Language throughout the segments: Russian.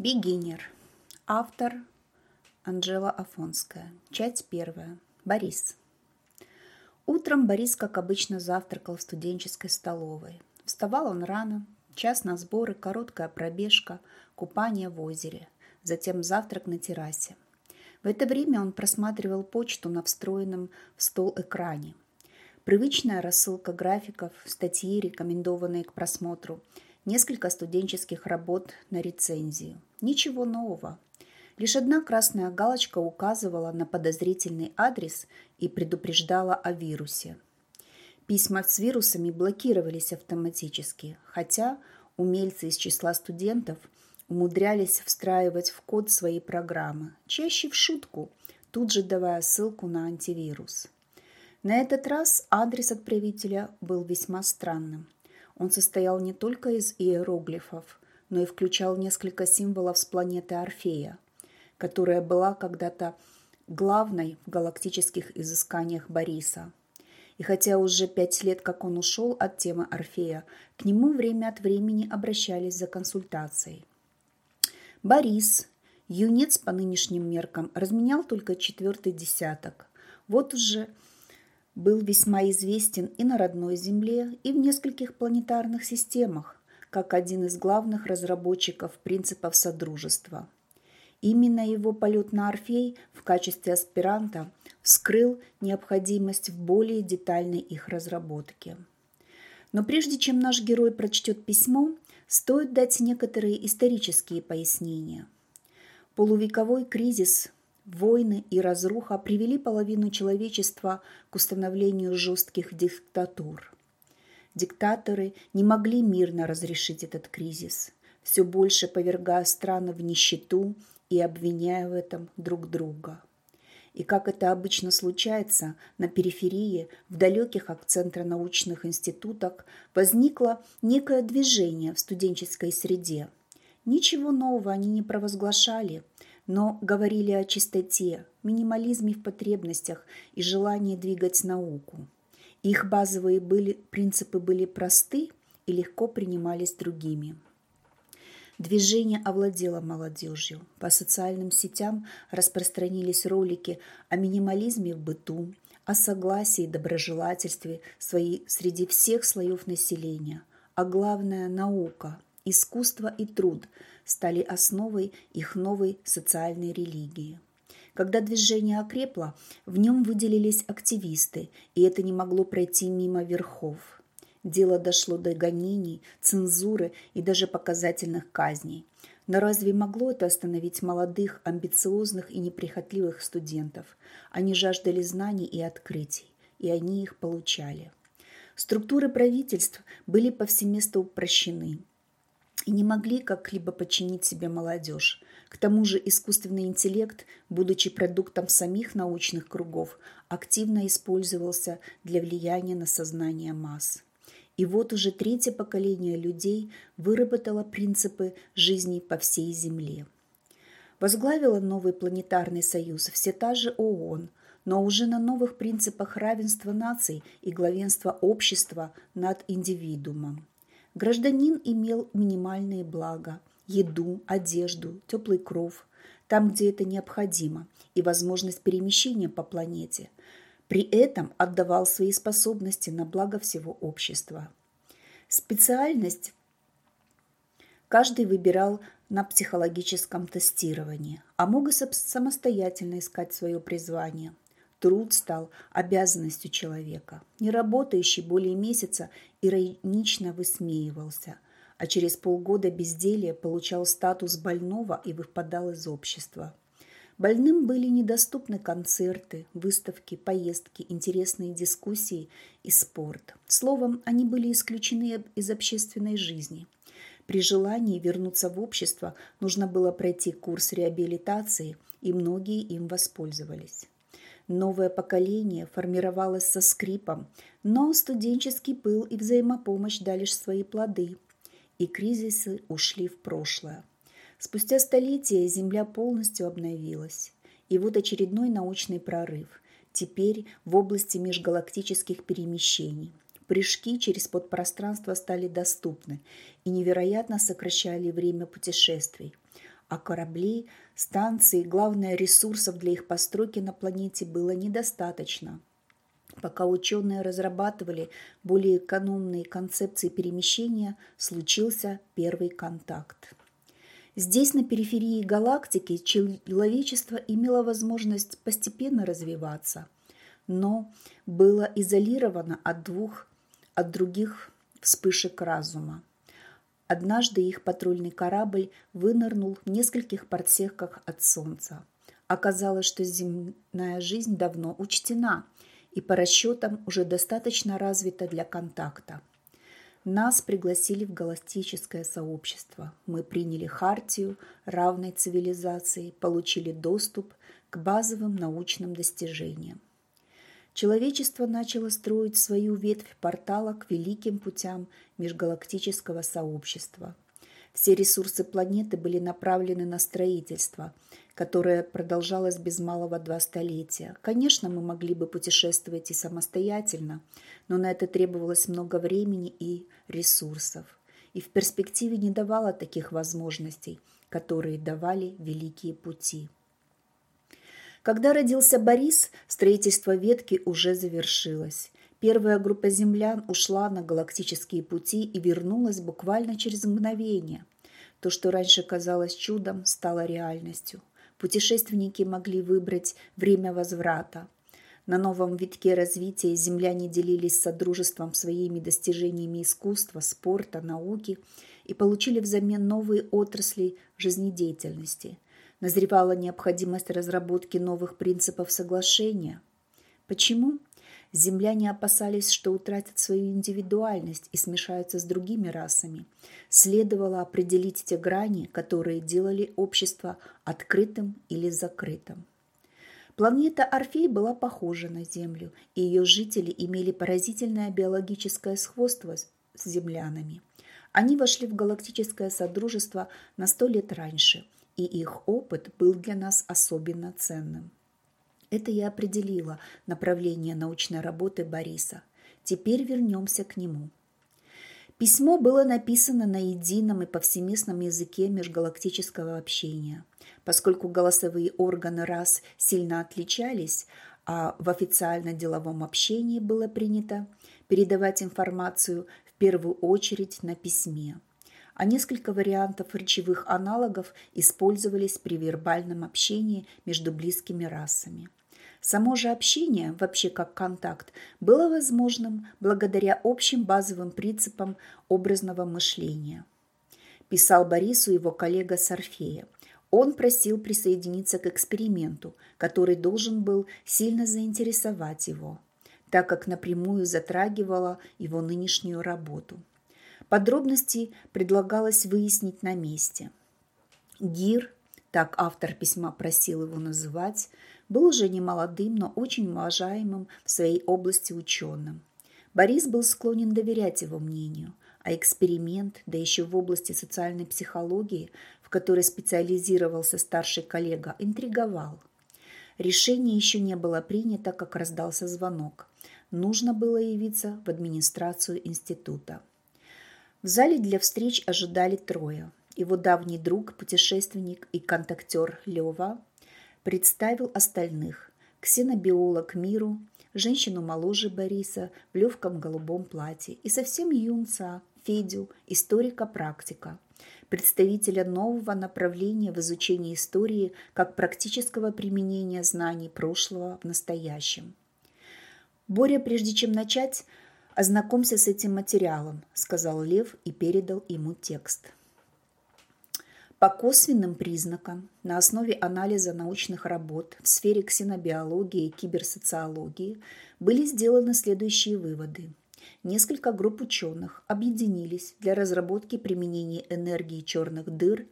Бигинер. Автор Анжела Афонская. Часть первая. Борис. Утром Борис, как обычно, завтракал в студенческой столовой. Вставал он рано, час на сборы, короткая пробежка, купание в озере, затем завтрак на террасе. В это время он просматривал почту на встроенном в стол экране. Привычная рассылка графиков, статьи, рекомендованные к просмотру – несколько студенческих работ на рецензию. Ничего нового. Лишь одна красная галочка указывала на подозрительный адрес и предупреждала о вирусе. Письма с вирусами блокировались автоматически, хотя умельцы из числа студентов умудрялись встраивать в код свои программы, чаще в шутку, тут же давая ссылку на антивирус. На этот раз адрес отправителя был весьма странным – он состоял не только из иероглифов, но и включал несколько символов с планеты Орфея, которая была когда-то главной в галактических изысканиях Бориса. И хотя уже пять лет, как он ушел от темы Орфея, к нему время от времени обращались за консультацией. Борис, юнец по нынешним меркам, разменял только четвертый десяток. Вот уже был весьма известен и на родной Земле, и в нескольких планетарных системах, как один из главных разработчиков принципов Содружества. Именно его полет на Орфей в качестве аспиранта вскрыл необходимость в более детальной их разработке. Но прежде чем наш герой прочтет письмо, стоит дать некоторые исторические пояснения. Полувековой кризис Войны и разруха привели половину человечества к установлению жестких диктатур. Диктаторы не могли мирно разрешить этот кризис, все больше повергая страны в нищету и обвиняя в этом друг друга. И как это обычно случается, на периферии, в далеких от центра научных институтах, возникло некое движение в студенческой среде. Ничего нового они не провозглашали – но говорили о чистоте, минимализме в потребностях и желании двигать науку. Их базовые были, принципы были просты и легко принимались другими. Движение овладело молодежью. По социальным сетям распространились ролики о минимализме в быту, о согласии и доброжелательстве свои, среди всех слоев населения, а главное – наука, искусство и труд – стали основой их новой социальной религии. Когда движение окрепло, в нем выделились активисты, и это не могло пройти мимо верхов. Дело дошло до гонений, цензуры и даже показательных казней. Но разве могло это остановить молодых, амбициозных и неприхотливых студентов? Они жаждали знаний и открытий, и они их получали. Структуры правительств были повсеместно упрощены и не могли как-либо подчинить себе молодежь. К тому же искусственный интеллект, будучи продуктом самих научных кругов, активно использовался для влияния на сознание масс. И вот уже третье поколение людей выработало принципы жизни по всей Земле. Возглавила новый планетарный союз все та же ООН, но уже на новых принципах равенства наций и главенства общества над индивидуумом. Гражданин имел минимальные блага – еду, одежду, теплый кров, там, где это необходимо, и возможность перемещения по планете. При этом отдавал свои способности на благо всего общества. Специальность каждый выбирал на психологическом тестировании, а мог и самостоятельно искать свое призвание – Труд стал обязанностью человека. Не работающий более месяца иронично высмеивался, а через полгода безделия получал статус больного и выпадал из общества. Больным были недоступны концерты, выставки, поездки, интересные дискуссии и спорт. Словом, они были исключены из общественной жизни. При желании вернуться в общество нужно было пройти курс реабилитации, и многие им воспользовались. Новое поколение формировалось со скрипом, но студенческий пыл и взаимопомощь дали свои плоды, и кризисы ушли в прошлое. Спустя столетия Земля полностью обновилась. И вот очередной научный прорыв. Теперь в области межгалактических перемещений. Прыжки через подпространство стали доступны и невероятно сокращали время путешествий. А кораблей, станций, главное, ресурсов для их постройки на планете было недостаточно. Пока ученые разрабатывали более экономные концепции перемещения, случился первый контакт. Здесь, на периферии галактики, человечество имело возможность постепенно развиваться, но было изолировано от двух, от других вспышек разума. Однажды их патрульный корабль вынырнул в нескольких парсеках от Солнца. Оказалось, что земная жизнь давно учтена и по расчетам уже достаточно развита для контакта. Нас пригласили в галактическое сообщество. Мы приняли хартию равной цивилизации, получили доступ к базовым научным достижениям человечество начало строить свою ветвь портала к великим путям межгалактического сообщества. Все ресурсы планеты были направлены на строительство, которое продолжалось без малого два столетия. Конечно, мы могли бы путешествовать и самостоятельно, но на это требовалось много времени и ресурсов. И в перспективе не давало таких возможностей, которые давали великие пути. Когда родился Борис, строительство ветки уже завершилось. Первая группа землян ушла на галактические пути и вернулась буквально через мгновение. То, что раньше казалось чудом, стало реальностью. Путешественники могли выбрать время возврата. На новом витке развития земляне делились Содружеством своими достижениями искусства, спорта, науки и получили взамен новые отрасли жизнедеятельности – назревала необходимость разработки новых принципов соглашения. Почему? Земляне опасались, что утратят свою индивидуальность и смешаются с другими расами. Следовало определить те грани, которые делали общество открытым или закрытым. Планета Орфей была похожа на Землю, и ее жители имели поразительное биологическое сходство с землянами. Они вошли в галактическое содружество на сто лет раньше – и их опыт был для нас особенно ценным. Это и определило направление научной работы Бориса. Теперь вернемся к нему. Письмо было написано на едином и повсеместном языке межгалактического общения. Поскольку голосовые органы раз сильно отличались, а в официально-деловом общении было принято передавать информацию в первую очередь на письме – а несколько вариантов речевых аналогов использовались при вербальном общении между близкими расами. Само же общение, вообще как контакт, было возможным благодаря общим базовым принципам образного мышления. Писал Борису его коллега Сорфея. Он просил присоединиться к эксперименту, который должен был сильно заинтересовать его, так как напрямую затрагивала его нынешнюю работу – Подробности предлагалось выяснить на месте. Гир, так автор письма просил его называть, был уже не молодым, но очень уважаемым в своей области ученым. Борис был склонен доверять его мнению, а эксперимент, да еще в области социальной психологии, в которой специализировался старший коллега, интриговал. Решение еще не было принято, как раздался звонок. Нужно было явиться в администрацию института. В зале для встреч ожидали трое. Его давний друг, путешественник и контактер Лева представил остальных. Ксенобиолог Миру, женщину моложе Бориса в легком голубом платье и совсем юнца Федю, историка-практика, представителя нового направления в изучении истории как практического применения знаний прошлого в настоящем. Боря, прежде чем начать, «Ознакомься с этим материалом», – сказал Лев и передал ему текст. По косвенным признакам, на основе анализа научных работ в сфере ксенобиологии и киберсоциологии были сделаны следующие выводы. Несколько групп ученых объединились для разработки применения энергии черных дыр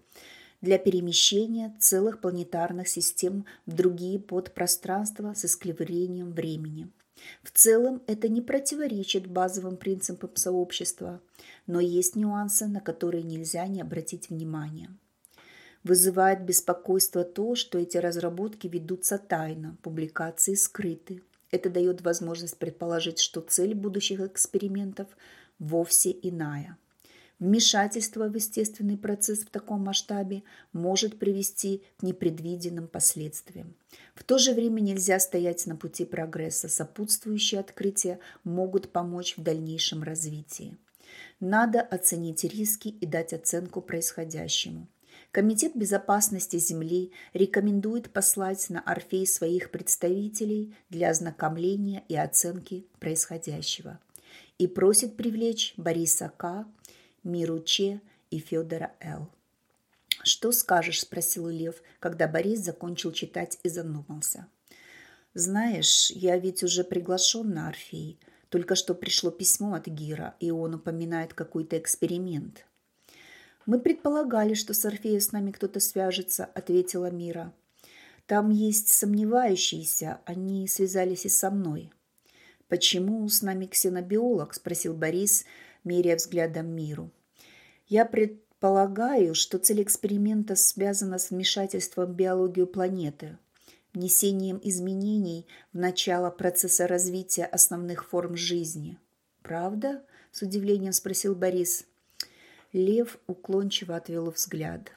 для перемещения целых планетарных систем в другие подпространства с искривлением времени – в целом это не противоречит базовым принципам сообщества, но есть нюансы, на которые нельзя не обратить внимания. Вызывает беспокойство то, что эти разработки ведутся тайно, публикации скрыты. Это дает возможность предположить, что цель будущих экспериментов вовсе иная. Вмешательство в естественный процесс в таком масштабе может привести к непредвиденным последствиям. В то же время нельзя стоять на пути прогресса. Сопутствующие открытия могут помочь в дальнейшем развитии. Надо оценить риски и дать оценку происходящему. Комитет безопасности Земли рекомендует послать на Орфей своих представителей для ознакомления и оценки происходящего и просит привлечь Бориса К., Миру Че и Федора Л. «Что скажешь?» – спросил Лев, когда Борис закончил читать и задумался. «Знаешь, я ведь уже приглашен на Орфей. Только что пришло письмо от Гира, и он упоминает какой-то эксперимент». «Мы предполагали, что с Орфеем с нами кто-то свяжется», – ответила Мира. «Там есть сомневающиеся, они связались и со мной». «Почему с нами ксенобиолог?» – спросил Борис, меряя взглядом миру. «Я предполагаю, что цель эксперимента связана с вмешательством в биологию планеты, внесением изменений в начало процесса развития основных форм жизни». «Правда?» – с удивлением спросил Борис. Лев уклончиво отвел взгляд.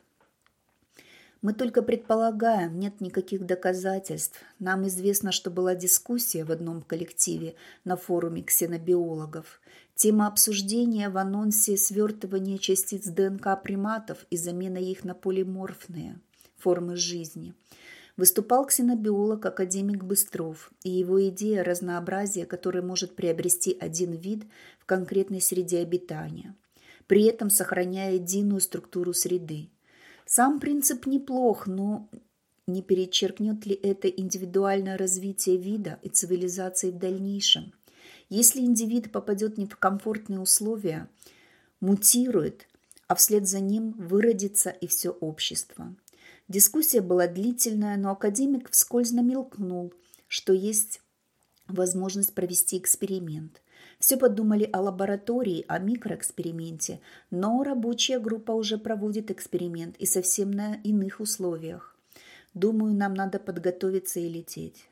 Мы только предполагаем, нет никаких доказательств. Нам известно, что была дискуссия в одном коллективе на форуме ксенобиологов. Тема обсуждения в анонсе свертывания частиц ДНК приматов и замена их на полиморфные формы жизни. Выступал ксенобиолог академик Быстров, и его идея разнообразия, которое может приобрести один вид в конкретной среде обитания, при этом сохраняя единую структуру среды – сам принцип неплох, но не перечеркнет ли это индивидуальное развитие вида и цивилизации в дальнейшем? Если индивид попадет не в комфортные условия, мутирует, а вслед за ним выродится и все общество. Дискуссия была длительная, но академик вскользь намелкнул, что есть возможность провести эксперимент. Все подумали о лаборатории, о микроэксперименте, но рабочая группа уже проводит эксперимент и совсем на иных условиях. Думаю, нам надо подготовиться и лететь.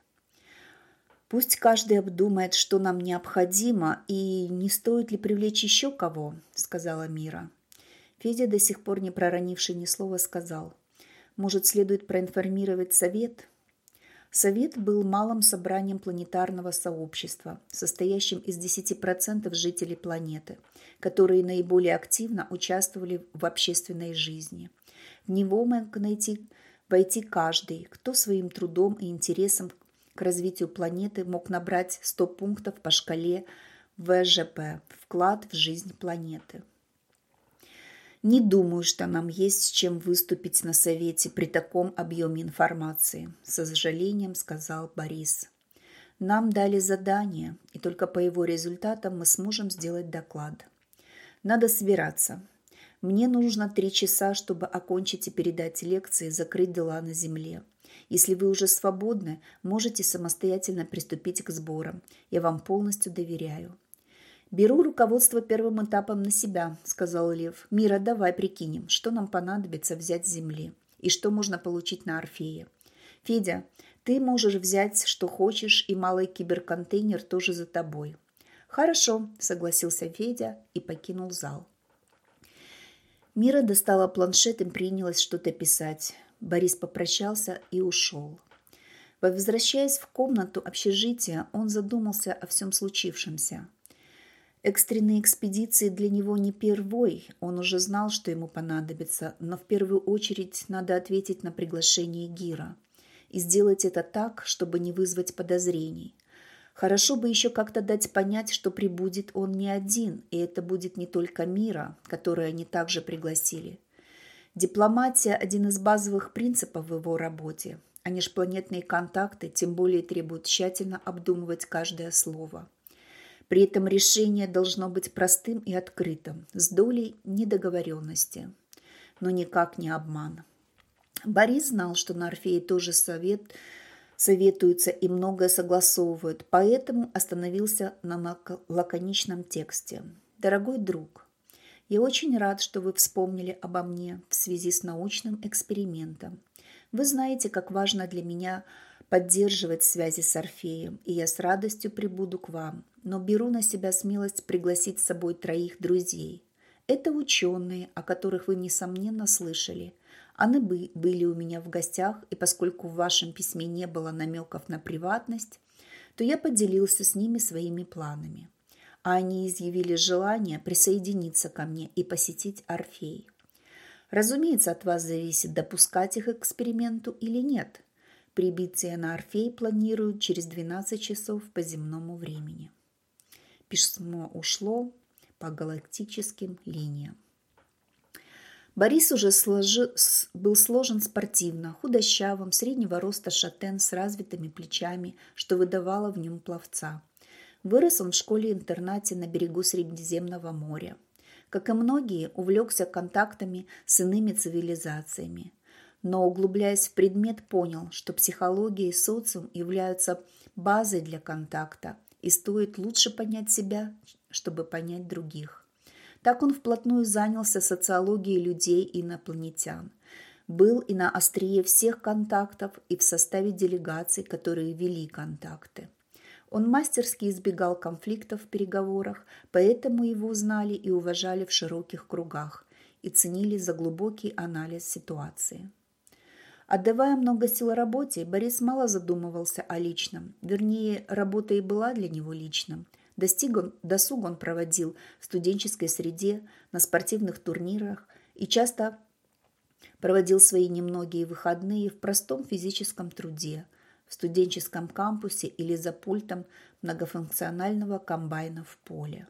Пусть каждый обдумает, что нам необходимо, и не стоит ли привлечь еще кого, сказала Мира. Федя, до сих пор не проронивший ни слова, сказал. Может, следует проинформировать совет? Совет был малым собранием планетарного сообщества, состоящим из 10% жителей планеты, которые наиболее активно участвовали в общественной жизни. В него мог найти, войти каждый, кто своим трудом и интересом к развитию планеты мог набрать 100 пунктов по шкале ВЖП – вклад в жизнь планеты. Не думаю, что нам есть с чем выступить на совете при таком объеме информации, со сожалением сказал Борис. Нам дали задание, и только по его результатам мы сможем сделать доклад. Надо собираться. Мне нужно три часа, чтобы окончить и передать лекции, закрыть дела на земле. Если вы уже свободны, можете самостоятельно приступить к сборам. Я вам полностью доверяю. «Беру руководство первым этапом на себя», – сказал Лев. «Мира, давай прикинем, что нам понадобится взять с земли и что можно получить на Орфее. Федя, ты можешь взять, что хочешь, и малый киберконтейнер тоже за тобой». «Хорошо», – согласился Федя и покинул зал. Мира достала планшет и принялась что-то писать. Борис попрощался и ушел. Возвращаясь в комнату общежития, он задумался о всем случившемся – Экстренные экспедиции для него не первой, он уже знал, что ему понадобится, но в первую очередь надо ответить на приглашение Гира и сделать это так, чтобы не вызвать подозрений. Хорошо бы еще как-то дать понять, что прибудет он не один, и это будет не только Мира, которую они также пригласили. Дипломатия – один из базовых принципов в его работе, а межпланетные контакты тем более требуют тщательно обдумывать каждое слово – при этом решение должно быть простым и открытым, с долей недоговоренности, но никак не обман. Борис знал, что на Орфее тоже совет, советуются и многое согласовывают, поэтому остановился на лаконичном тексте. «Дорогой друг, я очень рад, что вы вспомнили обо мне в связи с научным экспериментом. Вы знаете, как важно для меня поддерживать связи с Орфеем, и я с радостью прибуду к вам, но беру на себя смелость пригласить с собой троих друзей. Это ученые, о которых вы, несомненно, слышали. Они были у меня в гостях, и поскольку в вашем письме не было намеков на приватность, то я поделился с ними своими планами. А они изъявили желание присоединиться ко мне и посетить Орфей. Разумеется, от вас зависит, допускать их к эксперименту или нет. Прибытие на Орфей планируют через 12 часов по земному времени. Письмо ушло по галактическим линиям. Борис уже сложи, был сложен спортивно, худощавым, среднего роста шатен с развитыми плечами, что выдавало в нем пловца. Вырос он в школе-интернате на берегу Средиземного моря. Как и многие, увлекся контактами с иными цивилизациями. Но, углубляясь в предмет, понял, что психология и социум являются базой для контакта, и стоит лучше понять себя, чтобы понять других. Так он вплотную занялся социологией людей и инопланетян. Был и на острие всех контактов, и в составе делегаций, которые вели контакты. Он мастерски избегал конфликтов в переговорах, поэтому его знали и уважали в широких кругах и ценили за глубокий анализ ситуации. Отдавая много сил работе, Борис мало задумывался о личном. Вернее, работа и была для него личным. Достиг он, досуг он проводил в студенческой среде, на спортивных турнирах и часто проводил свои немногие выходные в простом физическом труде, в студенческом кампусе или за пультом многофункционального комбайна в поле.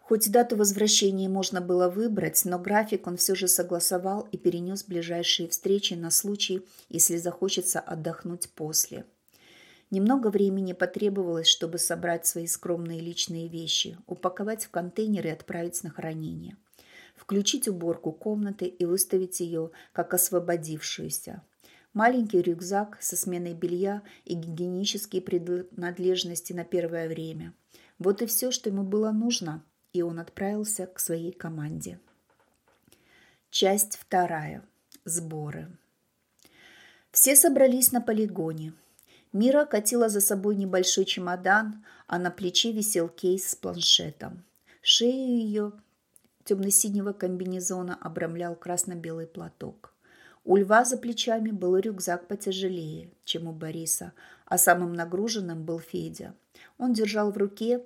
Хоть дату возвращения можно было выбрать, но график он все же согласовал и перенес ближайшие встречи на случай, если захочется отдохнуть после – Немного времени потребовалось, чтобы собрать свои скромные личные вещи, упаковать в контейнер и отправить на хранение. Включить уборку комнаты и выставить ее как освободившуюся. Маленький рюкзак со сменой белья и гигиенические принадлежности на первое время. Вот и все, что ему было нужно, и он отправился к своей команде. Часть вторая. Сборы. Все собрались на полигоне. Мира катила за собой небольшой чемодан, а на плече висел кейс с планшетом. Шею ее темно-синего комбинезона обрамлял красно-белый платок. У льва за плечами был рюкзак потяжелее, чем у Бориса, а самым нагруженным был Федя. Он держал в руке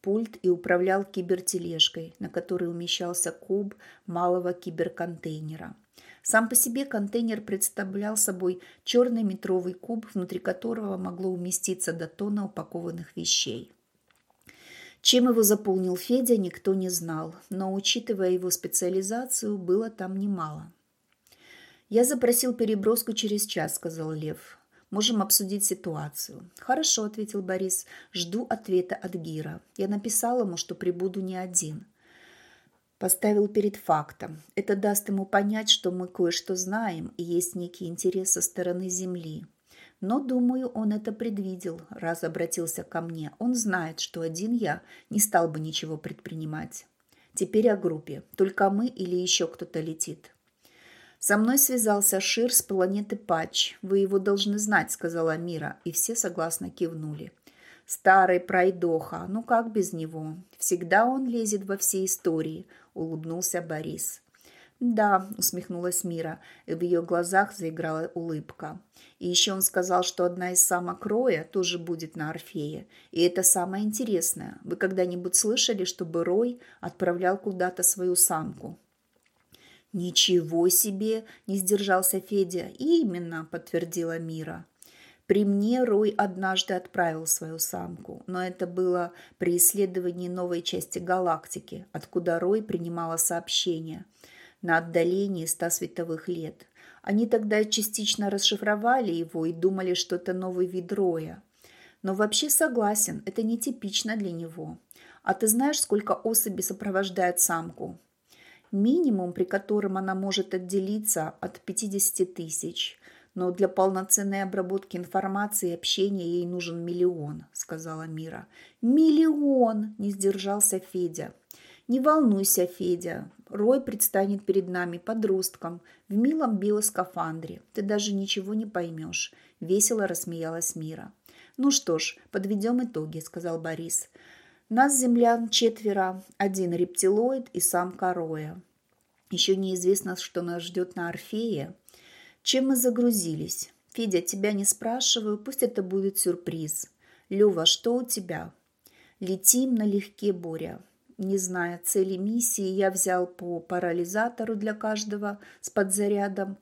пульт и управлял кибертележкой, на которой умещался куб малого киберконтейнера – сам по себе контейнер представлял собой черный метровый куб, внутри которого могло уместиться до тонны упакованных вещей. Чем его заполнил Федя, никто не знал, но, учитывая его специализацию, было там немало. «Я запросил переброску через час», — сказал Лев. «Можем обсудить ситуацию». «Хорошо», — ответил Борис. «Жду ответа от Гира. Я написал ему, что прибуду не один». Поставил перед фактом. Это даст ему понять, что мы кое-что знаем и есть некий интерес со стороны Земли. Но, думаю, он это предвидел, раз обратился ко мне. Он знает, что один я не стал бы ничего предпринимать. Теперь о группе. Только мы или еще кто-то летит. Со мной связался Шир с планеты Патч. Вы его должны знать, сказала Мира, и все согласно кивнули. Старый пройдоха, ну как без него? Всегда он лезет во все истории, улыбнулся Борис. «Да», — усмехнулась Мира, и в ее глазах заиграла улыбка. «И еще он сказал, что одна из самок Роя тоже будет на Орфее. И это самое интересное. Вы когда-нибудь слышали, чтобы Рой отправлял куда-то свою самку?» «Ничего себе!» – не сдержался Федя. «Именно», – подтвердила Мира. При мне Рой однажды отправил свою самку, но это было при исследовании новой части галактики, откуда Рой принимала сообщения на отдалении ста световых лет. Они тогда частично расшифровали его и думали, что это новый вид Роя. Но вообще согласен, это нетипично для него. А ты знаешь, сколько особей сопровождает самку? Минимум, при котором она может отделиться от 50 тысяч – но для полноценной обработки информации и общения ей нужен миллион», — сказала Мира. «Миллион!» — не сдержался Федя. «Не волнуйся, Федя. Рой предстанет перед нами подростком в милом биоскафандре. Ты даже ничего не поймешь», — весело рассмеялась Мира. «Ну что ж, подведем итоги», — сказал Борис. Нас, землян, четверо, один рептилоид и сам Короя. Еще неизвестно, что нас ждет на Орфее. Чем мы загрузились? Федя, тебя не спрашиваю, пусть это будет сюрприз. Лева, что у тебя? Летим налегке, Боря. Не зная цели миссии, я взял по парализатору для каждого с подзарядом,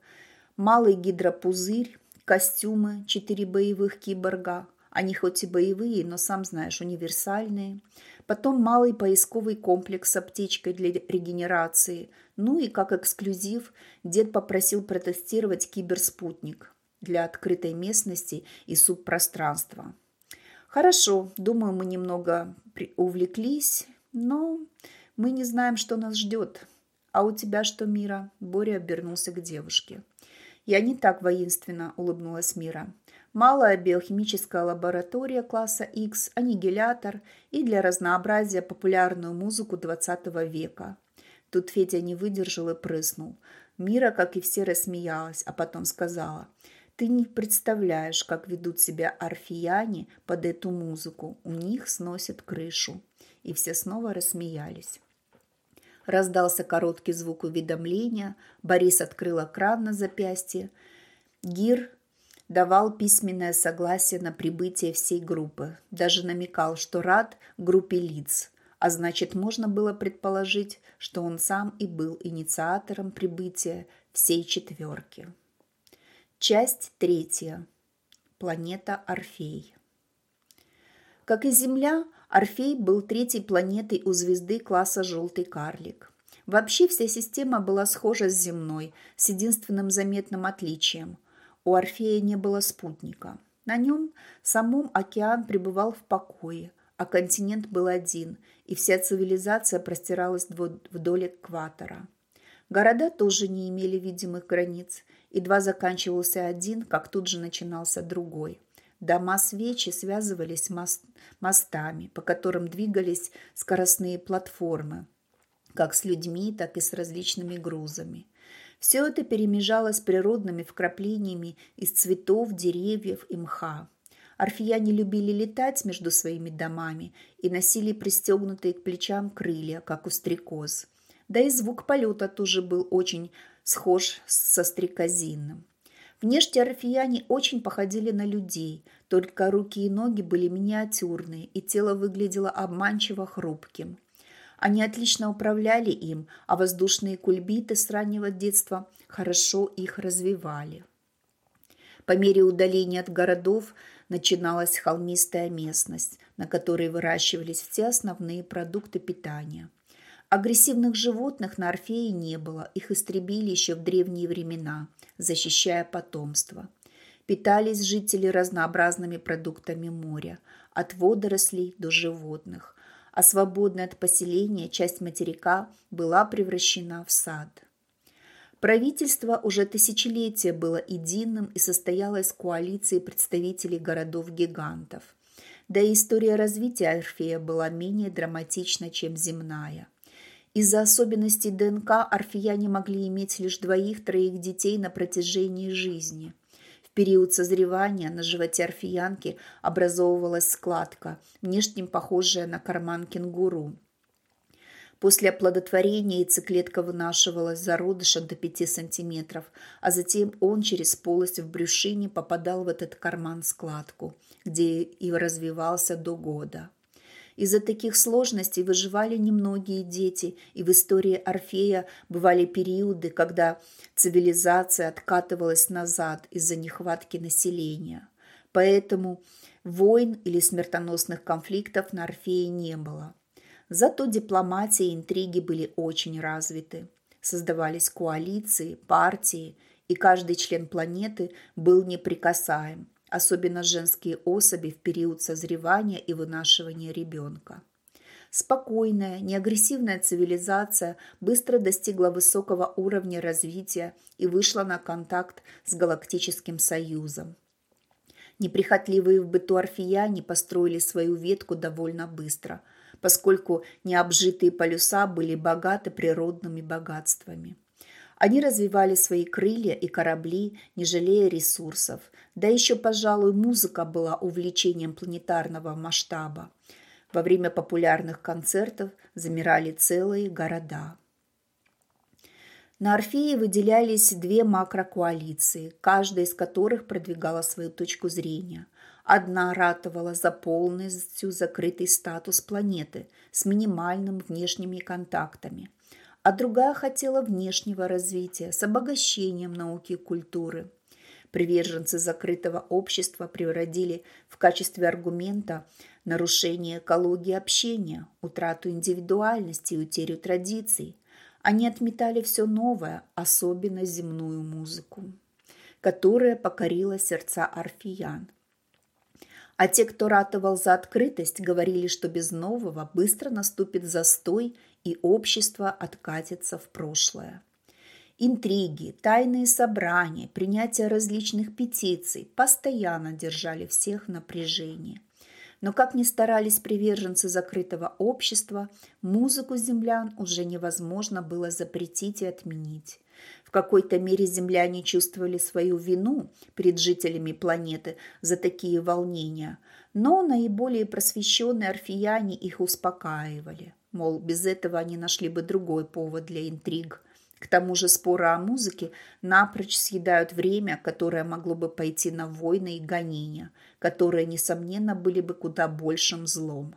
малый гидропузырь, костюмы, четыре боевых киборга. Они хоть и боевые, но, сам знаешь, универсальные. Потом малый поисковый комплекс с аптечкой для регенерации. Ну и как эксклюзив дед попросил протестировать киберспутник для открытой местности и субпространства. Хорошо, думаю, мы немного увлеклись, но мы не знаем, что нас ждет. А у тебя что, Мира? Боря обернулся к девушке. Я не так воинственно улыбнулась Мира. Малая биохимическая лаборатория класса X, аннигилятор и для разнообразия популярную музыку 20 века. Тут Федя не выдержал и прыснул. Мира, как и все, рассмеялась, а потом сказала – ты не представляешь, как ведут себя арфияне под эту музыку. У них сносит крышу. И все снова рассмеялись. Раздался короткий звук уведомления. Борис открыл экран на запястье. Гир давал письменное согласие на прибытие всей группы. Даже намекал, что рад группе лиц. А значит, можно было предположить, что он сам и был инициатором прибытия всей четверки. Часть третья. Планета Орфей. Как и Земля, Орфей был третьей планетой у звезды класса «Желтый карлик». Вообще вся система была схожа с земной, с единственным заметным отличием. У Орфея не было спутника. На нем самом океан пребывал в покое, а континент был один, и вся цивилизация простиралась вдоль экватора. Города тоже не имели видимых границ – Едва заканчивался один, как тут же начинался другой. Дома свечи связывались мост, мостами, по которым двигались скоростные платформы, как с людьми, так и с различными грузами. Все это перемежалось природными вкраплениями из цветов, деревьев и мха. Орфияне любили летать между своими домами и носили пристегнутые к плечам крылья, как у стрекоз. Да и звук полета тоже был очень схож со стрекозинным. Внешне орфияне очень походили на людей, только руки и ноги были миниатюрные, и тело выглядело обманчиво хрупким. Они отлично управляли им, а воздушные кульбиты с раннего детства хорошо их развивали. По мере удаления от городов начиналась холмистая местность, на которой выращивались все основные продукты питания – Агрессивных животных на Орфее не было, их истребили еще в древние времена, защищая потомство. Питались жители разнообразными продуктами моря, от водорослей до животных, а свободная от поселения часть материка была превращена в сад. Правительство уже тысячелетия было единым и состояло из коалиции представителей городов-гигантов. Да и история развития Орфея была менее драматична, чем земная – из-за особенностей ДНК орфияне могли иметь лишь двоих-троих детей на протяжении жизни. Период созревания на животе орфиянки образовывалась складка, внешне похожая на карман кенгуру. После оплодотворения яйцеклетка вынашивалась зародыша до 5 сантиметров, а затем он через полость в брюшине попадал в этот карман-складку, где и развивался до года. Из-за таких сложностей выживали немногие дети, и в истории Орфея бывали периоды, когда цивилизация откатывалась назад из-за нехватки населения. Поэтому войн или смертоносных конфликтов на Орфее не было. Зато дипломатия и интриги были очень развиты. Создавались коалиции, партии, и каждый член планеты был неприкасаем – особенно женские особи в период созревания и вынашивания ребенка. Спокойная, неагрессивная цивилизация быстро достигла высокого уровня развития и вышла на контакт с Галактическим Союзом. Неприхотливые в быту орфияне построили свою ветку довольно быстро, поскольку необжитые полюса были богаты природными богатствами. Они развивали свои крылья и корабли, не жалея ресурсов. Да еще, пожалуй, музыка была увлечением планетарного масштаба. Во время популярных концертов замирали целые города. На Орфее выделялись две макрокоалиции, каждая из которых продвигала свою точку зрения. Одна ратовала за полностью закрытый статус планеты с минимальным внешними контактами, а другая хотела внешнего развития с обогащением науки и культуры. Приверженцы закрытого общества превратили в качестве аргумента нарушение экологии общения, утрату индивидуальности и утерю традиций – они отметали все новое, особенно земную музыку, которая покорила сердца арфиян. А те, кто ратовал за открытость, говорили, что без нового быстро наступит застой и общество откатится в прошлое. Интриги, тайные собрания, принятие различных петиций постоянно держали всех в напряжении. Но как ни старались приверженцы закрытого общества, музыку землян уже невозможно было запретить и отменить. В какой-то мере земляне чувствовали свою вину перед жителями планеты за такие волнения, но наиболее просвещенные орфияне их успокаивали. Мол, без этого они нашли бы другой повод для интриг. К тому же споры о музыке напрочь съедают время, которое могло бы пойти на войны и гонения, которые, несомненно, были бы куда большим злом.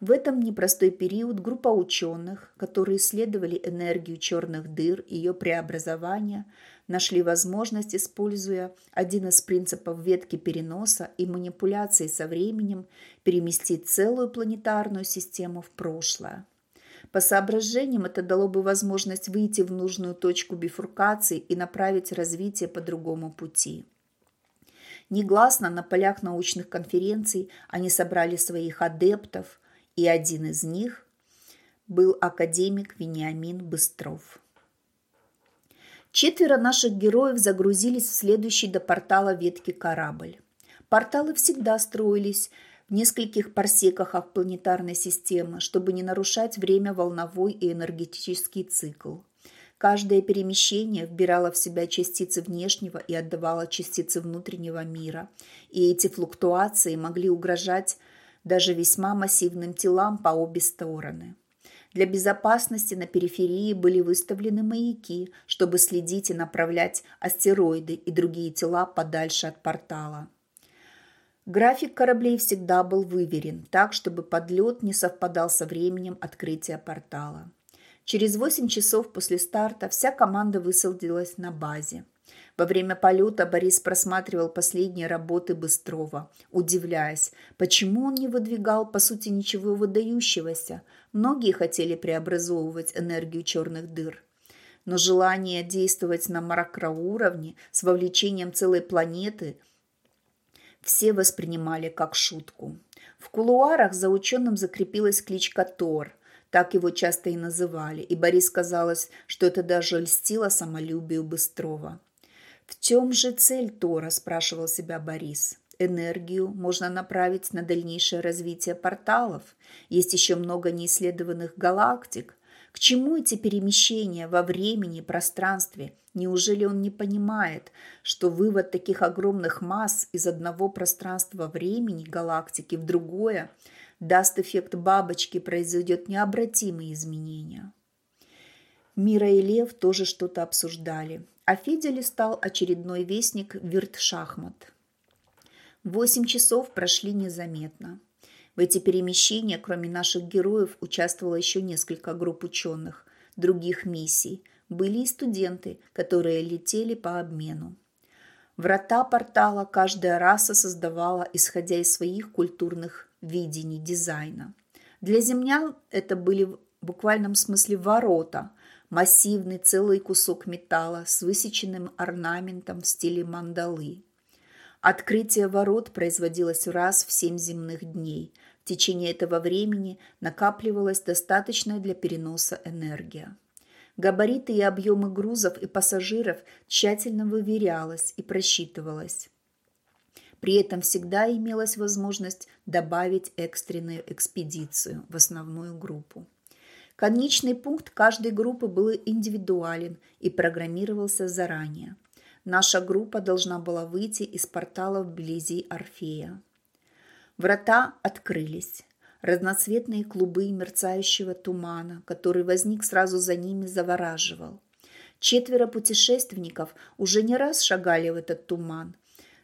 В этом непростой период группа ученых, которые исследовали энергию черных дыр и ее преобразования, нашли возможность, используя один из принципов ветки переноса и манипуляции со временем, переместить целую планетарную систему в прошлое. По соображениям это дало бы возможность выйти в нужную точку бифуркации и направить развитие по другому пути. Негласно на полях научных конференций они собрали своих адептов, и один из них был академик Вениамин Быстров. Четверо наших героев загрузились в следующий до портала ветки корабль. Порталы всегда строились в нескольких парсеках от планетарной системы, чтобы не нарушать время волновой и энергетический цикл. Каждое перемещение вбирало в себя частицы внешнего и отдавало частицы внутреннего мира, и эти флуктуации могли угрожать даже весьма массивным телам по обе стороны. Для безопасности на периферии были выставлены маяки, чтобы следить и направлять астероиды и другие тела подальше от портала. График кораблей всегда был выверен, так, чтобы подлет не совпадал со временем открытия портала. Через 8 часов после старта вся команда высадилась на базе. Во время полета Борис просматривал последние работы Быстрова, удивляясь, почему он не выдвигал, по сути, ничего выдающегося. Многие хотели преобразовывать энергию черных дыр. Но желание действовать на макроуровне с вовлечением целой планеты – все воспринимали как шутку. В кулуарах за ученым закрепилась кличка Тор. Так его часто и называли, и Борис казалось, что это даже льстило самолюбию Быстрова. «В чем же цель Тора?» – спрашивал себя Борис. Энергию можно направить на дальнейшее развитие порталов. Есть еще много неисследованных галактик. К чему эти перемещения во времени и пространстве – Неужели он не понимает, что вывод таких огромных масс из одного пространства времени галактики в другое даст эффект бабочки, произойдет необратимые изменения? Мира и Лев тоже что-то обсуждали, а Федя листал очередной вестник Вирт-шахмат. Восемь часов прошли незаметно. В эти перемещения, кроме наших героев, участвовало еще несколько групп ученых, других миссий – были и студенты, которые летели по обмену. Врата портала каждая раса создавала, исходя из своих культурных видений дизайна. Для землян это были в буквальном смысле ворота, массивный целый кусок металла с высеченным орнаментом в стиле мандалы. Открытие ворот производилось раз в семь земных дней. В течение этого времени накапливалась достаточная для переноса энергия. Габариты и объемы грузов и пассажиров тщательно выверялось и просчитывалось. При этом всегда имелась возможность добавить экстренную экспедицию в основную группу. Конечный пункт каждой группы был индивидуален и программировался заранее. Наша группа должна была выйти из портала вблизи Орфея. Врата открылись. Разноцветные клубы мерцающего тумана, который возник сразу за ними, завораживал. Четверо путешественников уже не раз шагали в этот туман,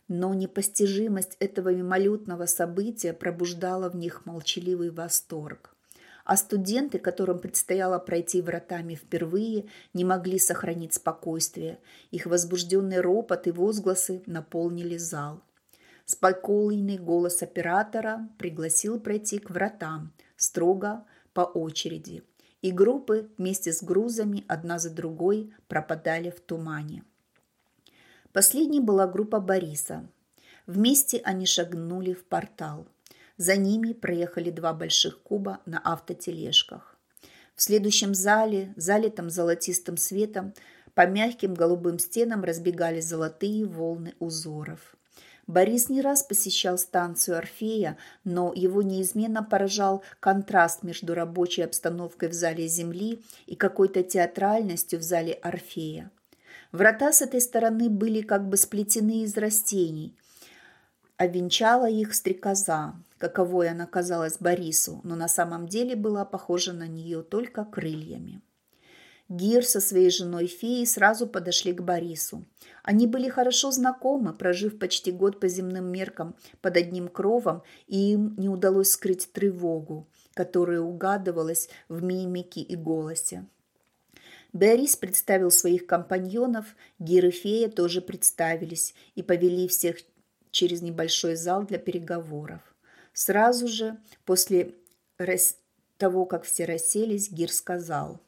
но непостижимость этого мимолетного события пробуждала в них молчаливый восторг. А студенты, которым предстояло пройти вратами впервые, не могли сохранить спокойствие. Их возбужденный ропот и возгласы наполнили зал. Спокойный голос оператора пригласил пройти к вратам, строго по очереди. И группы вместе с грузами одна за другой пропадали в тумане. Последней была группа Бориса. Вместе они шагнули в портал. За ними проехали два больших куба на автотележках. В следующем зале, залитом золотистым светом, по мягким голубым стенам разбегались золотые волны узоров. Борис не раз посещал станцию Орфея, но его неизменно поражал контраст между рабочей обстановкой в зале Земли и какой-то театральностью в зале Орфея. Врата с этой стороны были как бы сплетены из растений, а венчала их стрекоза, каковой она казалась Борису, но на самом деле была похожа на нее только крыльями. Гир со своей женой феей сразу подошли к Борису. Они были хорошо знакомы, прожив почти год по земным меркам под одним кровом, и им не удалось скрыть тревогу, которая угадывалась в мимике и голосе. Борис представил своих компаньонов, Гир и Фея тоже представились и повели всех через небольшой зал для переговоров. Сразу же, после того, как все расселись, Гир сказал,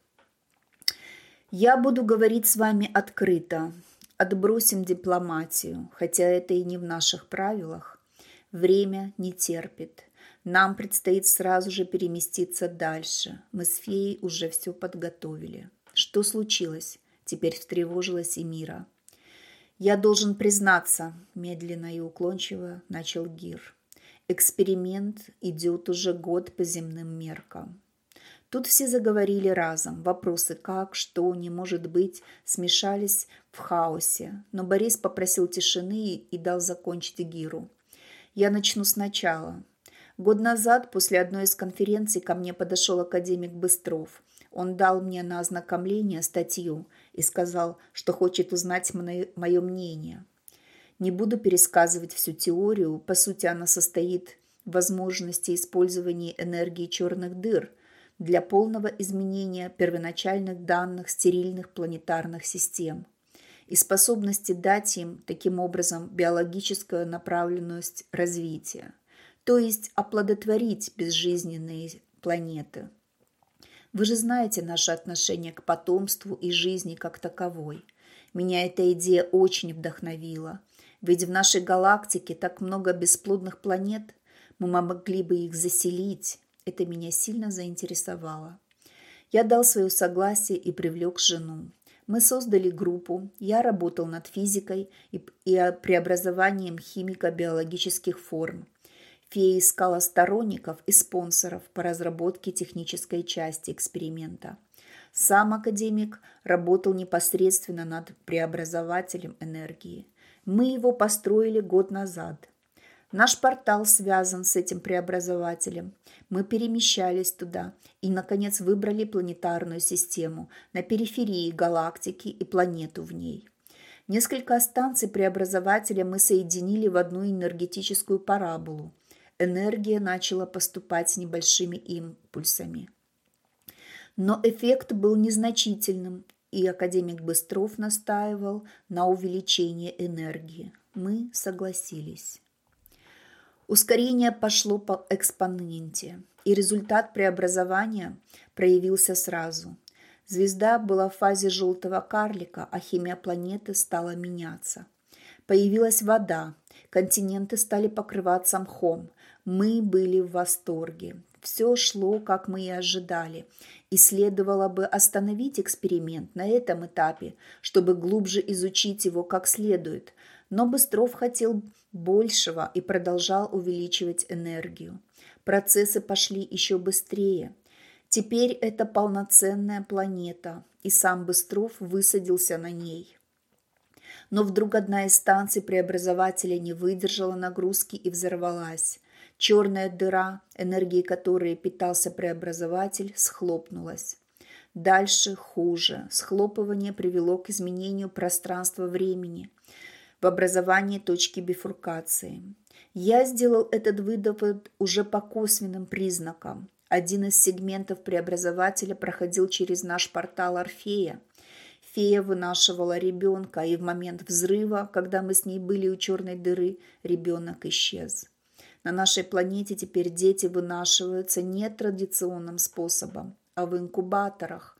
«Я буду говорить с вами открыто, отбросим дипломатию, хотя это и не в наших правилах. Время не терпит. Нам предстоит сразу же переместиться дальше. Мы с феей уже все подготовили. Что случилось? Теперь встревожилась и Мира. «Я должен признаться», – медленно и уклончиво начал Гир. «Эксперимент идет уже год по земным меркам. Тут все заговорили разом. Вопросы «как», «что», «не может быть» смешались в хаосе. Но Борис попросил тишины и дал закончить Гиру. «Я начну сначала. Год назад, после одной из конференций, ко мне подошел академик Быстров. Он дал мне на ознакомление статью и сказал, что хочет узнать мое мнение. Не буду пересказывать всю теорию, по сути она состоит в возможности использования энергии черных дыр для полного изменения первоначальных данных стерильных планетарных систем и способности дать им таким образом биологическую направленность развития, то есть оплодотворить безжизненные планеты – вы же знаете наше отношение к потомству и жизни как таковой. Меня эта идея очень вдохновила. Ведь в нашей галактике так много бесплодных планет, мы могли бы их заселить. Это меня сильно заинтересовало. Я дал свое согласие и привлек жену. Мы создали группу, я работал над физикой и, и преобразованием химико-биологических форм. Фея искала сторонников и спонсоров по разработке технической части эксперимента. Сам академик работал непосредственно над преобразователем энергии. Мы его построили год назад. Наш портал связан с этим преобразователем. Мы перемещались туда и, наконец, выбрали планетарную систему на периферии галактики и планету в ней. Несколько станций преобразователя мы соединили в одну энергетическую параболу – энергия начала поступать небольшими импульсами. Но эффект был незначительным, и академик Быстров настаивал на увеличении энергии. Мы согласились. Ускорение пошло по экспоненте, и результат преобразования проявился сразу. Звезда была в фазе желтого карлика, а химия планеты стала меняться. Появилась вода, континенты стали покрываться мхом, мы были в восторге. Все шло, как мы и ожидали. И следовало бы остановить эксперимент на этом этапе, чтобы глубже изучить его как следует. Но Быстров хотел большего и продолжал увеличивать энергию. Процессы пошли еще быстрее. Теперь это полноценная планета, и сам Быстров высадился на ней. Но вдруг одна из станций преобразователя не выдержала нагрузки и взорвалась. Черная дыра, энергией которой питался преобразователь, схлопнулась. Дальше хуже. Схлопывание привело к изменению пространства-времени в образовании точки бифуркации. Я сделал этот вывод уже по косвенным признакам. Один из сегментов преобразователя проходил через наш портал Орфея. Фея вынашивала ребенка, и в момент взрыва, когда мы с ней были у черной дыры, ребенок исчез. На нашей планете теперь дети вынашиваются не традиционным способом, а в инкубаторах.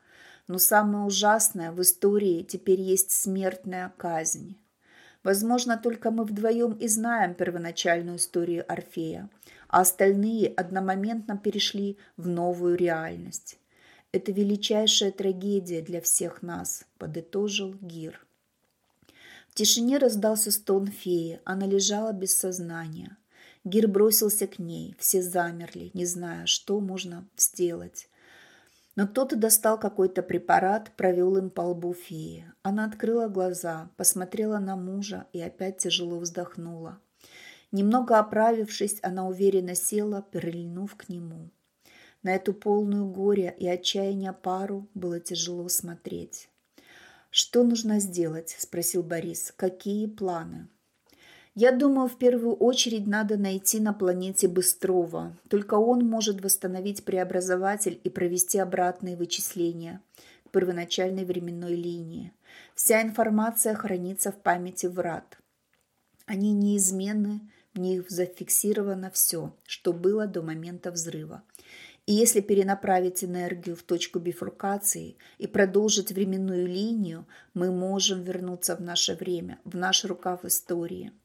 Но самое ужасное в истории теперь есть смертная казнь. Возможно, только мы вдвоем и знаем первоначальную историю Орфея, а остальные одномоментно перешли в новую реальность. Это величайшая трагедия для всех нас, подытожил Гир. В тишине раздался стон феи, она лежала без сознания. Гир бросился к ней, все замерли, не зная, что можно сделать. Но кто-то достал какой-то препарат, провел им по лбу феи. Она открыла глаза, посмотрела на мужа и опять тяжело вздохнула. Немного оправившись, она уверенно села, прильнув к нему. На эту полную горя и отчаяния пару было тяжело смотреть. «Что нужно сделать?» – спросил Борис. «Какие планы?» Я думаю, в первую очередь надо найти на планете Быстрова. Только он может восстановить преобразователь и провести обратные вычисления к первоначальной временной линии. Вся информация хранится в памяти врат. Они неизменны, в них зафиксировано все, что было до момента взрыва. И если перенаправить энергию в точку бифуркации и продолжить временную линию, мы можем вернуться в наше время, в наш рукав истории –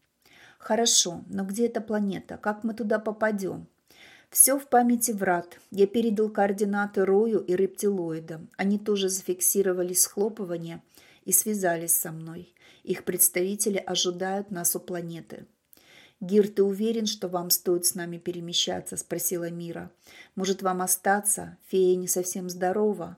Хорошо, но где эта планета? Как мы туда попадем? Все в памяти врат. Я передал координаты Рою и рептилоидам. Они тоже зафиксировали схлопывание и связались со мной. Их представители ожидают нас у планеты. «Гир, ты уверен, что вам стоит с нами перемещаться?» – спросила Мира. «Может, вам остаться? Фея не совсем здорова».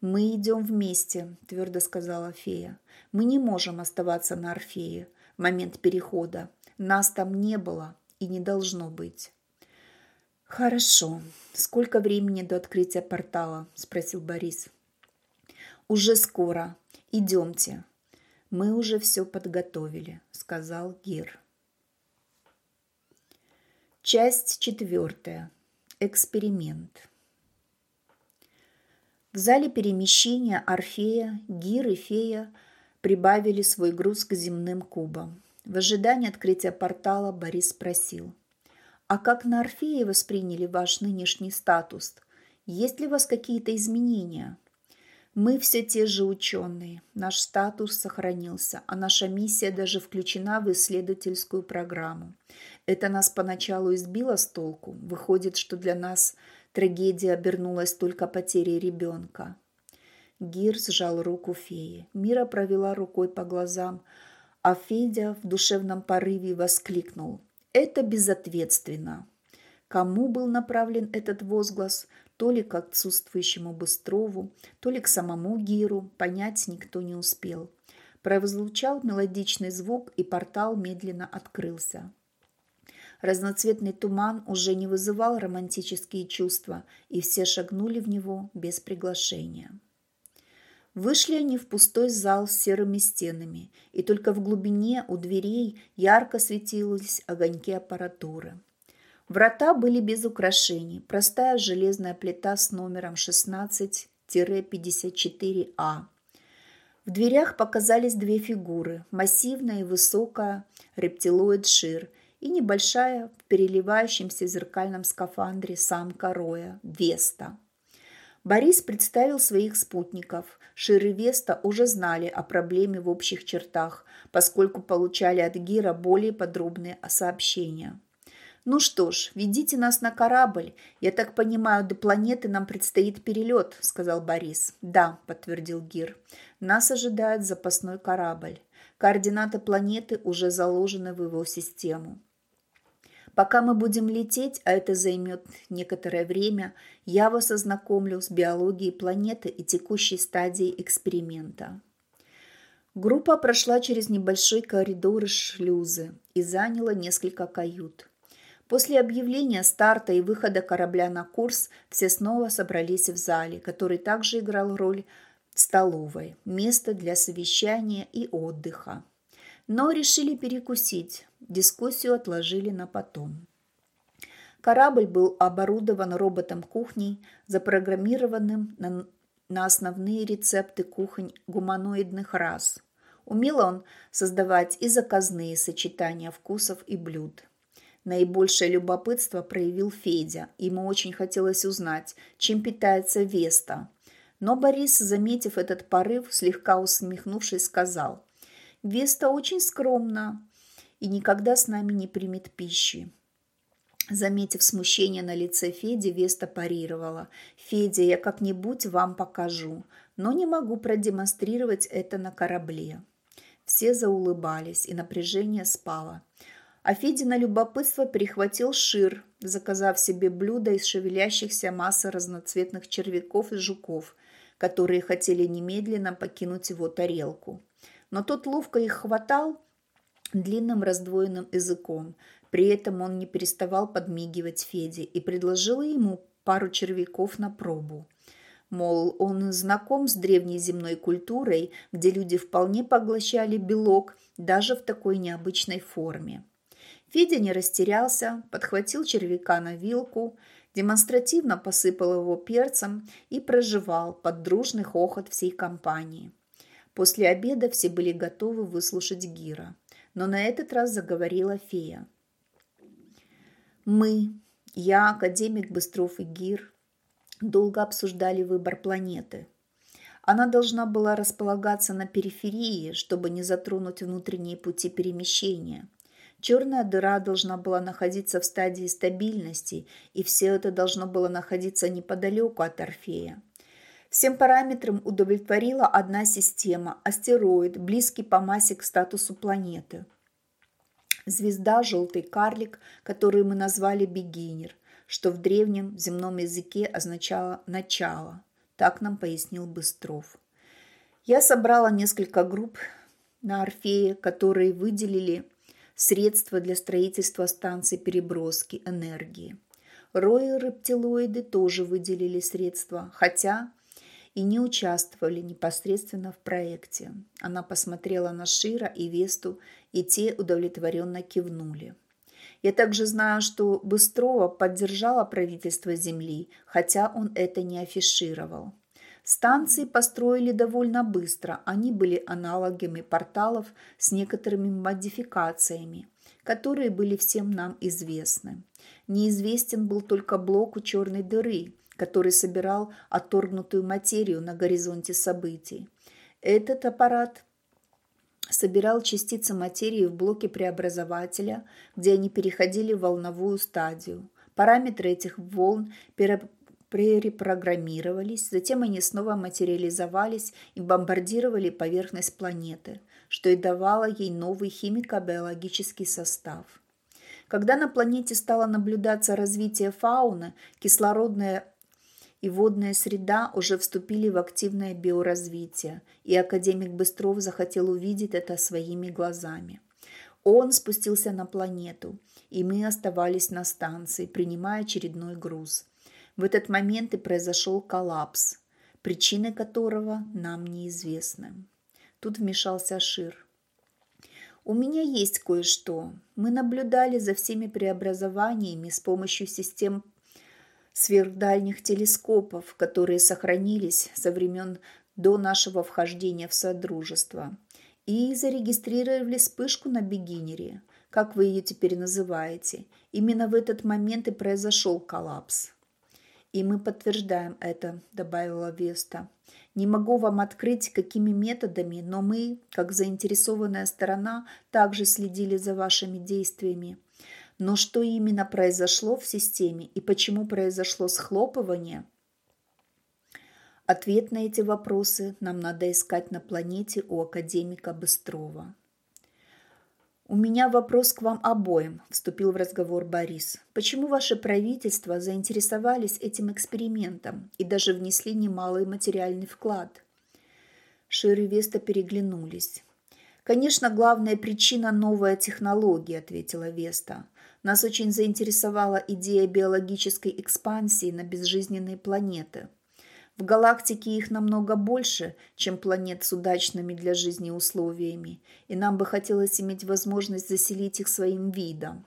«Мы идем вместе», – твердо сказала фея. «Мы не можем оставаться на Орфее в момент перехода. Нас там не было и не должно быть. «Хорошо. Сколько времени до открытия портала?» – спросил Борис. «Уже скоро. Идемте. Мы уже все подготовили», – сказал Гир. Часть четвертая. Эксперимент. В зале перемещения Орфея, Гир и Фея прибавили свой груз к земным кубам. В ожидании открытия портала Борис спросил. «А как на Орфее восприняли ваш нынешний статус? Есть ли у вас какие-то изменения?» «Мы все те же ученые. Наш статус сохранился, а наша миссия даже включена в исследовательскую программу. Это нас поначалу избило с толку. Выходит, что для нас трагедия обернулась только потерей ребенка». Гир сжал руку феи. Мира провела рукой по глазам – а Федя в душевном порыве воскликнул. «Это безответственно!» Кому был направлен этот возглас, то ли к отсутствующему Быстрову, то ли к самому Гиру, понять никто не успел. Прозвучал мелодичный звук, и портал медленно открылся. Разноцветный туман уже не вызывал романтические чувства, и все шагнули в него без приглашения. Вышли они в пустой зал с серыми стенами, и только в глубине у дверей ярко светились огоньки аппаратуры. Врата были без украшений, простая железная плита с номером 16-54А. В дверях показались две фигуры – массивная и высокая рептилоид Шир и небольшая в переливающемся зеркальном скафандре самка Роя – Веста – Борис представил своих спутников. Шир и Веста уже знали о проблеме в общих чертах, поскольку получали от Гира более подробные сообщения. «Ну что ж, ведите нас на корабль. Я так понимаю, до планеты нам предстоит перелет», – сказал Борис. «Да», – подтвердил Гир. «Нас ожидает запасной корабль. Координаты планеты уже заложены в его систему. Пока мы будем лететь, а это займет некоторое время, я вас ознакомлю с биологией планеты и текущей стадией эксперимента. Группа прошла через небольшой коридор и шлюзы и заняла несколько кают. После объявления старта и выхода корабля на курс все снова собрались в зале, который также играл роль столовой, место для совещания и отдыха. Но решили перекусить, дискуссию отложили на потом. Корабль был оборудован роботом-кухней, запрограммированным на, на основные рецепты кухонь гуманоидных рас. Умел он создавать и заказные сочетания вкусов и блюд. Наибольшее любопытство проявил Федя. Ему очень хотелось узнать, чем питается Веста. Но Борис, заметив этот порыв, слегка усмехнувшись, сказал, «Веста очень скромна и никогда с нами не примет пищи. Заметив смущение на лице Феди, Веста парировала. «Федя, я как-нибудь вам покажу, но не могу продемонстрировать это на корабле». Все заулыбались, и напряжение спало. А Федина любопытство перехватил Шир, заказав себе блюдо из шевелящихся массы разноцветных червяков и жуков, которые хотели немедленно покинуть его тарелку. Но тот ловко их хватал длинным раздвоенным языком – при этом он не переставал подмигивать Феде и предложил ему пару червяков на пробу. Мол, он знаком с древней земной культурой, где люди вполне поглощали белок даже в такой необычной форме. Федя не растерялся, подхватил червяка на вилку, демонстративно посыпал его перцем и проживал под дружный хохот всей компании. После обеда все были готовы выслушать Гира. Но на этот раз заговорила фея. Мы, я, академик Быстров и Гир, долго обсуждали выбор планеты. Она должна была располагаться на периферии, чтобы не затронуть внутренние пути перемещения. Черная дыра должна была находиться в стадии стабильности, и все это должно было находиться неподалеку от Орфея. Всем параметрам удовлетворила одна система – астероид, близкий по массе к статусу планеты – Звезда – желтый карлик, который мы назвали бегинер, что в древнем земном языке означало «начало». Так нам пояснил Быстров. Я собрала несколько групп на Орфее, которые выделили средства для строительства станций переброски энергии. Рои рептилоиды тоже выделили средства, хотя и не участвовали непосредственно в проекте. Она посмотрела на Шира и Весту, и те удовлетворенно кивнули. Я также знаю, что Быстрова поддержала правительство Земли, хотя он это не афишировал. Станции построили довольно быстро, они были аналогами порталов с некоторыми модификациями, которые были всем нам известны. Неизвестен был только блок у черной дыры, который собирал отторгнутую материю на горизонте событий. Этот аппарат собирал частицы материи в блоке преобразователя, где они переходили в волновую стадию. Параметры этих волн перепрограммировались, затем они снова материализовались и бомбардировали поверхность планеты, что и давало ей новый химико-биологический состав. Когда на планете стало наблюдаться развитие фауны, кислородная и водная среда уже вступили в активное биоразвитие, и академик Быстров захотел увидеть это своими глазами. Он спустился на планету, и мы оставались на станции, принимая очередной груз. В этот момент и произошел коллапс, причины которого нам неизвестны. Тут вмешался Шир. У меня есть кое-что. Мы наблюдали за всеми преобразованиями с помощью систем сверхдальних телескопов, которые сохранились со времен до нашего вхождения в Содружество, и зарегистрировали вспышку на бегинере, как вы ее теперь называете. Именно в этот момент и произошел коллапс. «И мы подтверждаем это», – добавила Веста. «Не могу вам открыть, какими методами, но мы, как заинтересованная сторона, также следили за вашими действиями. Но что именно произошло в системе и почему произошло схлопывание? Ответ на эти вопросы нам надо искать на планете у академика Быстрова. «У меня вопрос к вам обоим», – вступил в разговор Борис. «Почему ваше правительство заинтересовались этим экспериментом и даже внесли немалый материальный вклад?» Шир и Веста переглянулись. «Конечно, главная причина – новая технология», – ответила Веста. «Нас очень заинтересовала идея биологической экспансии на безжизненные планеты. В галактике их намного больше, чем планет с удачными для жизни условиями, и нам бы хотелось иметь возможность заселить их своим видом.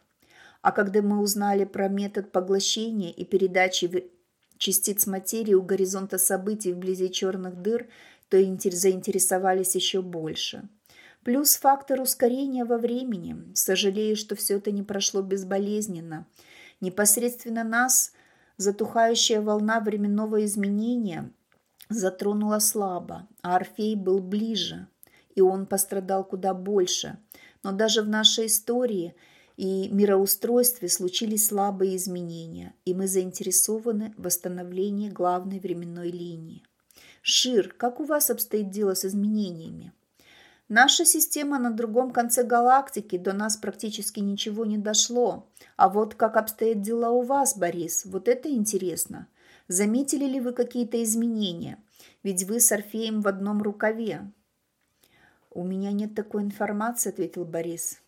А когда мы узнали про метод поглощения и передачи частиц материи у горизонта событий вблизи черных дыр, то заинтересовались еще больше». Плюс фактор ускорения во времени. Сожалею, что все это не прошло безболезненно. Непосредственно нас затухающая волна временного изменения затронула слабо, а Орфей был ближе, и он пострадал куда больше. Но даже в нашей истории и мироустройстве случились слабые изменения, и мы заинтересованы в восстановлении главной временной линии. Шир, как у вас обстоит дело с изменениями? Наша система на другом конце галактики, до нас практически ничего не дошло. А вот как обстоят дела у вас, Борис, вот это интересно. Заметили ли вы какие-то изменения? Ведь вы с Орфеем в одном рукаве. У меня нет такой информации, ответил Борис.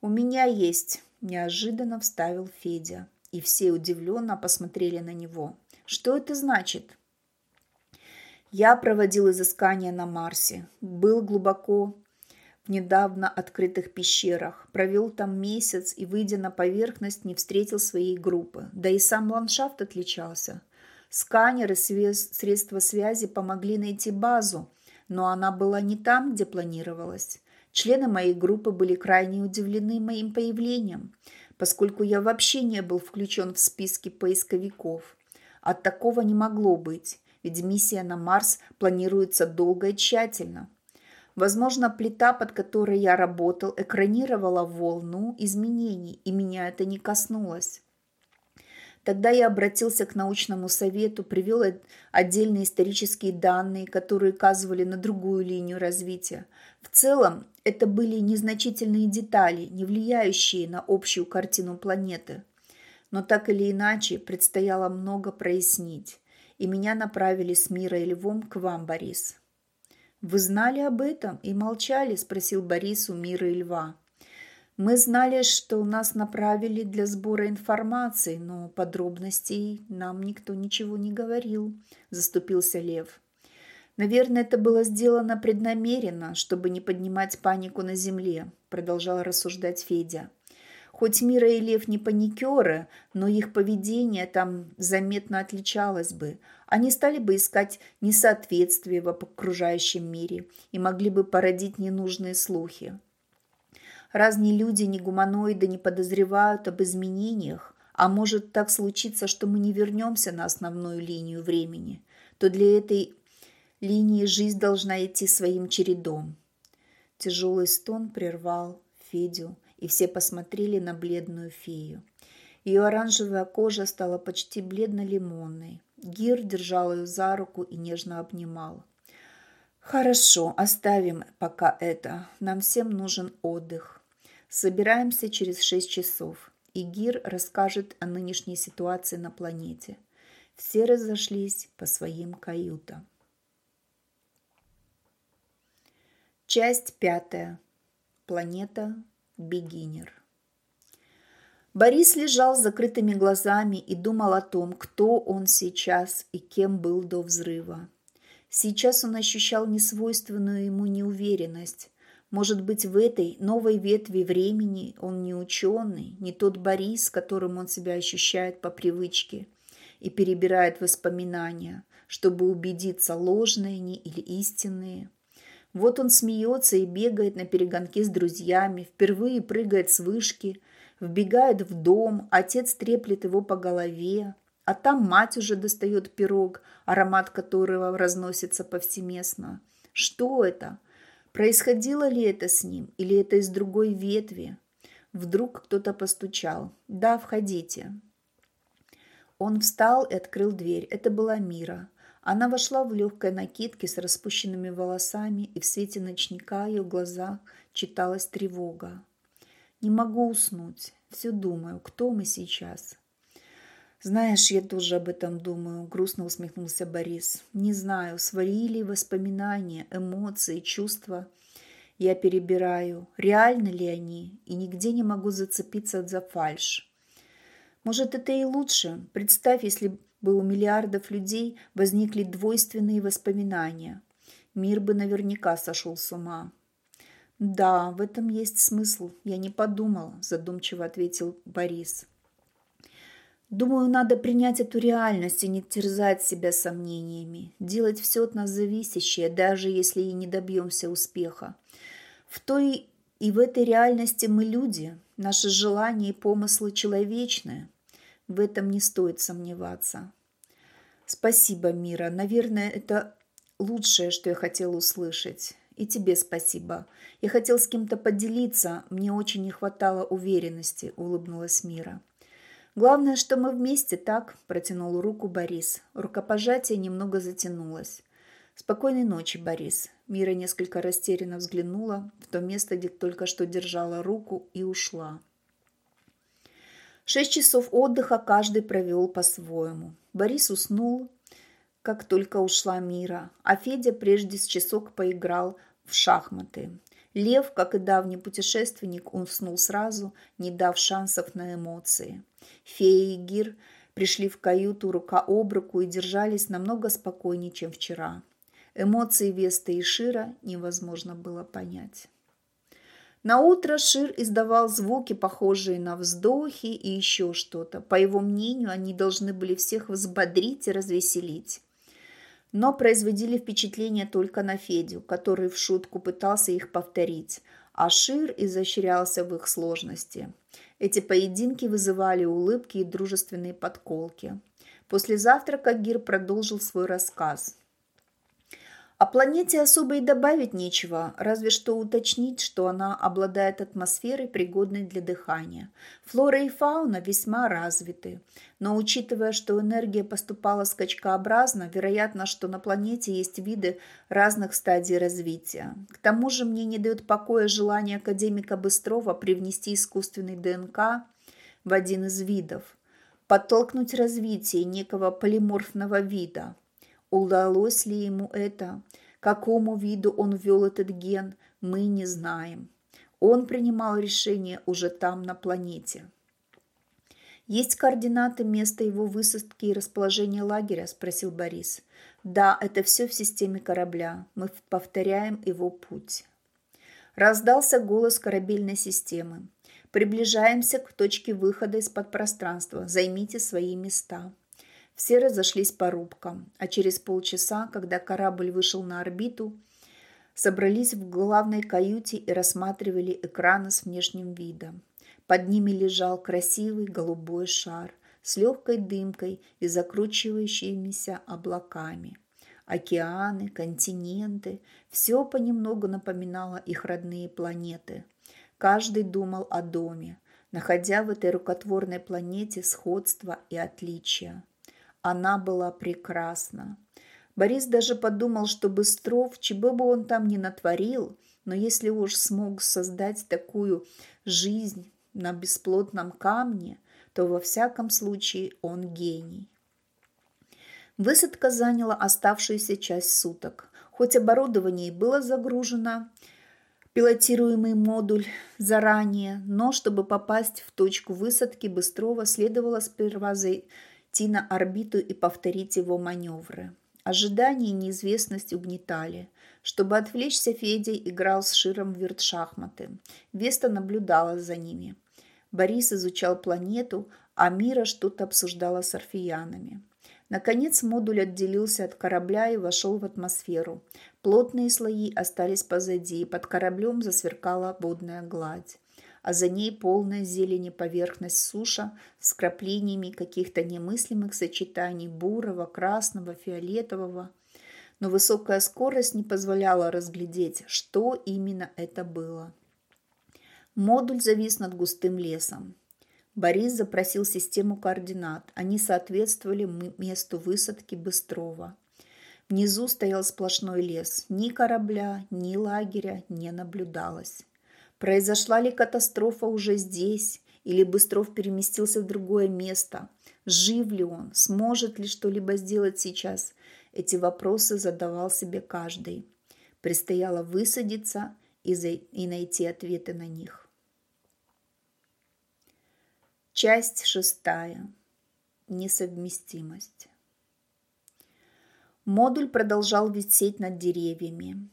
У меня есть, неожиданно вставил Федя. И все удивленно посмотрели на него. Что это значит? Я проводил изыскания на Марсе, был глубоко в недавно открытых пещерах, провел там месяц и, выйдя на поверхность, не встретил своей группы. Да и сам ландшафт отличался. Сканеры, средства связи помогли найти базу, но она была не там, где планировалось. Члены моей группы были крайне удивлены моим появлением, поскольку я вообще не был включен в списки поисковиков. От такого не могло быть ведь миссия на Марс планируется долго и тщательно. Возможно, плита, под которой я работал, экранировала волну изменений, и меня это не коснулось. Тогда я обратился к научному совету, привел отдельные исторические данные, которые указывали на другую линию развития. В целом, это были незначительные детали, не влияющие на общую картину планеты. Но так или иначе, предстояло много прояснить и меня направили с Мирой Львом к вам, Борис». «Вы знали об этом и молчали?» – спросил Борис у Миры и Льва. «Мы знали, что нас направили для сбора информации, но подробностей нам никто ничего не говорил», – заступился Лев. «Наверное, это было сделано преднамеренно, чтобы не поднимать панику на земле», – продолжал рассуждать Федя. Хоть Мира и Лев не паникеры, но их поведение там заметно отличалось бы. Они стали бы искать несоответствие в окружающем мире и могли бы породить ненужные слухи. Разные люди, не гуманоиды, не подозревают об изменениях, а может так случиться, что мы не вернемся на основную линию времени, то для этой линии жизнь должна идти своим чередом. Тяжелый стон прервал Федю, и все посмотрели на бледную фею. Ее оранжевая кожа стала почти бледно-лимонной. Гир держал ее за руку и нежно обнимал. «Хорошо, оставим пока это. Нам всем нужен отдых. Собираемся через шесть часов, и Гир расскажет о нынешней ситуации на планете». Все разошлись по своим каютам. Часть пятая. Планета Бегинер. Борис лежал с закрытыми глазами и думал о том, кто он сейчас и кем был до взрыва. Сейчас он ощущал несвойственную ему неуверенность. Может быть, в этой новой ветви времени он не ученый, не тот Борис, которым он себя ощущает по привычке и перебирает воспоминания, чтобы убедиться, ложные они или истинные – вот он смеется и бегает на перегонки с друзьями, впервые прыгает с вышки, вбегает в дом, отец треплет его по голове, а там мать уже достает пирог, аромат которого разносится повсеместно. Что это? Происходило ли это с ним или это из другой ветви? Вдруг кто-то постучал. «Да, входите». Он встал и открыл дверь. Это была Мира. Она вошла в легкой накидке с распущенными волосами, и в свете ночника ее глазах читалась тревога. «Не могу уснуть. Все думаю, кто мы сейчас?» «Знаешь, я тоже об этом думаю», — грустно усмехнулся Борис. «Не знаю, сварили воспоминания, эмоции, чувства. Я перебираю, реально ли они, и нигде не могу зацепиться за фальш. Может, это и лучше. Представь, если бы у миллиардов людей возникли двойственные воспоминания. Мир бы наверняка сошел с ума. «Да, в этом есть смысл. Я не подумал», – задумчиво ответил Борис. «Думаю, надо принять эту реальность и не терзать себя сомнениями, делать все от нас зависящее, даже если и не добьемся успеха. В той и в этой реальности мы люди, наши желания и помыслы человечные. В этом не стоит сомневаться». «Спасибо, Мира. Наверное, это лучшее, что я хотела услышать. И тебе спасибо. Я хотел с кем-то поделиться, мне очень не хватало уверенности, улыбнулась Мира. Главное, что мы вместе, так? Протянул руку Борис. Рукопожатие немного затянулось. Спокойной ночи, Борис. Мира несколько растерянно взглянула в то место, где только что держала руку и ушла. Шесть часов отдыха каждый провел по-своему. Борис уснул, как только ушла Мира, а Федя прежде с часок поиграл в шахматы. Лев, как и давний путешественник, уснул сразу, не дав шансов на эмоции. Фея и Гир пришли в каюту рука об руку и держались намного спокойнее, чем вчера. Эмоции Веста и Шира невозможно было понять. На утро Шир издавал звуки, похожие на вздохи и еще что-то. По его мнению, они должны были всех взбодрить и развеселить но производили впечатление только на Федю, который в шутку пытался их повторить, а Шир изощрялся в их сложности. Эти поединки вызывали улыбки и дружественные подколки. После завтрака Гир продолжил свой рассказ. О планете особо и добавить нечего, разве что уточнить, что она обладает атмосферой, пригодной для дыхания. Флора и фауна весьма развиты, но учитывая, что энергия поступала скачкообразно, вероятно, что на планете есть виды разных стадий развития. К тому же мне не дает покоя желание академика Быстрова привнести искусственный ДНК в один из видов, подтолкнуть развитие некого полиморфного вида – Удалось ли ему это? Какому виду он ввел этот ген, мы не знаем. Он принимал решение уже там, на планете. «Есть координаты места его высадки и расположения лагеря?» – спросил Борис. «Да, это все в системе корабля. Мы повторяем его путь». Раздался голос корабельной системы. «Приближаемся к точке выхода из-под пространства. Займите свои места». Все разошлись по рубкам, а через полчаса, когда корабль вышел на орбиту, собрались в главной каюте и рассматривали экраны с внешним видом. Под ними лежал красивый голубой шар с легкой дымкой и закручивающимися облаками. Океаны, континенты – все понемногу напоминало их родные планеты. Каждый думал о доме, находя в этой рукотворной планете сходство и отличия. Она была прекрасна. Борис даже подумал, что Быстров, чего бы он там ни натворил, но если уж смог создать такую жизнь на бесплотном камне, то во всяком случае он гений. Высадка заняла оставшуюся часть суток. Хоть оборудование и было загружено, пилотируемый модуль заранее, но чтобы попасть в точку высадки Быстрова следовало сперва идти на орбиту и повторить его маневры. Ожидание и неизвестность угнетали. Чтобы отвлечься, Федя играл с Широм в виртшахматы. Веста наблюдала за ними. Борис изучал планету, а Мира что-то обсуждала с орфиянами. Наконец модуль отделился от корабля и вошел в атмосферу. Плотные слои остались позади, и под кораблем засверкала водная гладь а за ней полная зелени поверхность суша с краплениями каких-то немыслимых сочетаний бурого, красного, фиолетового. Но высокая скорость не позволяла разглядеть, что именно это было. Модуль завис над густым лесом. Борис запросил систему координат. Они соответствовали месту высадки Быстрова. Внизу стоял сплошной лес. Ни корабля, ни лагеря не наблюдалось. Произошла ли катастрофа уже здесь, или Быстров переместился в другое место? Жив ли он? Сможет ли что-либо сделать сейчас? Эти вопросы задавал себе каждый. Предстояло высадиться и, за... и найти ответы на них. Часть шестая. Несовместимость. Модуль продолжал висеть над деревьями.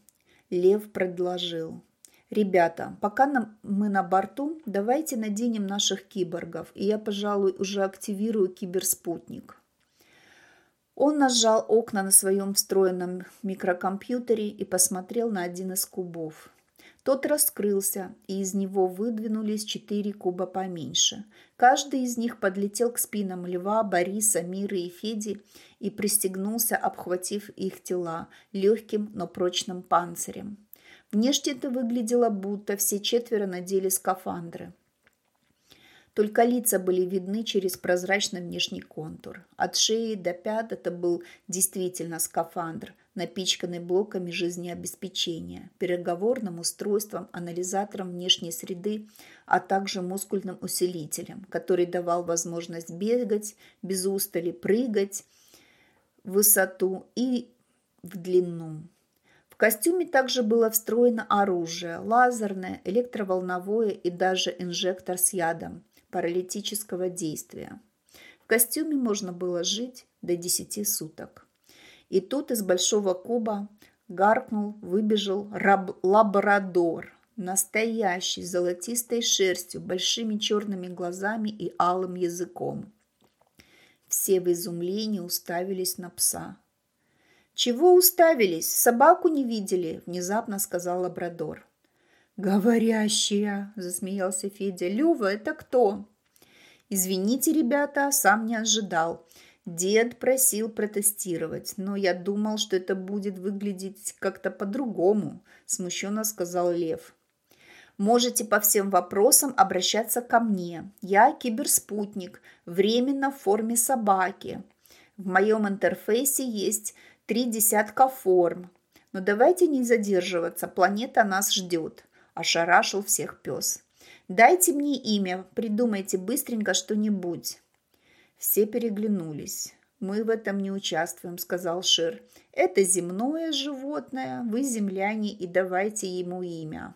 Лев предложил. «Ребята, пока мы на борту, давайте наденем наших киборгов, и я, пожалуй, уже активирую киберспутник». Он нажал окна на своем встроенном микрокомпьютере и посмотрел на один из кубов. Тот раскрылся, и из него выдвинулись четыре куба поменьше. Каждый из них подлетел к спинам Льва, Бориса, Миры и Феди и пристегнулся, обхватив их тела легким, но прочным панцирем. Внешне это выглядело, будто все четверо надели скафандры. Только лица были видны через прозрачный внешний контур. От шеи до пят это был действительно скафандр, напичканный блоками жизнеобеспечения, переговорным устройством, анализатором внешней среды, а также мускульным усилителем, который давал возможность бегать без устали, прыгать в высоту и в длину. В костюме также было встроено оружие, лазерное, электроволновое и даже инжектор с ядом паралитического действия. В костюме можно было жить до 10 суток. И тут из большого куба гаркнул, выбежал раб лабрадор, настоящий, золотистой шерстью, большими черными глазами и алым языком. Все в изумлении уставились на пса. «Чего уставились? Собаку не видели?» – внезапно сказал Лабрадор. «Говорящая!» – засмеялся Федя. «Лёва, это кто?» «Извините, ребята, сам не ожидал. Дед просил протестировать, но я думал, что это будет выглядеть как-то по-другому», – смущенно сказал Лев. «Можете по всем вопросам обращаться ко мне. Я киберспутник, временно в форме собаки. В моем интерфейсе есть три десятка форм. Но давайте не задерживаться, планета нас ждет», – ошарашил всех пес. «Дайте мне имя, придумайте быстренько что-нибудь». Все переглянулись. «Мы в этом не участвуем», – сказал Шир. «Это земное животное, вы земляне, и давайте ему имя».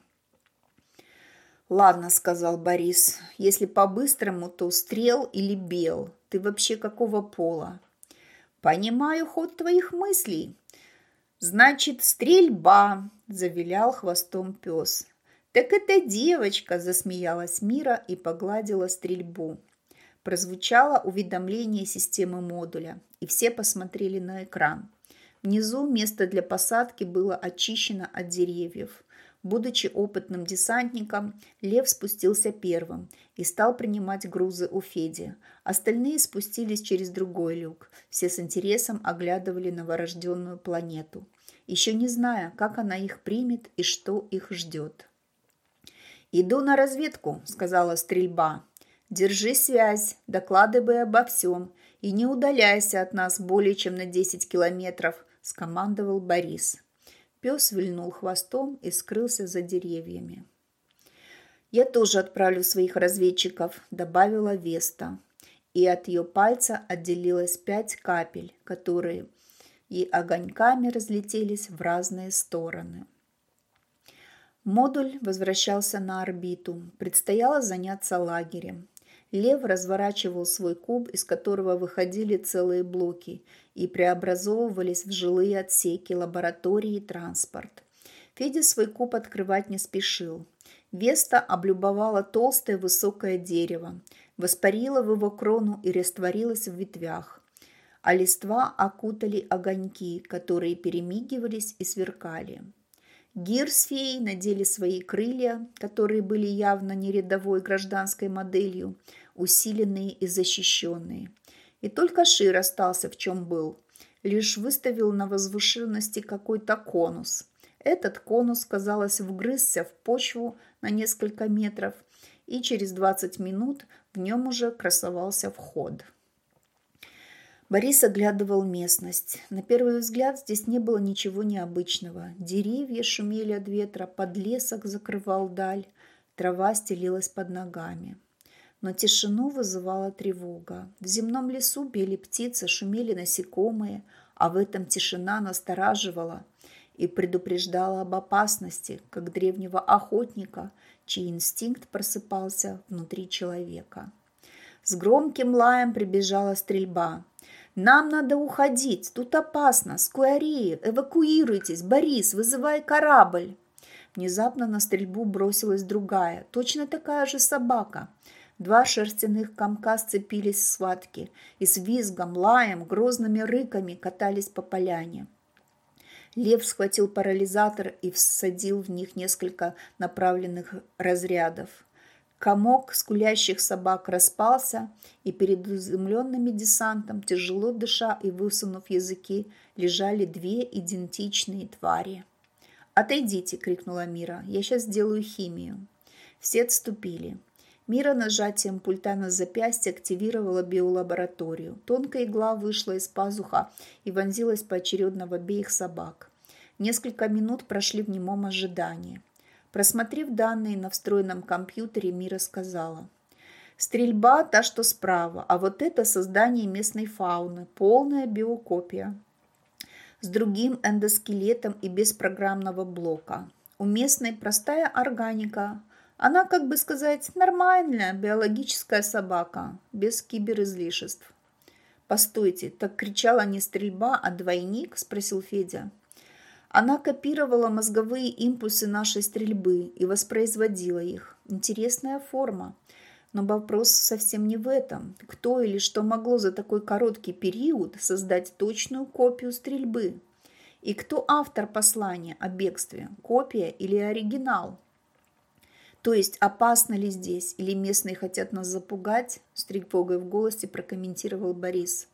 «Ладно», – сказал Борис. «Если по-быстрому, то стрел или бел. Ты вообще какого пола?» «Понимаю ход твоих мыслей». «Значит, стрельба!» – завилял хвостом пес. «Так это девочка!» – засмеялась Мира и погладила стрельбу. Прозвучало уведомление системы модуля, и все посмотрели на экран. Внизу место для посадки было очищено от деревьев. Будучи опытным десантником, Лев спустился первым и стал принимать грузы у Феди. Остальные спустились через другой люк. Все с интересом оглядывали новорожденную планету, еще не зная, как она их примет и что их ждет. «Иду на разведку», — сказала стрельба. «Держи связь, докладывай обо всем и не удаляйся от нас более чем на 10 километров», — скомандовал Борис. Пес вильнул хвостом и скрылся за деревьями. «Я тоже отправлю своих разведчиков», – добавила Веста. И от ее пальца отделилось пять капель, которые и огоньками разлетелись в разные стороны. Модуль возвращался на орбиту. Предстояло заняться лагерем. Лев разворачивал свой куб, из которого выходили целые блоки и преобразовывались в жилые отсеки, лаборатории и транспорт. Федя свой куб открывать не спешил. Веста облюбовала толстое высокое дерево, воспарила в его крону и растворилась в ветвях. А листва окутали огоньки, которые перемигивались и сверкали. Гир с феей надели свои крылья, которые были явно не рядовой гражданской моделью, усиленные и защищенные. И только Шир остался в чем был. Лишь выставил на возвышенности какой-то конус. Этот конус, казалось, вгрызся в почву на несколько метров, и через 20 минут в нем уже красовался вход. Борис оглядывал местность. На первый взгляд здесь не было ничего необычного. Деревья шумели от ветра, подлесок закрывал даль, трава стелилась под ногами но тишину вызывала тревога. В земном лесу пели птицы, шумели насекомые, а в этом тишина настораживала. и предупреждала об опасности, как древнего охотника, чей инстинкт просыпался внутри человека. С громким лаем прибежала стрельба. «Нам надо уходить, тут опасно, скуари, эвакуируйтесь, Борис, вызывай корабль!» Внезапно на стрельбу бросилась другая, точно такая же собака. Два шерстяных комка сцепились в схватке и с визгом, лаем, грозными рыками катались по поляне. Лев схватил парализатор и всадил в них несколько направленных разрядов. Комок скулящих собак распался, и перед изумленными десантом, тяжело дыша и высунув языки, лежали две идентичные твари. «Отойдите!» – крикнула Мира. «Я сейчас сделаю химию». Все отступили. Мира нажатием пульта на запястье активировала биолабораторию. Тонкая игла вышла из пазуха и вонзилась поочередно в обеих собак. Несколько минут прошли в немом ожидании. Просмотрев данные на встроенном компьютере, Мира сказала. Стрельба та, что справа, а вот это создание местной фауны, полная биокопия. С другим эндоскелетом и без программного блока. У местной простая органика. Она, как бы сказать, нормальная биологическая собака, без киберизлишеств. «Постойте, так кричала не стрельба, а двойник?» – спросил Федя. Она копировала мозговые импульсы нашей стрельбы и воспроизводила их. Интересная форма. Но вопрос совсем не в этом. Кто или что могло за такой короткий период создать точную копию стрельбы? И кто автор послания о бегстве? Копия или оригинал? То есть опасно ли здесь или местные хотят нас запугать? С тревогой в голосе прокомментировал Борис.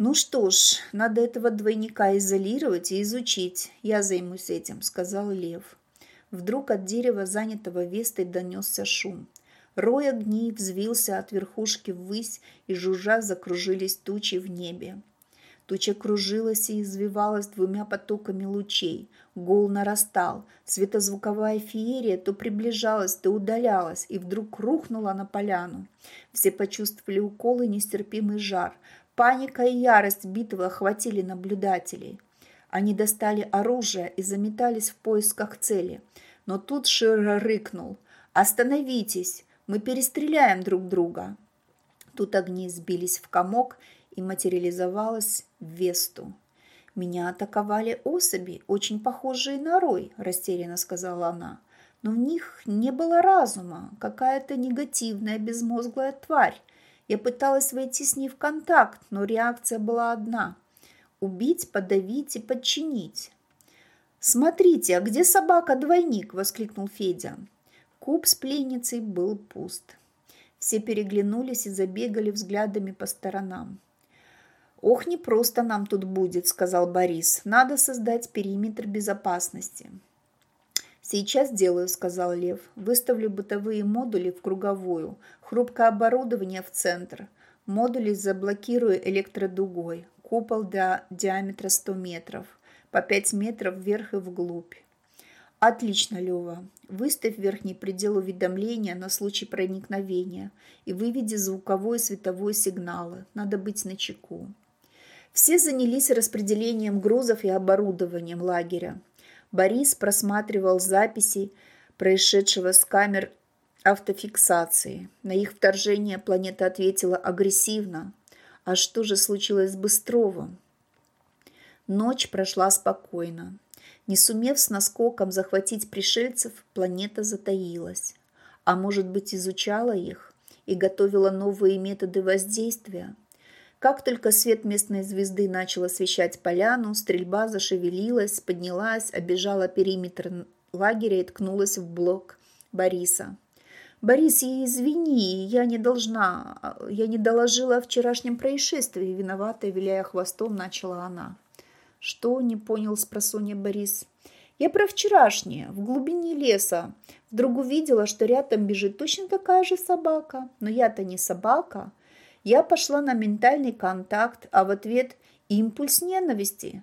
«Ну что ж, надо этого двойника изолировать и изучить. Я займусь этим», — сказал Лев. Вдруг от дерева, занятого Вестой, донесся шум. Рой огней взвился от верхушки ввысь, и жужжа закружились тучи в небе. Туча кружилась и извивалась двумя потоками лучей. Гул нарастал. Светозвуковая феерия то приближалась, то удалялась, и вдруг рухнула на поляну. Все почувствовали укол и нестерпимый жар. Паника и ярость битвы охватили наблюдателей. Они достали оружие и заметались в поисках цели. Но тут Шира рыкнул. «Остановитесь! Мы перестреляем друг друга!» Тут огни сбились в комок и материализовалась Весту. «Меня атаковали особи, очень похожие на рой», – растерянно сказала она. «Но в них не было разума, какая-то негативная безмозглая тварь, я пыталась войти с ней в контакт, но реакция была одна – убить, подавить и подчинить. «Смотрите, а где собака-двойник?» – воскликнул Федя. Куб с пленницей был пуст. Все переглянулись и забегали взглядами по сторонам. «Ох, не просто нам тут будет», – сказал Борис. «Надо создать периметр безопасности». «Сейчас делаю», – сказал Лев. «Выставлю бытовые модули в круговую, хрупкое оборудование в центр. Модули заблокирую электродугой, купол до диаметра 100 метров, по 5 метров вверх и вглубь. Отлично, Лева. Выставь верхний предел уведомления на случай проникновения и выведи звуковой и световой сигналы. Надо быть начеку. Все занялись распределением грузов и оборудованием лагеря. Борис просматривал записи происшедшего с камер автофиксации. На их вторжение планета ответила агрессивно. А что же случилось с Быстровым? Ночь прошла спокойно. Не сумев с наскоком захватить пришельцев, планета затаилась. А может быть, изучала их и готовила новые методы воздействия – как только свет местной звезды начал освещать поляну, стрельба зашевелилась, поднялась, обежала периметр лагеря и ткнулась в блок Бориса. «Борис, извини, я не должна, я не доложила о вчерашнем происшествии», виновата, виляя хвостом, начала она. «Что?» – не понял спросонья Борис. «Я про вчерашнее, в глубине леса. Вдруг увидела, что рядом бежит точно такая же собака. Но я-то не собака, я пошла на ментальный контакт, а в ответ импульс ненависти.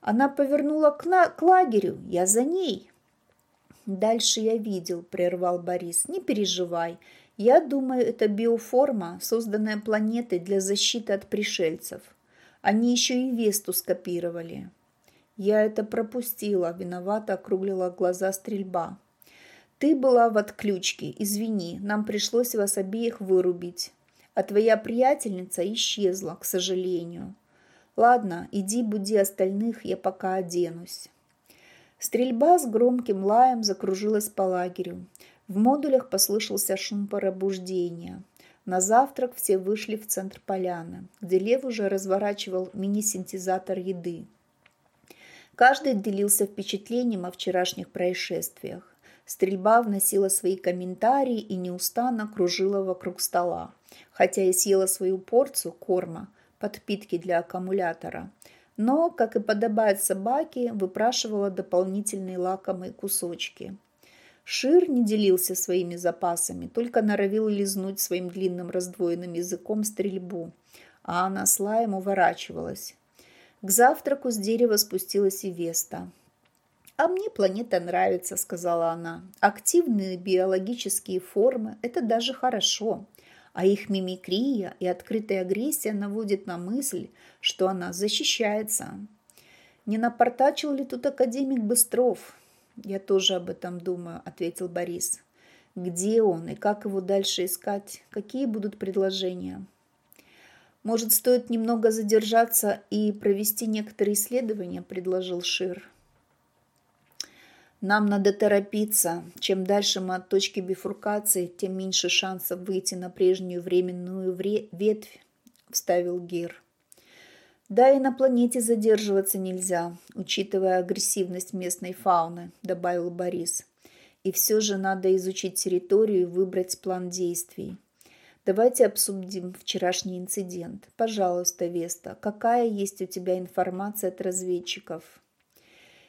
Она повернула к, на- к лагерю, я за ней. Дальше я видел, прервал Борис. Не переживай. Я думаю, это биоформа, созданная планетой для защиты от пришельцев. Они еще и Весту скопировали. Я это пропустила, виновато округлила глаза стрельба. Ты была в отключке, извини, нам пришлось вас обеих вырубить. А твоя приятельница исчезла, к сожалению. Ладно, иди буди остальных, я пока оденусь. Стрельба с громким лаем закружилась по лагерю. В модулях послышался шум пробуждения. На завтрак все вышли в центр поляны, где Лев уже разворачивал мини-синтезатор еды. Каждый делился впечатлением о вчерашних происшествиях. Стрельба вносила свои комментарии и неустанно кружила вокруг стола, хотя и съела свою порцию корма, подпитки для аккумулятора, но, как и подобает собаке, выпрашивала дополнительные лакомые кусочки. Шир не делился своими запасами, только норовил лизнуть своим длинным раздвоенным языком стрельбу, а она с лаем уворачивалась. К завтраку с дерева спустилась и Веста. «А мне планета нравится», — сказала она. «Активные биологические формы – это даже хорошо, а их мимикрия и открытая агрессия наводят на мысль, что она защищается. Не напортачил ли тут академик Быстров? Я тоже об этом думаю, ответил Борис. Где он и как его дальше искать? Какие будут предложения? Может, стоит немного задержаться и провести некоторые исследования, предложил Шир. Нам надо торопиться. Чем дальше мы от точки бифуркации, тем меньше шансов выйти на прежнюю временную ветвь, вставил Гир. Да и на планете задерживаться нельзя, учитывая агрессивность местной фауны, добавил Борис. И все же надо изучить территорию и выбрать план действий. Давайте обсудим вчерашний инцидент. Пожалуйста, Веста, какая есть у тебя информация от разведчиков?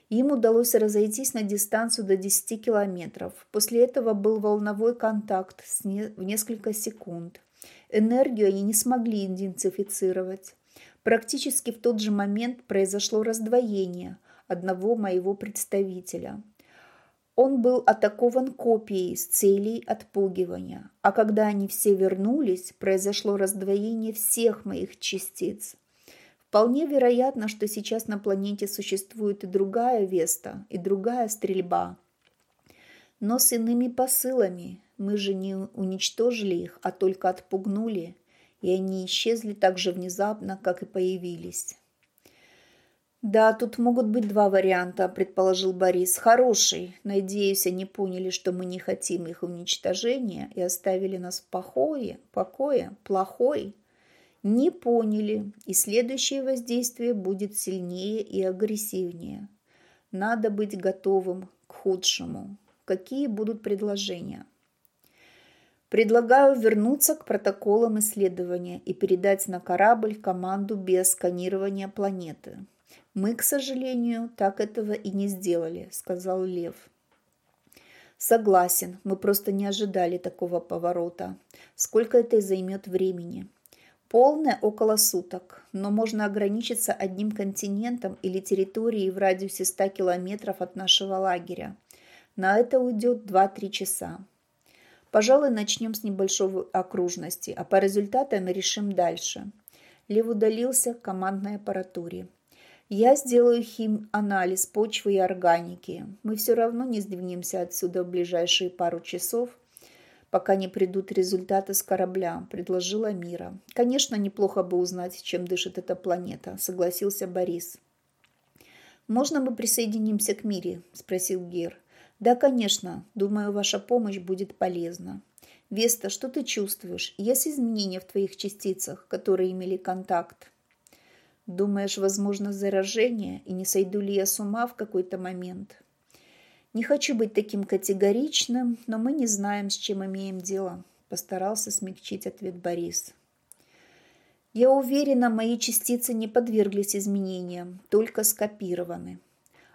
Им удалось разойтись на дистанцию до 10 километров. После этого был волновой контакт в несколько секунд. Энергию они не смогли идентифицировать. Практически в тот же момент произошло раздвоение одного моего представителя. Он был атакован копией с целей отпугивания, а когда они все вернулись, произошло раздвоение всех моих частиц. Вполне вероятно, что сейчас на планете существует и другая Веста, и другая стрельба. Но с иными посылами мы же не уничтожили их, а только отпугнули и они исчезли так же внезапно, как и появились. «Да, тут могут быть два варианта», – предположил Борис. «Хороший. Надеюсь, они поняли, что мы не хотим их уничтожения и оставили нас в покое. Покое? Плохой?» «Не поняли, и следующее воздействие будет сильнее и агрессивнее. Надо быть готовым к худшему. Какие будут предложения?» Предлагаю вернуться к протоколам исследования и передать на корабль команду без сканирования планеты. Мы, к сожалению, так этого и не сделали, сказал Лев. Согласен, мы просто не ожидали такого поворота. Сколько это займет времени? Полное около суток, но можно ограничиться одним континентом или территорией в радиусе 100 километров от нашего лагеря. На это уйдет 2-3 часа. Пожалуй, начнем с небольшой окружности, а по результатам решим дальше. Лев удалился к командной аппаратуре. Я сделаю хим-анализ почвы и органики. Мы все равно не сдвинемся отсюда в ближайшие пару часов, пока не придут результаты с корабля, предложила Мира. Конечно, неплохо бы узнать, чем дышит эта планета, согласился Борис. «Можно мы присоединимся к Мире?» – спросил Гер. Да, конечно. Думаю, ваша помощь будет полезна. Веста, что ты чувствуешь? Есть изменения в твоих частицах, которые имели контакт? Думаешь, возможно заражение, и не сойду ли я с ума в какой-то момент? Не хочу быть таким категоричным, но мы не знаем, с чем имеем дело, постарался смягчить ответ Борис. Я уверена, мои частицы не подверглись изменениям, только скопированы.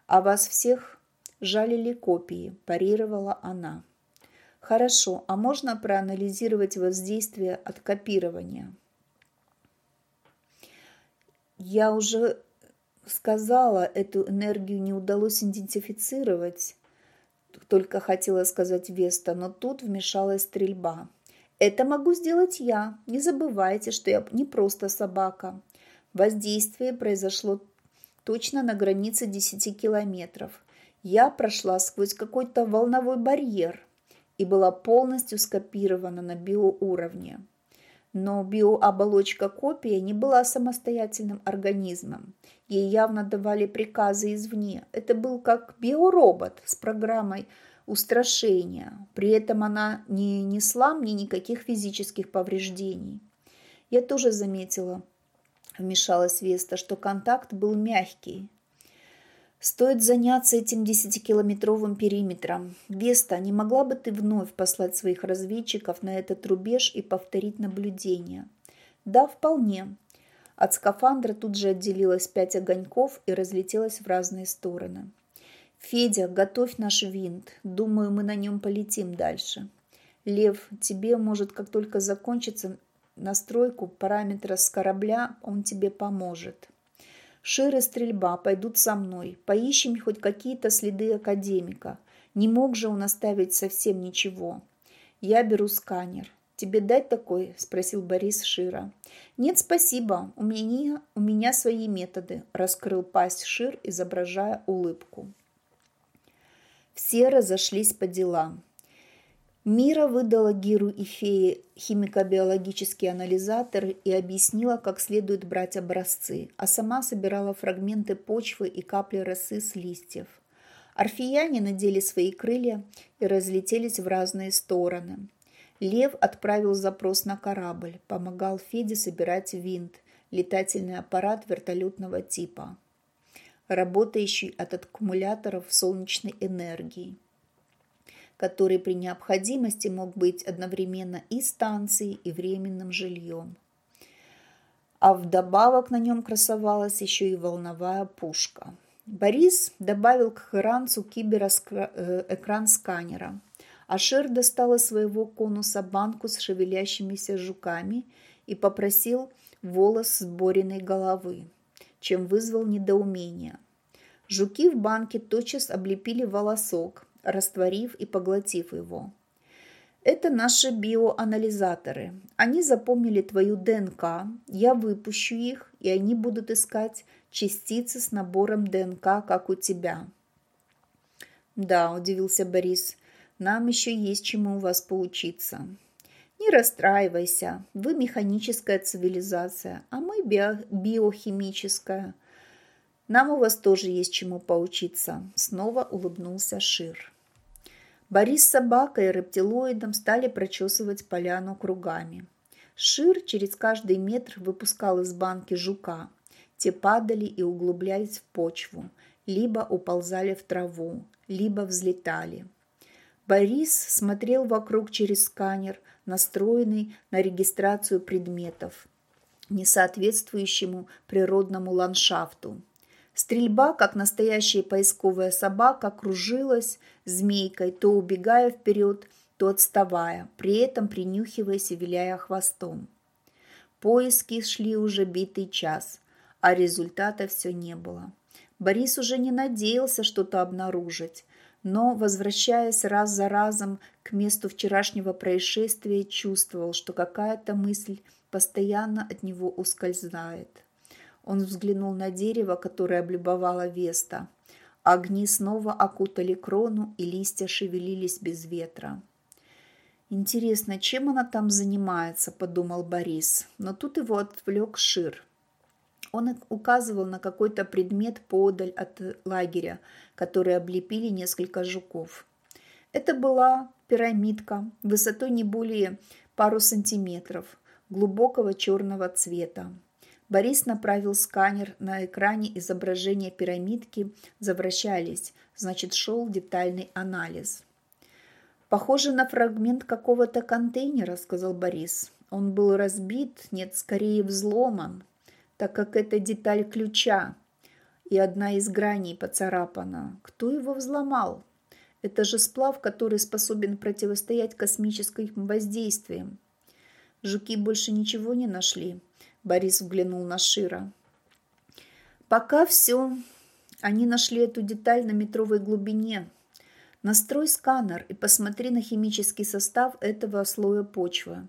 А вас всех жалили копии, парировала она. Хорошо, а можно проанализировать воздействие от копирования? Я уже сказала, эту энергию не удалось идентифицировать, только хотела сказать Веста, но тут вмешалась стрельба. Это могу сделать я. Не забывайте, что я не просто собака. Воздействие произошло точно на границе 10 километров. Я прошла сквозь какой-то волновой барьер и была полностью скопирована на биоуровне. Но биооболочка копия не была самостоятельным организмом. Ей явно давали приказы извне. Это был как биоробот с программой устрашения. При этом она не несла мне никаких физических повреждений. Я тоже заметила, вмешалась Веста, что контакт был мягкий. Стоит заняться этим десятикилометровым периметром. Веста, не могла бы ты вновь послать своих разведчиков на этот рубеж и повторить наблюдение? Да, вполне. От скафандра тут же отделилось пять огоньков и разлетелось в разные стороны. «Федя, готовь наш винт. Думаю, мы на нем полетим дальше. Лев, тебе, может, как только закончится настройку параметра с корабля, он тебе поможет. Шир и стрельба пойдут со мной. Поищем хоть какие-то следы академика. Не мог же он оставить совсем ничего. Я беру сканер. «Тебе дать такой?» – спросил Борис Шира. «Нет, спасибо. У меня, у меня свои методы», – раскрыл пасть Шир, изображая улыбку. Все разошлись по делам. Мира выдала Гиру и Фее химико-биологические анализаторы и объяснила, как следует брать образцы, а сама собирала фрагменты почвы и капли росы с листьев. Орфияне надели свои крылья и разлетелись в разные стороны. Лев отправил запрос на корабль, помогал Феде собирать винт, летательный аппарат вертолетного типа, работающий от аккумуляторов солнечной энергии который при необходимости мог быть одновременно и станцией, и временным жильем. А вдобавок на нем красовалась еще и волновая пушка. Борис добавил к ранцу киберэкран сканера. Ашер достал из своего конуса банку с шевелящимися жуками и попросил волос с бориной головы, чем вызвал недоумение. Жуки в банке тотчас облепили волосок, растворив и поглотив его. Это наши биоанализаторы. Они запомнили твою ДНК, я выпущу их, и они будут искать частицы с набором ДНК, как у тебя. Да, удивился Борис, нам еще есть чему у вас поучиться. Не расстраивайся, вы механическая цивилизация, а мы био биохимическая. Нам у вас тоже есть чему поучиться. Снова улыбнулся Шир. Борис с собакой и рептилоидом стали прочесывать поляну кругами. Шир через каждый метр выпускал из банки жука. Те падали и углублялись в почву, либо уползали в траву, либо взлетали. Борис смотрел вокруг через сканер, настроенный на регистрацию предметов, не соответствующему природному ландшафту. Стрельба, как настоящая поисковая собака, кружилась змейкой, то убегая вперед, то отставая, при этом принюхиваясь и виляя хвостом. Поиски шли уже битый час, а результата все не было. Борис уже не надеялся что-то обнаружить, но, возвращаясь раз за разом к месту вчерашнего происшествия, чувствовал, что какая-то мысль постоянно от него ускользает. Он взглянул на дерево, которое облюбовала Веста. Огни снова окутали крону, и листья шевелились без ветра. «Интересно, чем она там занимается?» – подумал Борис. Но тут его отвлек Шир. Он указывал на какой-то предмет подаль от лагеря, который облепили несколько жуков. Это была пирамидка высотой не более пару сантиметров, глубокого черного цвета. Борис направил сканер, на экране изображения пирамидки завращались, значит, шел детальный анализ. «Похоже на фрагмент какого-то контейнера», – сказал Борис. «Он был разбит, нет, скорее взломан, так как это деталь ключа, и одна из граней поцарапана. Кто его взломал? Это же сплав, который способен противостоять космическим воздействиям. Жуки больше ничего не нашли. Борис взглянул на Шира. Пока все. Они нашли эту деталь на метровой глубине. Настрой сканер и посмотри на химический состав этого слоя почвы.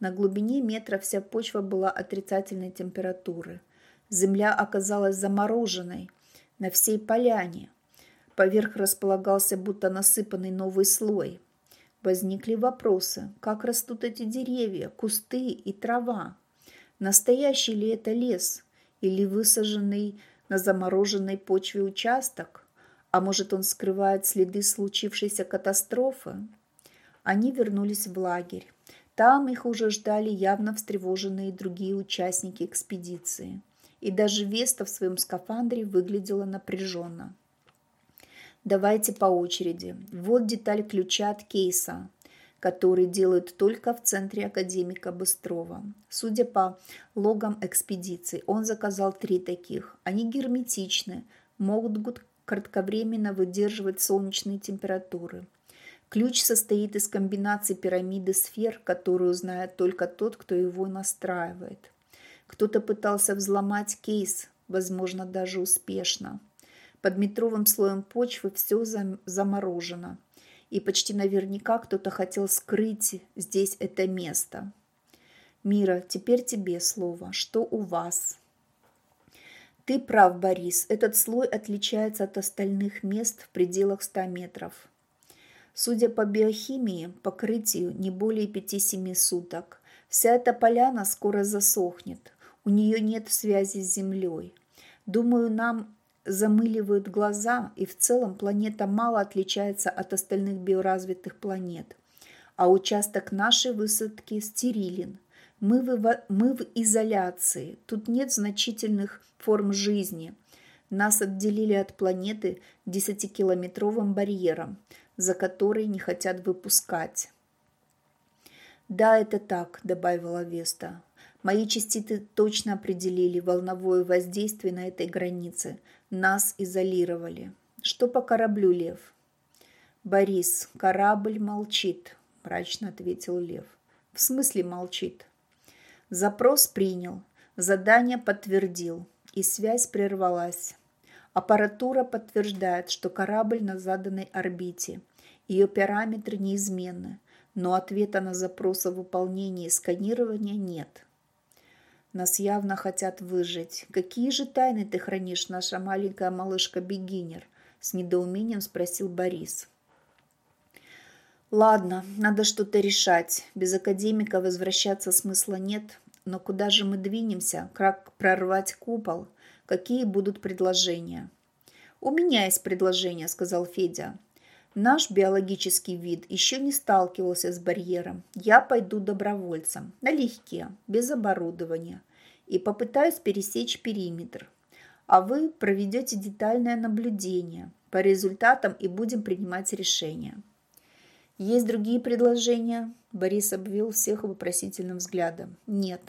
На глубине метра вся почва была отрицательной температуры. Земля оказалась замороженной на всей поляне. Поверх располагался будто насыпанный новый слой. Возникли вопросы, как растут эти деревья, кусты и трава. Настоящий ли это лес или высаженный на замороженной почве участок? А может, он скрывает следы случившейся катастрофы? Они вернулись в лагерь. Там их уже ждали явно встревоженные другие участники экспедиции. И даже Веста в своем скафандре выглядела напряженно. Давайте по очереди. Вот деталь ключа от кейса, который делают только в центре академика Быстрова. Судя по логам экспедиции, он заказал три таких. Они герметичны, могут кратковременно выдерживать солнечные температуры. Ключ состоит из комбинации пирамиды сфер, которую знает только тот, кто его настраивает. Кто-то пытался взломать кейс, возможно, даже успешно. Под метровым слоем почвы все заморожено. И почти наверняка кто-то хотел скрыть здесь это место. Мира, теперь тебе слово. Что у вас? Ты прав, Борис. Этот слой отличается от остальных мест в пределах 100 метров. Судя по биохимии, покрытию не более 5-7 суток. Вся эта поляна скоро засохнет. У нее нет связи с Землей. Думаю, нам замыливают глаза, и в целом планета мало отличается от остальных биоразвитых планет. А участок нашей высадки стерилен – мы в, мы в изоляции, тут нет значительных форм жизни. Нас отделили от планеты десятикилометровым барьером, за который не хотят выпускать. «Да, это так», – добавила Веста. «Мои частицы точно определили волновое воздействие на этой границе. Нас изолировали. Что по кораблю, Лев?» «Борис, корабль молчит», – мрачно ответил Лев. «В смысле молчит?» Запрос принял, задание подтвердил, и связь прервалась. Аппаратура подтверждает, что корабль на заданной орбите. Ее параметры неизменны, но ответа на запрос о выполнении сканирования нет. Нас явно хотят выжить. Какие же тайны ты хранишь, наша маленькая малышка-бегинер? С недоумением спросил Борис. Ладно, надо что-то решать. Без академика возвращаться смысла нет. Но куда же мы двинемся? Как прорвать купол? Какие будут предложения? У меня есть предложение, сказал Федя. Наш биологический вид еще не сталкивался с барьером. Я пойду добровольцем, налегке, без оборудования, и попытаюсь пересечь периметр. А вы проведете детальное наблюдение. По результатам и будем принимать решения. Есть другие предложения? Борис обвел всех вопросительным взглядом. Нет.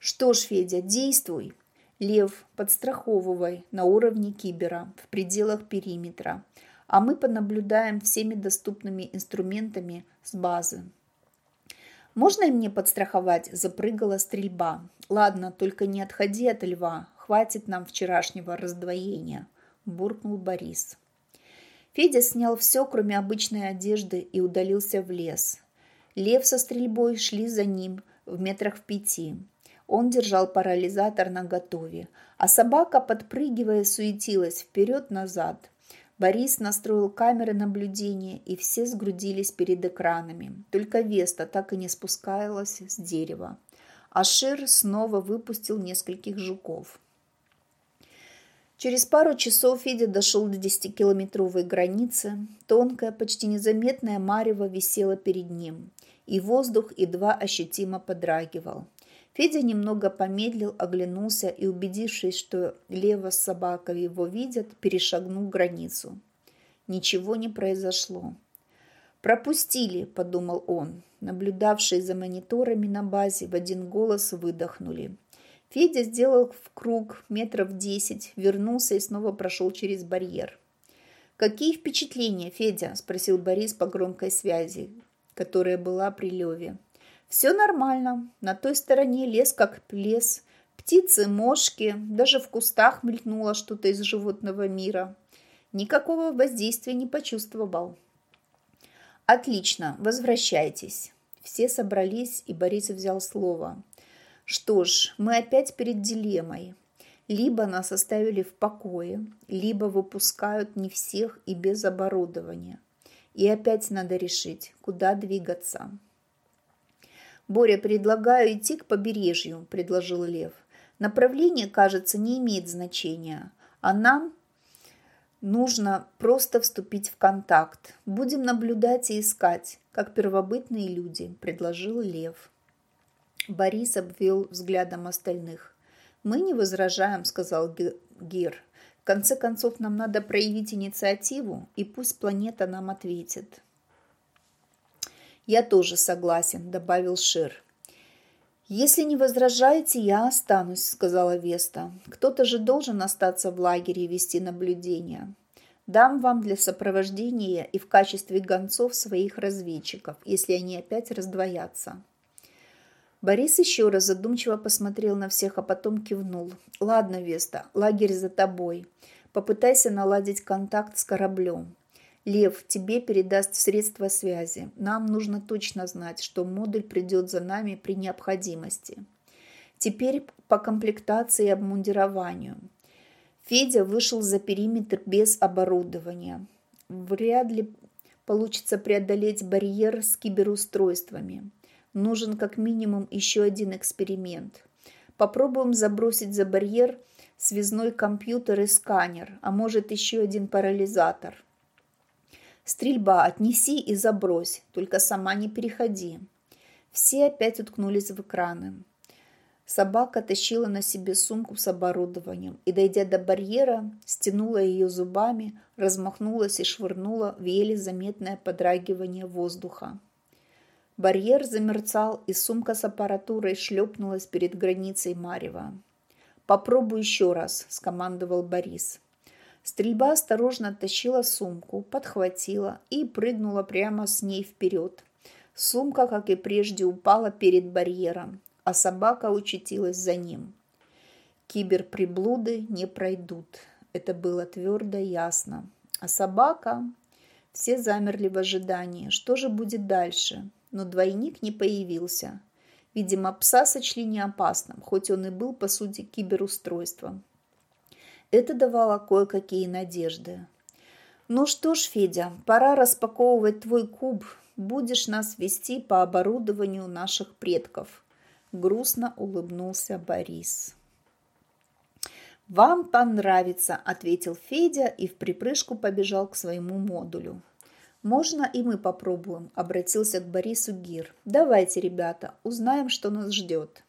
Что ж, Федя, действуй. Лев, подстраховывай на уровне кибера, в пределах периметра. А мы понаблюдаем всеми доступными инструментами с базы. «Можно и мне подстраховать?» – запрыгала стрельба. «Ладно, только не отходи от льва. Хватит нам вчерашнего раздвоения», – буркнул Борис. Федя снял все, кроме обычной одежды, и удалился в лес. Лев со стрельбой шли за ним в метрах в пяти. Он держал парализатор наготове, а собака, подпрыгивая, суетилась вперед-назад. Борис настроил камеры наблюдения, и все сгрудились перед экранами. Только Веста так и не спускалась с дерева. Ашир снова выпустил нескольких жуков. Через пару часов Федя дошел до десятикилометровой границы. Тонкая, почти незаметная марево висела перед ним, и воздух едва ощутимо подрагивал. Федя немного помедлил, оглянулся и, убедившись, что Лева с собакой его видят, перешагнул границу. Ничего не произошло. «Пропустили», – подумал он. Наблюдавшие за мониторами на базе в один голос выдохнули. Федя сделал в круг метров десять, вернулся и снова прошел через барьер. «Какие впечатления, Федя?» – спросил Борис по громкой связи, которая была при Леве. «Все нормально. На той стороне лес как лес. Птицы, мошки, даже в кустах мелькнуло что-то из животного мира. Никакого воздействия не почувствовал». «Отлично, возвращайтесь». Все собрались, и Борис взял слово – что ж, мы опять перед дилеммой. Либо нас оставили в покое, либо выпускают не всех и без оборудования. И опять надо решить, куда двигаться. «Боря, предлагаю идти к побережью», – предложил Лев. «Направление, кажется, не имеет значения, а нам нужно просто вступить в контакт. Будем наблюдать и искать, как первобытные люди», – предложил Лев. Борис обвел взглядом остальных. «Мы не возражаем», – сказал Гир. «В конце концов, нам надо проявить инициативу, и пусть планета нам ответит». «Я тоже согласен», – добавил Шир. «Если не возражаете, я останусь», – сказала Веста. «Кто-то же должен остаться в лагере и вести наблюдение. Дам вам для сопровождения и в качестве гонцов своих разведчиков, если они опять раздвоятся». Борис еще раз задумчиво посмотрел на всех, а потом кивнул. «Ладно, Веста, лагерь за тобой. Попытайся наладить контакт с кораблем. Лев тебе передаст средства связи. Нам нужно точно знать, что модуль придет за нами при необходимости. Теперь по комплектации и обмундированию. Федя вышел за периметр без оборудования. Вряд ли получится преодолеть барьер с киберустройствами. Нужен как минимум еще один эксперимент. Попробуем забросить за барьер связной компьютер и сканер, а может еще один парализатор. Стрельба отнеси и забрось, только сама не переходи. Все опять уткнулись в экраны. Собака тащила на себе сумку с оборудованием и, дойдя до барьера, стянула ее зубами, размахнулась и швырнула в еле заметное подрагивание воздуха. Барьер замерцал, и сумка с аппаратурой шлепнулась перед границей Марева. «Попробуй еще раз», – скомандовал Борис. Стрельба осторожно оттащила сумку, подхватила и прыгнула прямо с ней вперед. Сумка, как и прежде, упала перед барьером, а собака учтилась за ним. Киберприблуды не пройдут. Это было твердо ясно. А собака... Все замерли в ожидании. Что же будет дальше? Но двойник не появился. Видимо, пса сочли неопасным, хоть он и был, по сути, киберустройством. Это давало кое-какие надежды. «Ну что ж, Федя, пора распаковывать твой куб. Будешь нас вести по оборудованию наших предков», – грустно улыбнулся Борис. «Вам понравится», – ответил Федя и в припрыжку побежал к своему модулю. «Можно и мы попробуем», – обратился к Борису Гир. «Давайте, ребята, узнаем, что нас ждет».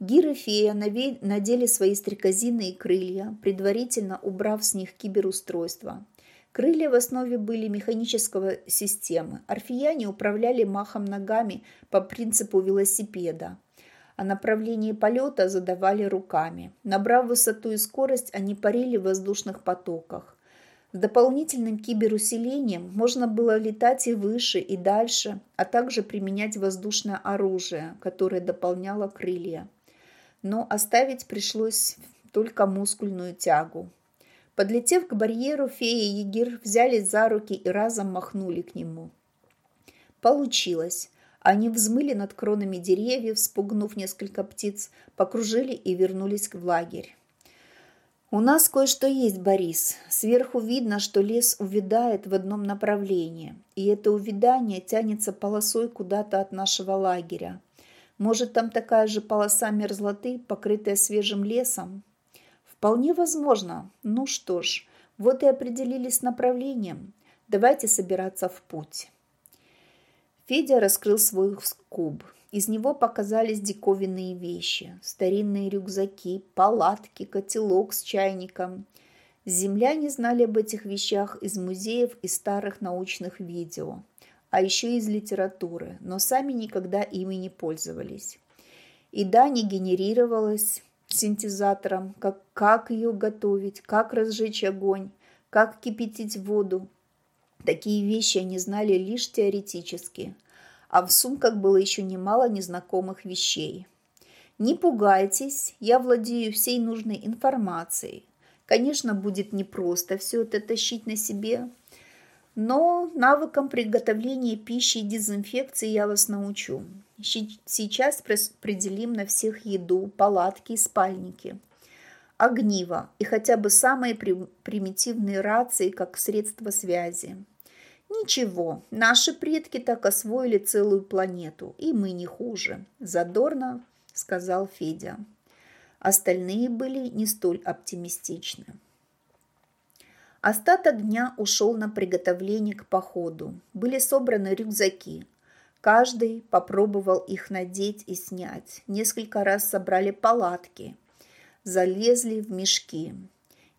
Гир и Фея надели свои стрекозиные крылья, предварительно убрав с них киберустройство. Крылья в основе были механического системы. Орфияне управляли махом ногами по принципу велосипеда, а направление полета задавали руками. Набрав высоту и скорость, они парили в воздушных потоках. С дополнительным киберусилением можно было летать и выше, и дальше, а также применять воздушное оружие, которое дополняло крылья но оставить пришлось только мускульную тягу. Подлетев к барьеру, фея и егир взялись за руки и разом махнули к нему. Получилось. Они взмыли над кронами деревьев, спугнув несколько птиц, покружили и вернулись в лагерь. «У нас кое-что есть, Борис. Сверху видно, что лес увядает в одном направлении, и это увядание тянется полосой куда-то от нашего лагеря. Может, там такая же полоса мерзлоты, покрытая свежим лесом? Вполне возможно. Ну что ж, вот и определились с направлением. Давайте собираться в путь. Федя раскрыл свой куб. Из него показались диковинные вещи. Старинные рюкзаки, палатки, котелок с чайником. Земляне знали об этих вещах из музеев и старых научных видео а еще из литературы, но сами никогда ими не пользовались. И да, не генерировалась синтезатором, как, как ее готовить, как разжечь огонь, как кипятить воду. Такие вещи они знали лишь теоретически, а в сумках было еще немало незнакомых вещей. Не пугайтесь, я владею всей нужной информацией. Конечно, будет непросто все это тащить на себе, но навыкам приготовления пищи и дезинфекции я вас научу. Сейчас распределим на всех еду, палатки и спальники. огниво и хотя бы самые примитивные рации как средство связи. Ничего, наши предки так освоили целую планету, и мы не хуже, задорно сказал Федя. Остальные были не столь оптимистичны. Остаток дня ушел на приготовление к походу. Были собраны рюкзаки. Каждый попробовал их надеть и снять. Несколько раз собрали палатки. Залезли в мешки.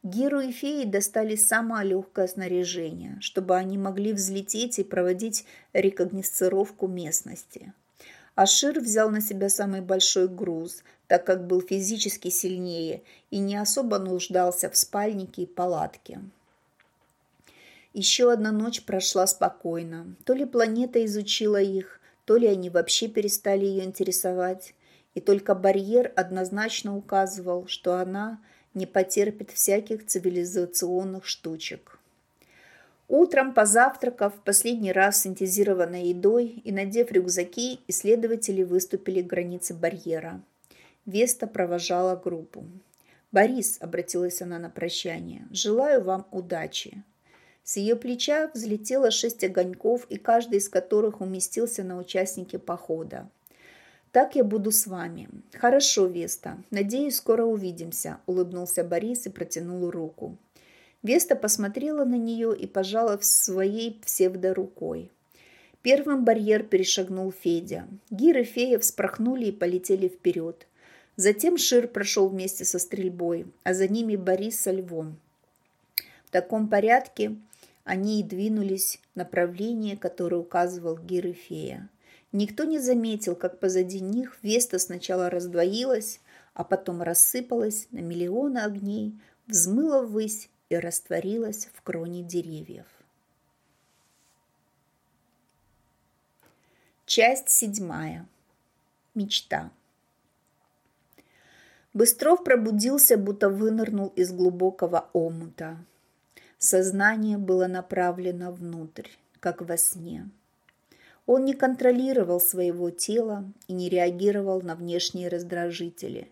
Гиру и феи достали самое легкое снаряжение, чтобы они могли взлететь и проводить рекогносцировку местности. Ашир взял на себя самый большой груз, так как был физически сильнее и не особо нуждался в спальнике и палатке. Еще одна ночь прошла спокойно. То ли планета изучила их, то ли они вообще перестали ее интересовать. И только барьер однозначно указывал, что она не потерпит всяких цивилизационных штучек. Утром, позавтракав последний раз синтезированной едой и надев рюкзаки, исследователи выступили к границе барьера. Веста провожала группу. «Борис», — обратилась она на прощание, — «желаю вам удачи». С ее плеча взлетело шесть огоньков, и каждый из которых уместился на участнике похода. «Так я буду с вами». «Хорошо, Веста. Надеюсь, скоро увидимся», – улыбнулся Борис и протянул руку. Веста посмотрела на нее и пожала своей псевдорукой. Первым барьер перешагнул Федя. Гир и Фея вспрохнули и полетели вперед. Затем Шир прошел вместе со стрельбой, а за ними Борис со львом. В таком порядке они и двинулись в направлении, которое указывал Гир и Фея. Никто не заметил, как позади них Веста сначала раздвоилась, а потом рассыпалась на миллионы огней, взмыла ввысь и растворилась в кроне деревьев. Часть седьмая. Мечта. Быстров пробудился, будто вынырнул из глубокого омута. Сознание было направлено внутрь, как во сне. Он не контролировал своего тела и не реагировал на внешние раздражители,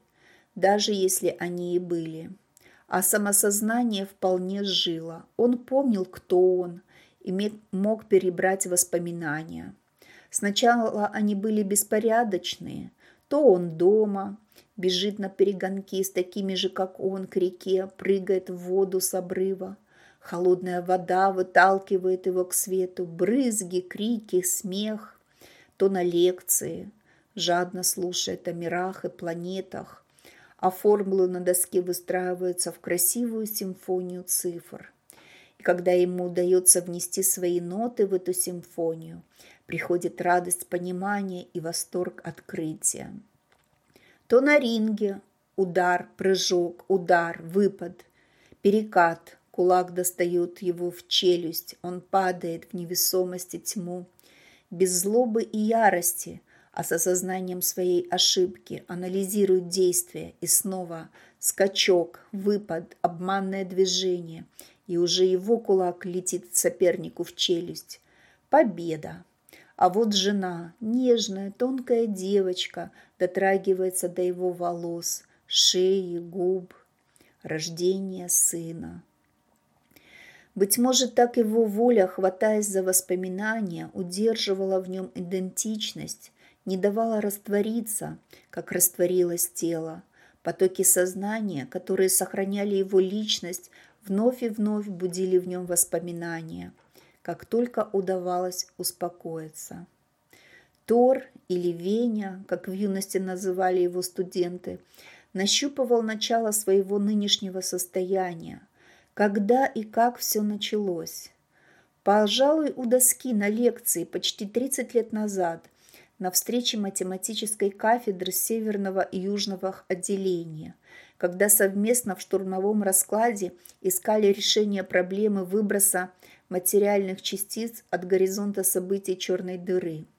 даже если они и были. А самосознание вполне жило. Он помнил, кто он, и мог перебрать воспоминания. Сначала они были беспорядочные. То он дома, бежит на перегонки с такими же, как он, к реке, прыгает в воду с обрыва – Холодная вода выталкивает его к свету, брызги, крики, смех. То на лекции, жадно слушает о мирах и планетах, а формулы на доске выстраиваются в красивую симфонию цифр. И когда ему удается внести свои ноты в эту симфонию, приходит радость понимания и восторг открытия. То на ринге удар, прыжок, удар, выпад, перекат, Кулак достает его в челюсть, он падает в невесомости тьму. Без злобы и ярости, а с осознанием своей ошибки анализирует действия и снова скачок, выпад, обманное движение, и уже его кулак летит сопернику в челюсть. Победа! А вот жена, нежная, тонкая девочка, дотрагивается до его волос, шеи, губ. Рождение сына. Быть может, так его воля, хватаясь за воспоминания, удерживала в нем идентичность, не давала раствориться, как растворилось тело. Потоки сознания, которые сохраняли его личность, вновь и вновь будили в нем воспоминания, как только удавалось успокоиться. Тор или Веня, как в юности называли его студенты, нащупывал начало своего нынешнего состояния, когда и как все началось. Пожалуй, у доски на лекции почти 30 лет назад на встрече математической кафедры Северного и Южного отделения, когда совместно в штурмовом раскладе искали решение проблемы выброса материальных частиц от горизонта событий черной дыры –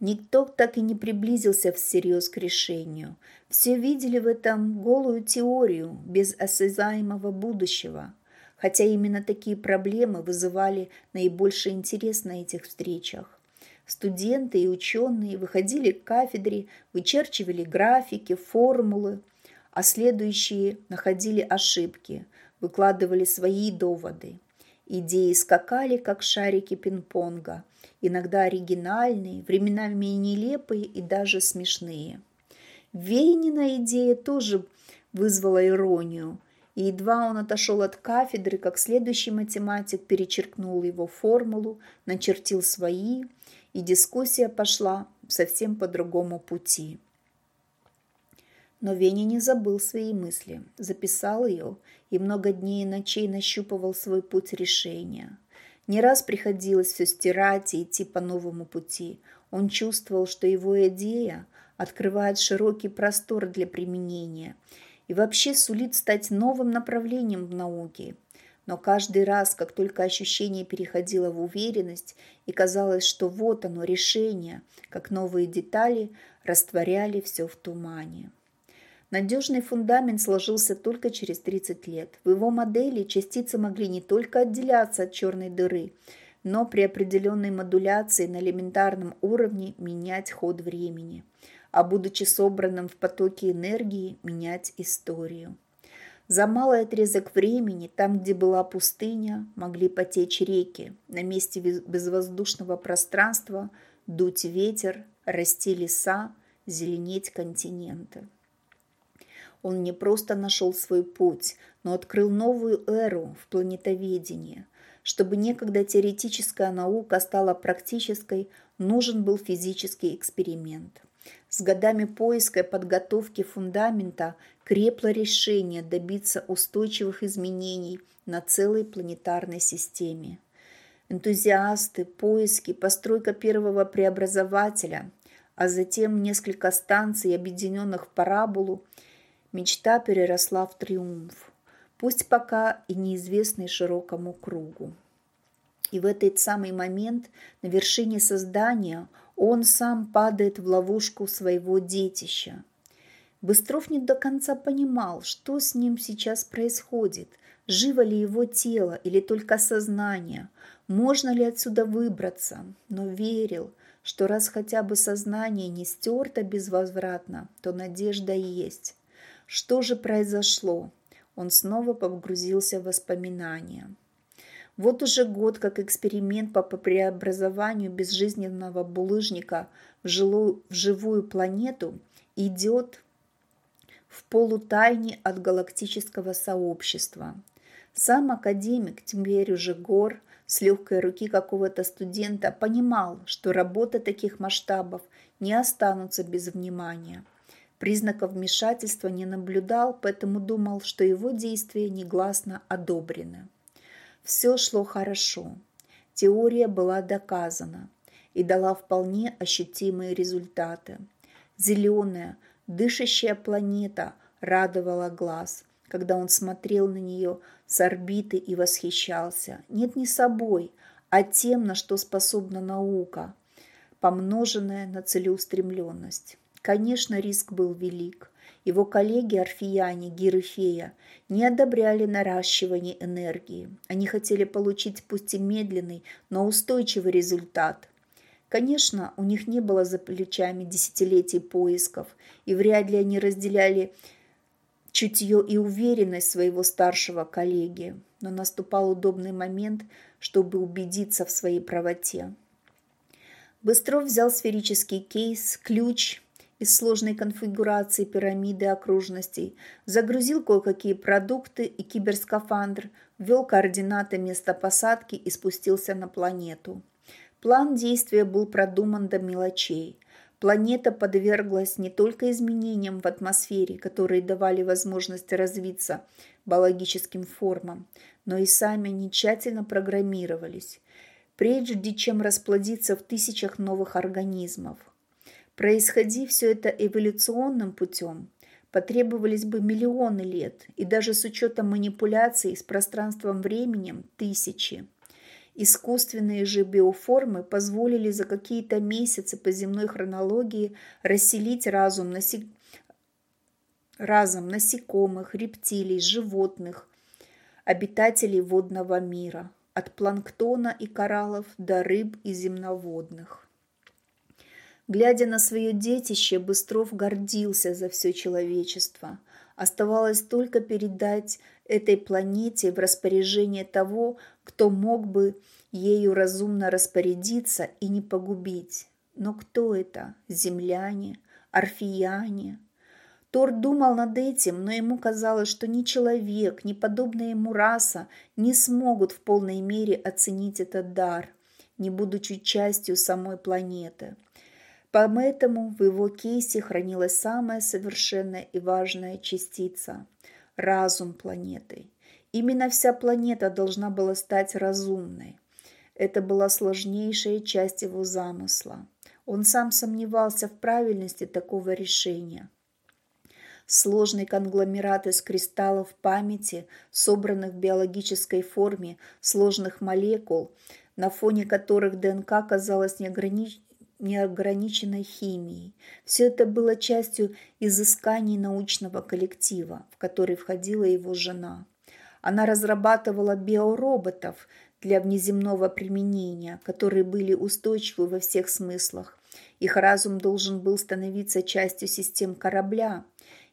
Никто так и не приблизился всерьез к решению. Все видели в этом голую теорию без осязаемого будущего, хотя именно такие проблемы вызывали наибольший интерес на этих встречах. Студенты и ученые выходили к кафедре, вычерчивали графики, формулы, а следующие находили ошибки, выкладывали свои доводы. Идеи скакали, как шарики пинг-понга, иногда оригинальные, временами нелепые и даже смешные. Вейнина идея тоже вызвала иронию, и едва он отошел от кафедры, как следующий математик перечеркнул его формулу, начертил свои, и дискуссия пошла совсем по другому пути. Но Веня не забыл свои мысли, записал ее и много дней и ночей нащупывал свой путь решения. Не раз приходилось все стирать и идти по новому пути. Он чувствовал, что его идея открывает широкий простор для применения и вообще сулит стать новым направлением в науке. Но каждый раз, как только ощущение переходило в уверенность и казалось, что вот оно решение, как новые детали растворяли все в тумане. Надежный фундамент сложился только через 30 лет. В его модели частицы могли не только отделяться от черной дыры, но при определенной модуляции на элементарном уровне менять ход времени, а будучи собранным в потоке энергии, менять историю. За малый отрезок времени, там, где была пустыня, могли потечь реки, на месте безвоздушного пространства дуть ветер, расти леса, зеленеть континенты. Он не просто нашел свой путь, но открыл новую эру в планетоведении. Чтобы некогда теоретическая наука стала практической, нужен был физический эксперимент. С годами поиска и подготовки фундамента крепло решение добиться устойчивых изменений на целой планетарной системе. Энтузиасты, поиски, постройка первого преобразователя, а затем несколько станций, объединенных в параболу – Мечта переросла в триумф, пусть пока и неизвестный широкому кругу. И в этот самый момент на вершине создания он сам падает в ловушку своего детища. Быстров не до конца понимал, что с ним сейчас происходит, живо ли его тело или только сознание, можно ли отсюда выбраться, но верил, что раз хотя бы сознание не стерто безвозвратно, то надежда есть. Что же произошло? Он снова погрузился в воспоминания. Вот уже год, как эксперимент по преобразованию безжизненного булыжника в, жилую, в живую планету идет в полутайне от галактического сообщества. Сам академик Тимберий Жегор с легкой руки какого-то студента понимал, что работа таких масштабов не останутся без внимания – Признаков вмешательства не наблюдал, поэтому думал, что его действия негласно одобрены. Все шло хорошо. Теория была доказана и дала вполне ощутимые результаты. Зеленая, дышащая планета радовала глаз, когда он смотрел на нее с орбиты и восхищался. Нет, не собой, а тем, на что способна наука, помноженная на целеустремленность. Конечно, риск был велик. Его коллеги-орфияне Гир Фея не одобряли наращивание энергии. Они хотели получить пусть и медленный, но устойчивый результат. Конечно, у них не было за плечами десятилетий поисков, и вряд ли они разделяли чутье и уверенность своего старшего коллеги, но наступал удобный момент, чтобы убедиться в своей правоте. Быстров взял сферический кейс, ключ из сложной конфигурации пирамиды окружностей, загрузил кое-какие продукты и киберскафандр, ввел координаты места посадки и спустился на планету. План действия был продуман до мелочей. Планета подверглась не только изменениям в атмосфере, которые давали возможность развиться биологическим формам, но и сами они тщательно программировались, прежде чем расплодиться в тысячах новых организмов. Происходи все это эволюционным путем, потребовались бы миллионы лет, и даже с учетом манипуляций с пространством-временем – тысячи. Искусственные же биоформы позволили за какие-то месяцы по земной хронологии расселить разум насек... разом насекомых, рептилий, животных, обитателей водного мира, от планктона и кораллов до рыб и земноводных. Глядя на свое детище, Быстров гордился за все человечество. Оставалось только передать этой планете в распоряжение того, кто мог бы ею разумно распорядиться и не погубить. Но кто это? Земляне? Орфияне? Тор думал над этим, но ему казалось, что ни человек, ни подобная ему раса не смогут в полной мере оценить этот дар, не будучи частью самой планеты. Поэтому в его кейсе хранилась самая совершенная и важная частица – разум планеты. Именно вся планета должна была стать разумной. Это была сложнейшая часть его замысла. Он сам сомневался в правильности такого решения – сложный конгломерат из кристаллов памяти, собранных в биологической форме сложных молекул, на фоне которых ДНК казалась неограниченной неограниченной химией. Все это было частью изысканий научного коллектива, в который входила его жена. Она разрабатывала биороботов для внеземного применения, которые были устойчивы во всех смыслах. Их разум должен был становиться частью систем корабля,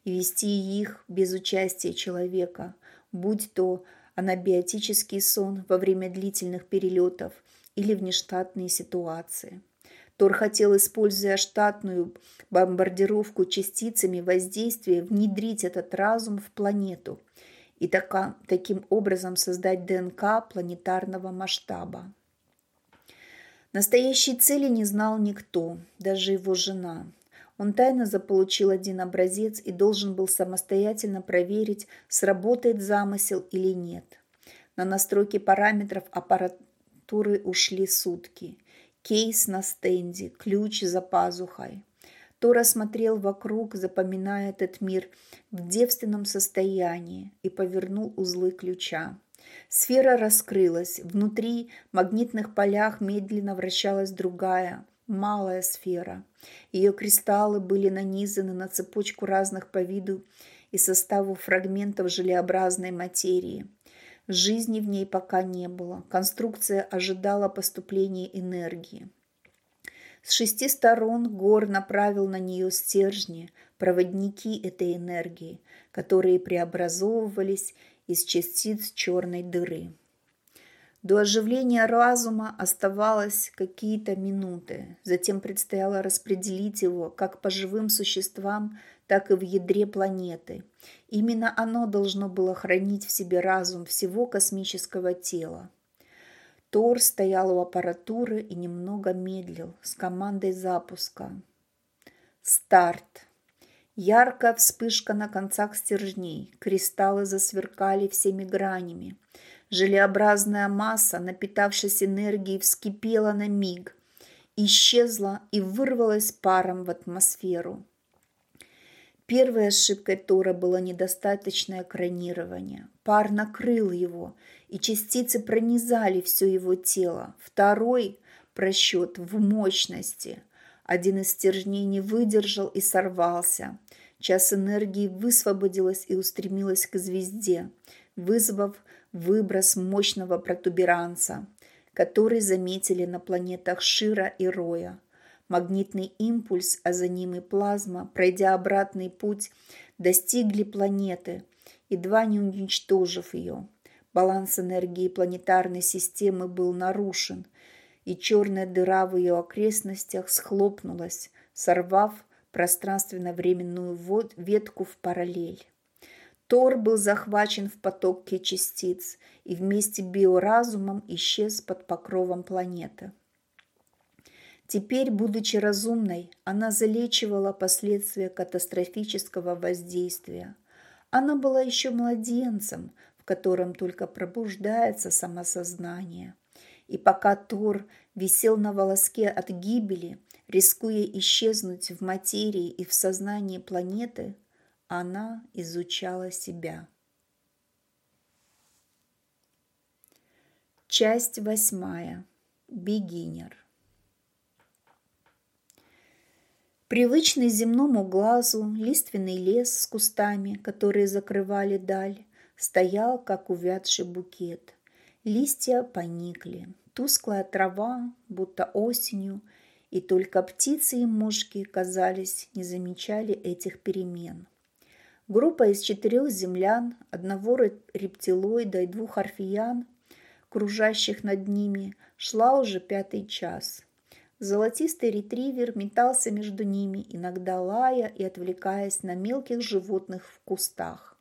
и вести их без участия человека, будь то анабиотический сон во время длительных перелетов или внештатные ситуации. Тор хотел, используя штатную бомбардировку частицами воздействия, внедрить этот разум в планету и така, таким образом создать ДНК планетарного масштаба. Настоящей цели не знал никто, даже его жена. Он тайно заполучил один образец и должен был самостоятельно проверить, сработает замысел или нет. На настройки параметров аппаратуры ушли сутки. Кейс на стенде, ключ за пазухой. Тора смотрел вокруг, запоминая этот мир в девственном состоянии и повернул узлы ключа. Сфера раскрылась. Внутри магнитных полях медленно вращалась другая, малая сфера. Ее кристаллы были нанизаны на цепочку разных по виду и составу фрагментов желеобразной материи. Жизни в ней пока не было. Конструкция ожидала поступления энергии. С шести сторон Гор направил на нее стержни, проводники этой энергии, которые преобразовывались из частиц черной дыры. До оживления разума оставалось какие-то минуты. Затем предстояло распределить его как по живым существам, так и в ядре планеты. Именно оно должно было хранить в себе разум всего космического тела. Тор стоял у аппаратуры и немного медлил с командой запуска. Старт. Яркая вспышка на концах стержней. Кристаллы засверкали всеми гранями. Желеобразная масса, напитавшись энергией, вскипела на миг, исчезла и вырвалась паром в атмосферу. Первой ошибкой Тора было недостаточное экранирование. Пар накрыл его, и частицы пронизали все его тело. Второй – просчет в мощности. Один из стержней не выдержал и сорвался. Час энергии высвободилась и устремилась к звезде, вызвав выброс мощного протуберанца, который заметили на планетах Шира и Роя. Магнитный импульс, а за ним и плазма, пройдя обратный путь, достигли планеты, едва не уничтожив ее. Баланс энергии планетарной системы был нарушен, и черная дыра в ее окрестностях схлопнулась, сорвав пространственно-временную ветку в параллель. Тор был захвачен в потоке частиц и вместе биоразумом исчез под покровом планеты. Теперь, будучи разумной, она залечивала последствия катастрофического воздействия. Она была еще младенцем, в котором только пробуждается самосознание. И пока Тор висел на волоске от гибели, рискуя исчезнуть в материи и в сознании планеты, она изучала себя. Часть восьмая. Бегинер. Привычный земному глазу лиственный лес с кустами, которые закрывали даль, стоял, как увядший букет. Листья поникли, тусклая трава, будто осенью, и только птицы и мушки, казались, не замечали этих перемен. Группа из четырех землян, одного рептилоида и двух орфиян, кружащих над ними, шла уже пятый час. Золотистый ретривер метался между ними, иногда лая и отвлекаясь на мелких животных в кустах.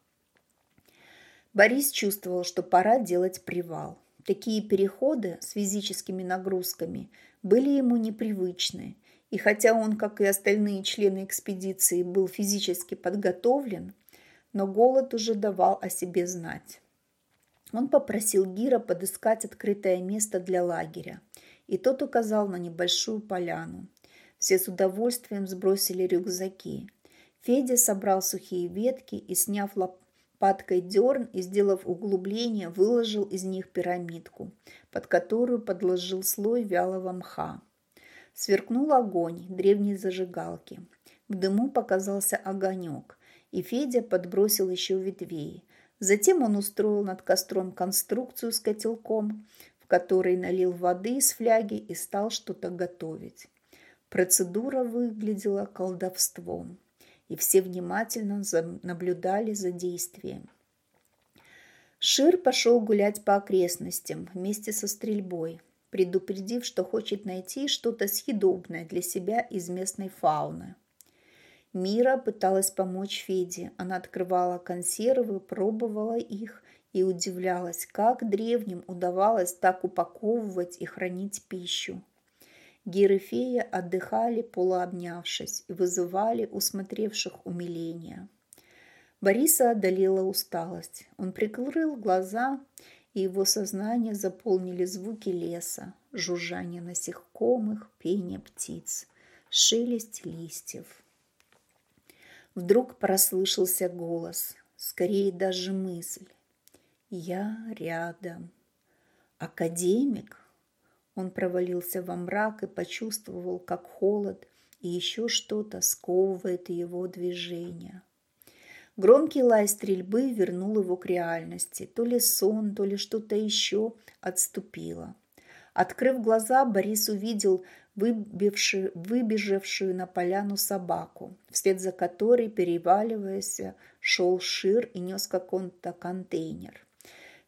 Борис чувствовал, что пора делать привал. Такие переходы с физическими нагрузками были ему непривычны, и хотя он, как и остальные члены экспедиции, был физически подготовлен, но голод уже давал о себе знать. Он попросил Гира подыскать открытое место для лагеря, и тот указал на небольшую поляну. Все с удовольствием сбросили рюкзаки. Федя собрал сухие ветки и, сняв лопаткой дерн и сделав углубление, выложил из них пирамидку, под которую подложил слой вялого мха. Сверкнул огонь древней зажигалки. В дыму показался огонек, и Федя подбросил еще ветвей. Затем он устроил над костром конструкцию с котелком, который налил воды из фляги и стал что-то готовить. Процедура выглядела колдовством, и все внимательно наблюдали за действием. Шир пошел гулять по окрестностям вместе со стрельбой, предупредив, что хочет найти что-то съедобное для себя из местной фауны. Мира пыталась помочь Феде. Она открывала консервы, пробовала их и удивлялась, как древним удавалось так упаковывать и хранить пищу. Гир и фея отдыхали, полуобнявшись, и вызывали у смотревших умиление. Бориса одолела усталость. Он прикрыл глаза и его сознание заполнили звуки леса, жужжание насекомых, пение птиц, шелест листьев. Вдруг прослышался голос, скорее даже мысль. «Я рядом». «Академик?» Он провалился во мрак и почувствовал, как холод и еще что-то сковывает его движение – Громкий лай стрельбы вернул его к реальности. То ли сон, то ли что-то еще отступило. Открыв глаза, Борис увидел выбежавшую, выбежавшую на поляну собаку, вслед за которой, переваливаясь, шел Шир и нес какой-то контейнер.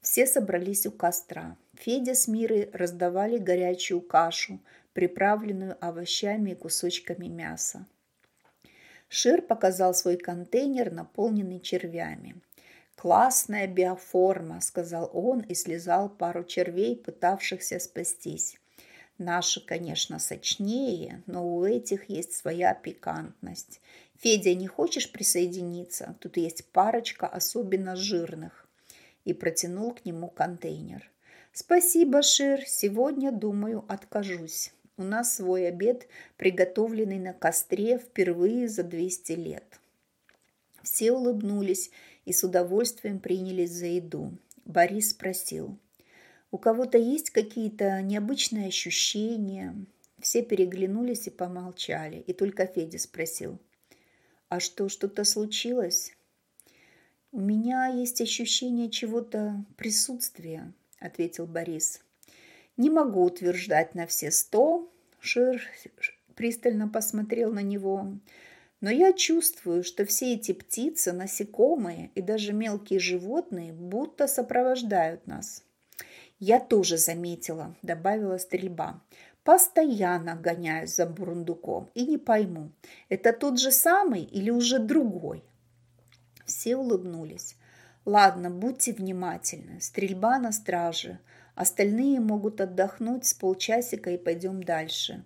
Все собрались у костра. Федя с Мирой раздавали горячую кашу, приправленную овощами и кусочками мяса. Шир показал свой контейнер, наполненный червями. «Классная биоформа», – сказал он и слезал пару червей, пытавшихся спастись. «Наши, конечно, сочнее, но у этих есть своя пикантность. Федя, не хочешь присоединиться? Тут есть парочка особенно жирных». И протянул к нему контейнер. «Спасибо, Шир, сегодня, думаю, откажусь». У нас свой обед, приготовленный на костре впервые за 200 лет. Все улыбнулись и с удовольствием принялись за еду. Борис спросил, «У кого-то есть какие-то необычные ощущения?» Все переглянулись и помолчали, и только Федя спросил, «А что, что-то случилось?» «У меня есть ощущение чего-то присутствия», – ответил Борис. Не могу утверждать на все сто. Шир пристально посмотрел на него. Но я чувствую, что все эти птицы, насекомые и даже мелкие животные будто сопровождают нас. Я тоже заметила, добавила стрельба. Постоянно гоняюсь за бурундуком и не пойму, это тот же самый или уже другой. Все улыбнулись. Ладно, будьте внимательны. Стрельба на страже – Остальные могут отдохнуть с полчасика и пойдем дальше.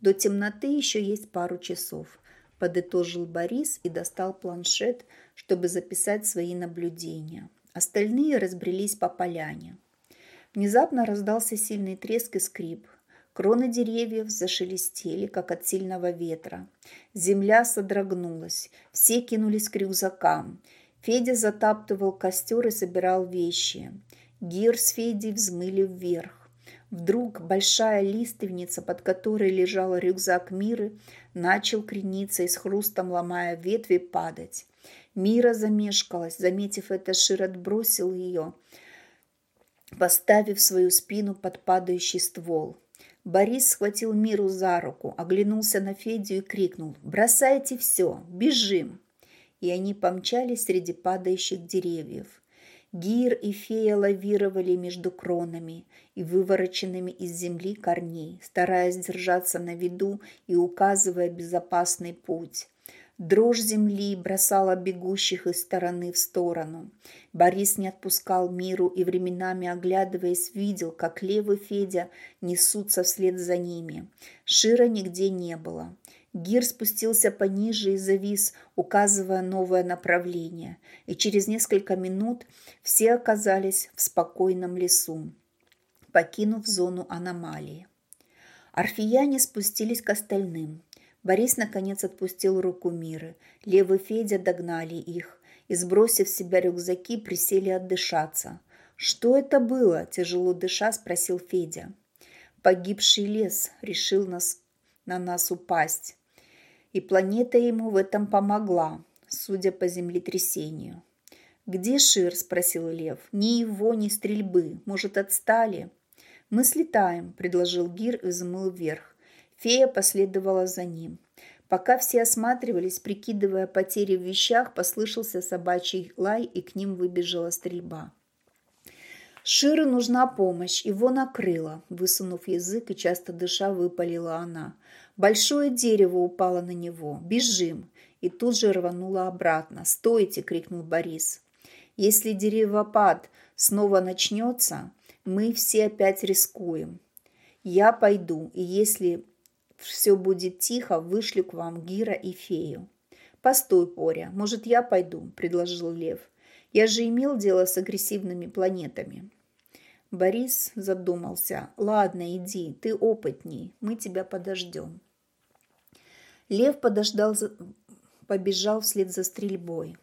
До темноты еще есть пару часов, подытожил Борис и достал планшет, чтобы записать свои наблюдения. Остальные разбрелись по поляне. Внезапно раздался сильный треск и скрип. Кроны деревьев зашелестели, как от сильного ветра. Земля содрогнулась. Все кинулись к рюкзакам. Федя затаптывал костер и собирал вещи. Гир с Федей взмыли вверх. Вдруг большая лиственница, под которой лежал рюкзак Миры, начал крениться и с хрустом, ломая ветви, падать. Мира замешкалась. Заметив это, Шир отбросил ее, поставив свою спину под падающий ствол. Борис схватил Миру за руку, оглянулся на Федю и крикнул «Бросайте все! Бежим!» И они помчались среди падающих деревьев. Гир и фея лавировали между кронами и вывороченными из земли корней, стараясь держаться на виду и указывая безопасный путь. Дрожь земли бросала бегущих из стороны в сторону. Борис не отпускал миру и временами, оглядываясь, видел, как Лев и Федя несутся вслед за ними. Шира нигде не было. Гир спустился пониже и завис, указывая новое направление, и через несколько минут все оказались в спокойном лесу, покинув зону аномалии. Орфияне спустились к остальным. Борис, наконец, отпустил руку Миры. Лев и Федя догнали их и, сбросив с себя рюкзаки, присели отдышаться. «Что это было?» – тяжело дыша спросил Федя. «Погибший лес решил нас, на нас упасть. И планета ему в этом помогла, судя по землетрясению». «Где Шир?» – спросил Лев. «Ни его, ни стрельбы. Может, отстали?» «Мы слетаем», – предложил Гир и взмыл вверх. Фея последовала за ним. Пока все осматривались, прикидывая потери в вещах, послышался собачий лай, и к ним выбежала стрельба. Ширу нужна помощь, его накрыло. Высунув язык и часто дыша, выпалила она. Большое дерево упало на него. Бежим. И тут же рванула обратно. «Стойте!» – крикнул Борис. «Если деревопад снова начнется, мы все опять рискуем. Я пойду, и если все будет тихо, вышлю к вам Гира и Фею. «Постой, Поря, может, я пойду?» – предложил Лев. «Я же имел дело с агрессивными планетами». Борис задумался. «Ладно, иди, ты опытней, мы тебя подождем». Лев подождал, побежал вслед за стрельбой.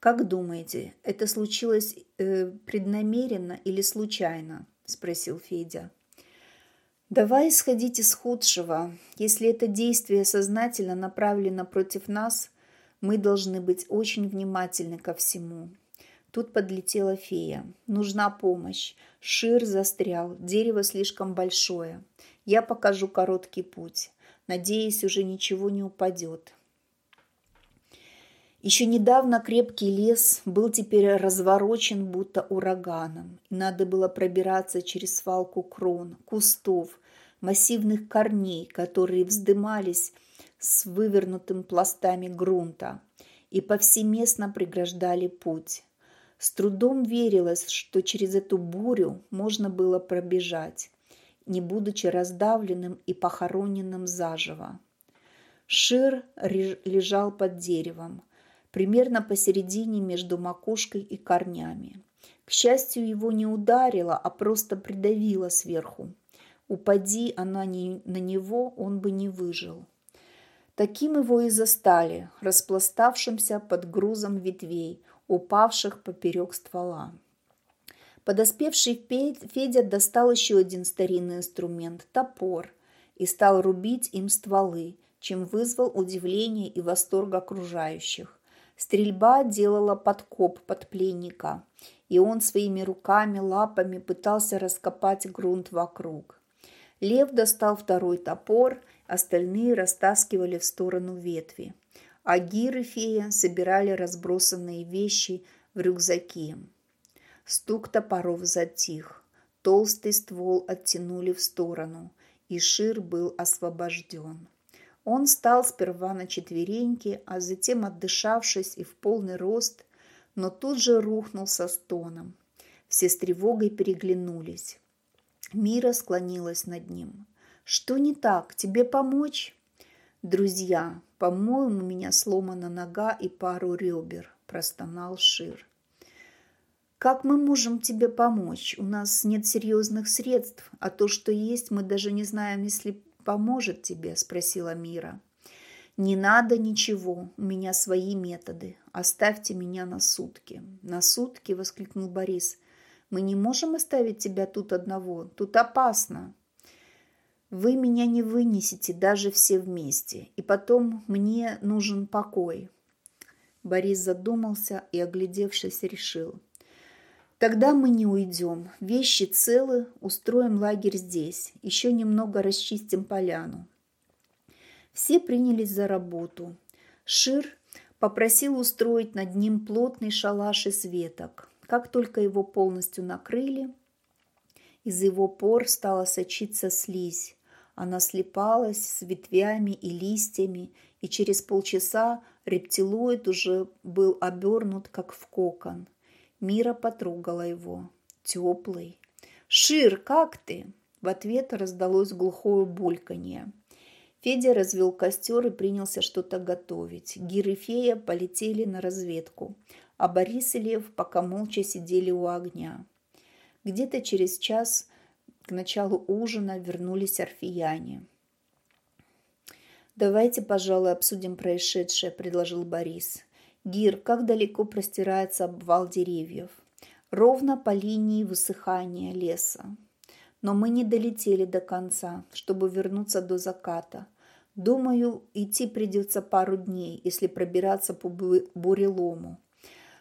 «Как думаете, это случилось э, преднамеренно или случайно?» – спросил Федя. Давай исходить из худшего. Если это действие сознательно направлено против нас, мы должны быть очень внимательны ко всему. Тут подлетела фея. Нужна помощь. Шир застрял, дерево слишком большое. Я покажу короткий путь. Надеюсь, уже ничего не упадет. Еще недавно крепкий лес был теперь разворочен будто ураганом, и надо было пробираться через свалку крон, кустов, массивных корней, которые вздымались с вывернутым пластами грунта и повсеместно преграждали путь. С трудом верилось, что через эту бурю можно было пробежать, не будучи раздавленным и похороненным заживо. Шир лежал под деревом, примерно посередине между макушкой и корнями. К счастью, его не ударило, а просто придавило сверху. Упади она не на него, он бы не выжил. Таким его и застали, распластавшимся под грузом ветвей, упавших поперек ствола. Подоспевший Федя достал еще один старинный инструмент – топор, и стал рубить им стволы, чем вызвал удивление и восторг окружающих. Стрельба делала подкоп под пленника, и он своими руками, лапами пытался раскопать грунт вокруг. Лев достал второй топор, остальные растаскивали в сторону ветви. А Гир и Фея собирали разбросанные вещи в рюкзаки. Стук топоров затих. Толстый ствол оттянули в сторону, и Шир был освобожден. Он стал сперва на четвереньки, а затем, отдышавшись и в полный рост, но тут же рухнул со стоном. Все с тревогой переглянулись. Мира склонилась над ним. «Что не так? Тебе помочь?» «Друзья, по-моему, у меня сломана нога и пару ребер», – простонал Шир. «Как мы можем тебе помочь? У нас нет серьезных средств, а то, что есть, мы даже не знаем, если поможет тебе», – спросила Мира. «Не надо ничего, у меня свои методы. Оставьте меня на сутки». «На сутки?» – воскликнул Борис. Мы не можем оставить тебя тут одного. Тут опасно. Вы меня не вынесете даже все вместе. И потом мне нужен покой. Борис задумался и, оглядевшись, решил. Тогда мы не уйдем. Вещи целы, устроим лагерь здесь. Еще немного расчистим поляну. Все принялись за работу. Шир попросил устроить над ним плотный шалаш из веток. Как только его полностью накрыли, из его пор стала сочиться слизь. Она слипалась с ветвями и листьями, и через полчаса рептилоид уже был обернут, как в кокон. Мира потрогала его. Теплый. «Шир, как ты?» В ответ раздалось глухое бульканье. Федя развел костер и принялся что-то готовить. Гир и Фея полетели на разведку, а Борис и Лев пока молча сидели у огня. Где-то через час к началу ужина вернулись орфияне. «Давайте, пожалуй, обсудим происшедшее», – предложил Борис. «Гир, как далеко простирается обвал деревьев?» «Ровно по линии высыхания леса. Но мы не долетели до конца, чтобы вернуться до заката. Думаю, идти придется пару дней, если пробираться по бурелому.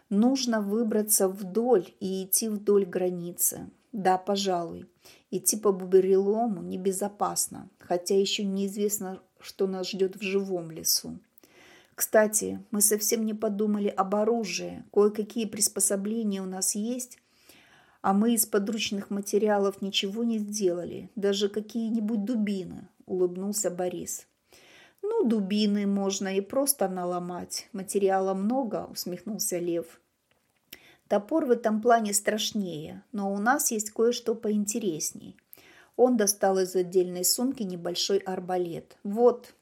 Нужно выбраться вдоль и идти вдоль границы. Да, пожалуй. Идти по бурелому небезопасно, хотя еще неизвестно, что нас ждет в живом лесу. Кстати, мы совсем не подумали об оружии. Кое-какие приспособления у нас есть, а мы из подручных материалов ничего не сделали. Даже какие-нибудь дубины, улыбнулся Борис. Ну, дубины можно и просто наломать. Материала много, усмехнулся Лев. Топор в этом плане страшнее, но у нас есть кое-что поинтересней. Он достал из отдельной сумки небольшой арбалет. «Вот,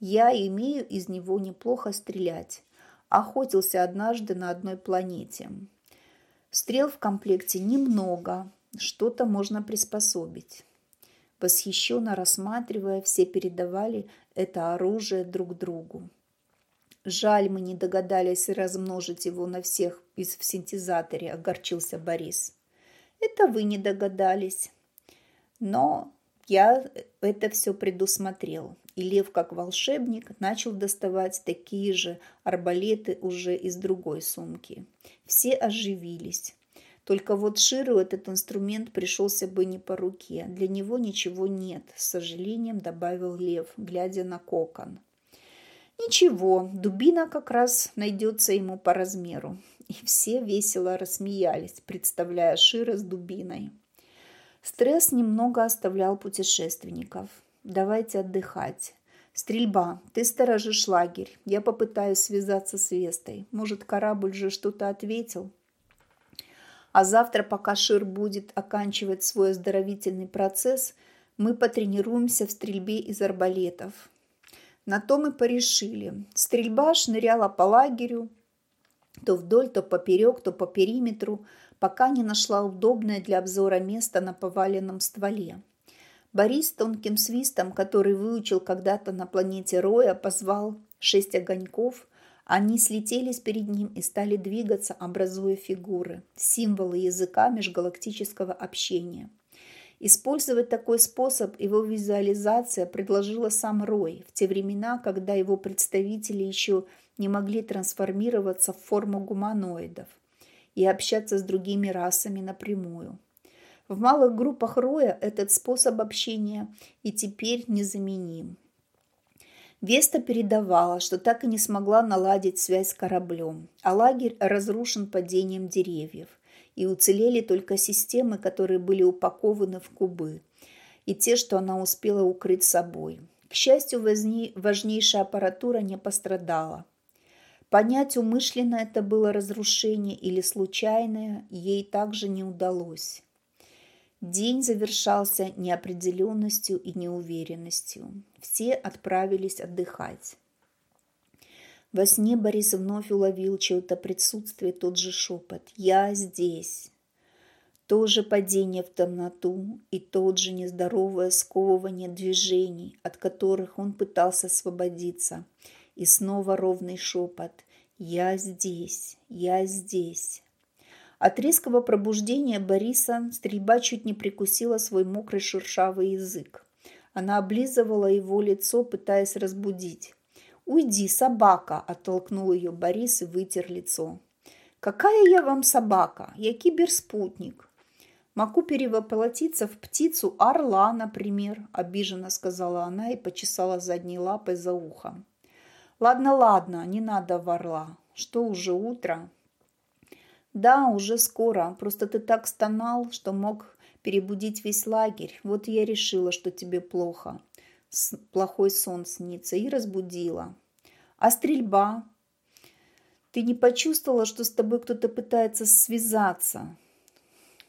я имею из него неплохо стрелять. Охотился однажды на одной планете. Стрел в комплекте немного, что-то можно приспособить». Восхищенно рассматривая, все передавали это оружие друг другу. Жаль, мы не догадались размножить его на всех из в синтезаторе, огорчился Борис. Это вы не догадались. Но я это все предусмотрел. И Лев, как волшебник, начал доставать такие же арбалеты уже из другой сумки. Все оживились. Только вот Ширу этот инструмент пришелся бы не по руке. Для него ничего нет, с сожалением добавил Лев, глядя на кокон. Ничего, дубина как раз найдется ему по размеру. И все весело рассмеялись, представляя Шира с дубиной. Стресс немного оставлял путешественников. Давайте отдыхать. Стрельба. Ты сторожишь лагерь. Я попытаюсь связаться с Вестой. Может, корабль же что-то ответил? А завтра, пока Шир будет оканчивать свой оздоровительный процесс, мы потренируемся в стрельбе из арбалетов. На то мы порешили. Стрельба шныряла по лагерю, то вдоль, то поперек, то по периметру – пока не нашла удобное для обзора место на поваленном стволе. Борис тонким свистом, который выучил когда-то на планете Роя, позвал шесть огоньков. Они слетелись перед ним и стали двигаться, образуя фигуры, символы языка межгалактического общения. Использовать такой способ его визуализация предложила сам Рой в те времена, когда его представители еще не могли трансформироваться в форму гуманоидов и общаться с другими расами напрямую. В малых группах роя этот способ общения и теперь незаменим. Веста передавала, что так и не смогла наладить связь с кораблем, а лагерь разрушен падением деревьев, и уцелели только системы, которые были упакованы в кубы, и те, что она успела укрыть собой. К счастью, важнейшая аппаратура не пострадала. Понять, умышленно это было разрушение или случайное, ей также не удалось. День завершался неопределенностью и неуверенностью. Все отправились отдыхать. Во сне Борис вновь уловил чье-то присутствие, тот же шепот «Я здесь». То же падение в темноту и тот же нездоровое сковывание движений, от которых он пытался освободиться – и снова ровный шепот «Я здесь, я здесь». От резкого пробуждения Бориса стрельба чуть не прикусила свой мокрый шершавый язык. Она облизывала его лицо, пытаясь разбудить. «Уйди, собака!» – оттолкнул ее Борис и вытер лицо. «Какая я вам собака? Я киберспутник!» «Могу перевоплотиться в птицу орла, например», – обиженно сказала она и почесала задней лапой за ухом. Ладно, ладно, не надо в орла. Что уже утро? Да, уже скоро. Просто ты так стонал, что мог перебудить весь лагерь. Вот я решила, что тебе плохо. С плохой сон снится и разбудила. А стрельба? Ты не почувствовала, что с тобой кто-то пытается связаться?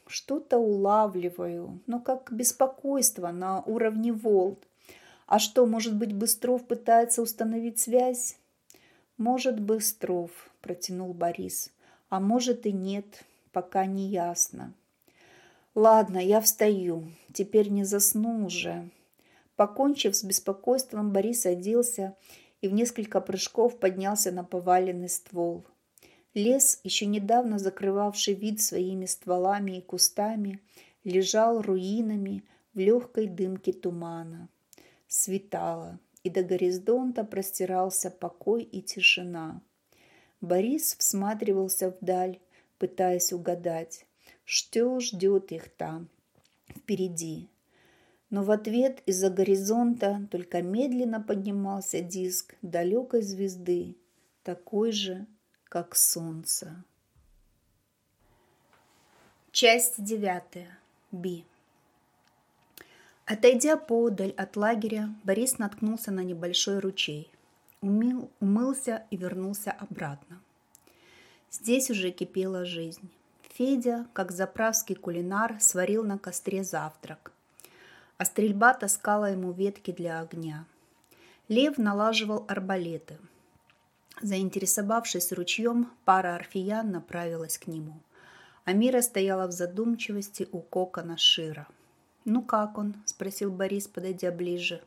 Что-то улавливаю, но как беспокойство на уровне волн. А что, может быть, Быстров пытается установить связь? Может, Быстров, протянул Борис. А может и нет, пока не ясно. Ладно, я встаю. Теперь не засну уже. Покончив с беспокойством, Борис оделся и в несколько прыжков поднялся на поваленный ствол. Лес, еще недавно закрывавший вид своими стволами и кустами, лежал руинами в легкой дымке тумана. Светало, и до горизонта простирался покой и тишина. Борис всматривался вдаль, пытаясь угадать, что ждет их там, впереди но в ответ из-за горизонта только медленно поднимался диск далекой звезды, такой же, как солнце. Часть девятая. Би. Отойдя поодаль от лагеря, Борис наткнулся на небольшой ручей. Умыл, умылся и вернулся обратно. Здесь уже кипела жизнь. Федя, как заправский кулинар, сварил на костре завтрак – а стрельба таскала ему ветки для огня. Лев налаживал арбалеты. Заинтересовавшись ручьем, пара орфиян направилась к нему. Амира стояла в задумчивости у кокона Шира. «Ну как он?» – спросил Борис, подойдя ближе.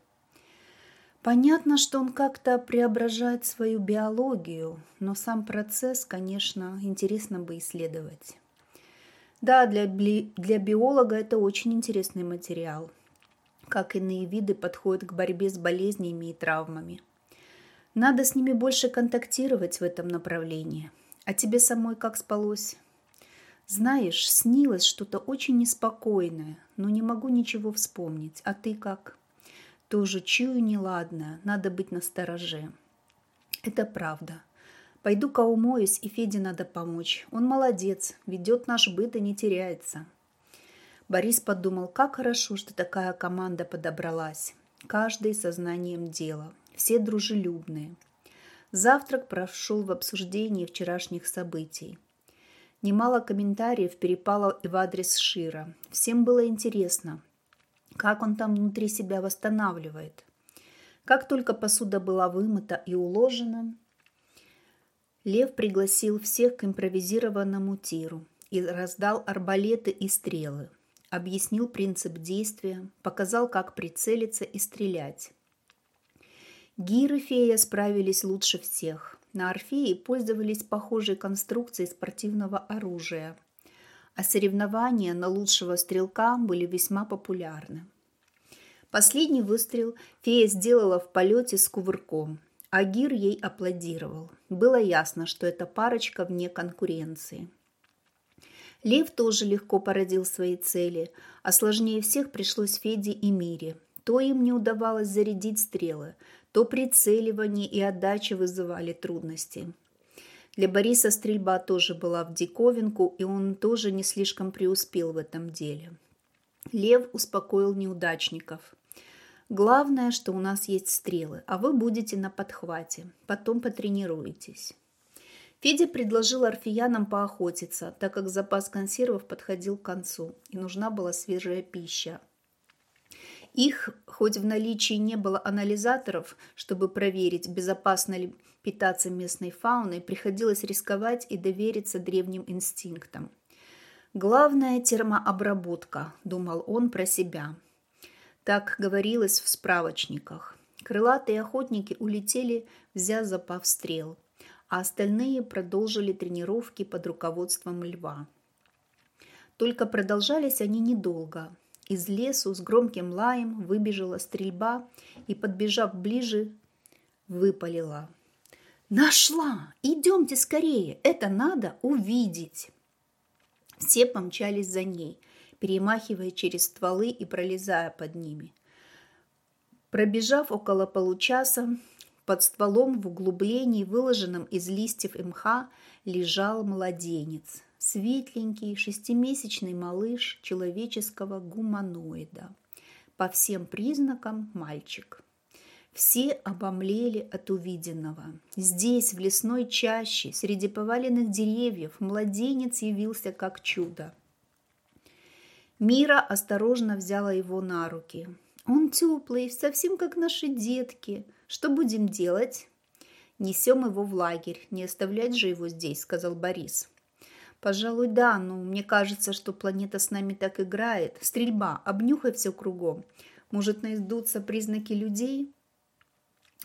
Понятно, что он как-то преображает свою биологию, но сам процесс, конечно, интересно бы исследовать. Да, для, би- для биолога это очень интересный материал – как иные виды, подходят к борьбе с болезнями и травмами. Надо с ними больше контактировать в этом направлении. А тебе самой как спалось? Знаешь, снилось что-то очень неспокойное, но не могу ничего вспомнить. А ты как? Тоже чую неладное, надо быть настороже. Это правда. Пойду-ка умоюсь, и Феде надо помочь. Он молодец, ведет наш быт и не теряется. Борис подумал, как хорошо, что такая команда подобралась. Каждый со знанием дела, все дружелюбные. Завтрак прошел в обсуждении вчерашних событий. Немало комментариев перепало и в адрес Шира. Всем было интересно, как он там внутри себя восстанавливает. Как только посуда была вымыта и уложена, Лев пригласил всех к импровизированному тиру и раздал арбалеты и стрелы объяснил принцип действия, показал, как прицелиться и стрелять. Гир и Фея справились лучше всех. На Орфее пользовались похожей конструкцией спортивного оружия, а соревнования на лучшего стрелка были весьма популярны. Последний выстрел фея сделала в полете с кувырком, а Гир ей аплодировал. Было ясно, что эта парочка вне конкуренции – Лев тоже легко породил свои цели, а сложнее всех пришлось Феде и Мире. То им не удавалось зарядить стрелы, то прицеливание и отдача вызывали трудности. Для Бориса стрельба тоже была в диковинку, и он тоже не слишком преуспел в этом деле. Лев успокоил неудачников. «Главное, что у нас есть стрелы, а вы будете на подхвате. Потом потренируетесь». Федя предложил орфиянам поохотиться, так как запас консервов подходил к концу, и нужна была свежая пища. Их, хоть в наличии не было анализаторов, чтобы проверить, безопасно ли питаться местной фауной, приходилось рисковать и довериться древним инстинктам. «Главное – термообработка», – думал он про себя. Так говорилось в справочниках. Крылатые охотники улетели, взяв запав стрел – а остальные продолжили тренировки под руководством льва. Только продолжались они недолго. Из лесу с громким лаем выбежала стрельба и, подбежав ближе, выпалила. «Нашла! Идемте скорее! Это надо увидеть!» Все помчались за ней, перемахивая через стволы и пролезая под ними. Пробежав около получаса, Под стволом в углублении, выложенном из листьев и мха, лежал младенец. Светленький шестимесячный малыш человеческого гуманоида. По всем признакам мальчик. Все обомлели от увиденного. Здесь, в лесной чаще, среди поваленных деревьев, младенец явился как чудо. Мира осторожно взяла его на руки. «Он теплый, совсем как наши детки. Что будем делать?» «Несем его в лагерь. Не оставлять же его здесь», — сказал Борис. «Пожалуй, да, но мне кажется, что планета с нами так играет. Стрельба, обнюхай все кругом. Может, найдутся признаки людей?»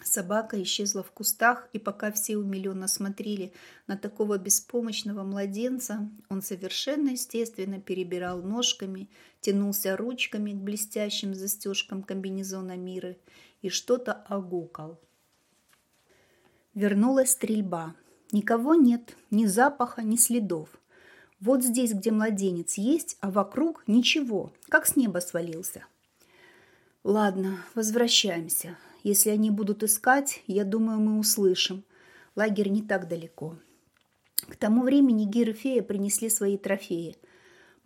Собака исчезла в кустах, и пока все умиленно смотрели на такого беспомощного младенца, он совершенно естественно перебирал ножками, тянулся ручками к блестящим застежкам комбинезона Миры и что-то огукал. Вернулась стрельба. Никого нет, ни запаха, ни следов. Вот здесь, где младенец есть, а вокруг ничего, как с неба свалился. Ладно, возвращаемся. Если они будут искать, я думаю, мы услышим. Лагерь не так далеко. К тому времени Гир и Фея принесли свои трофеи.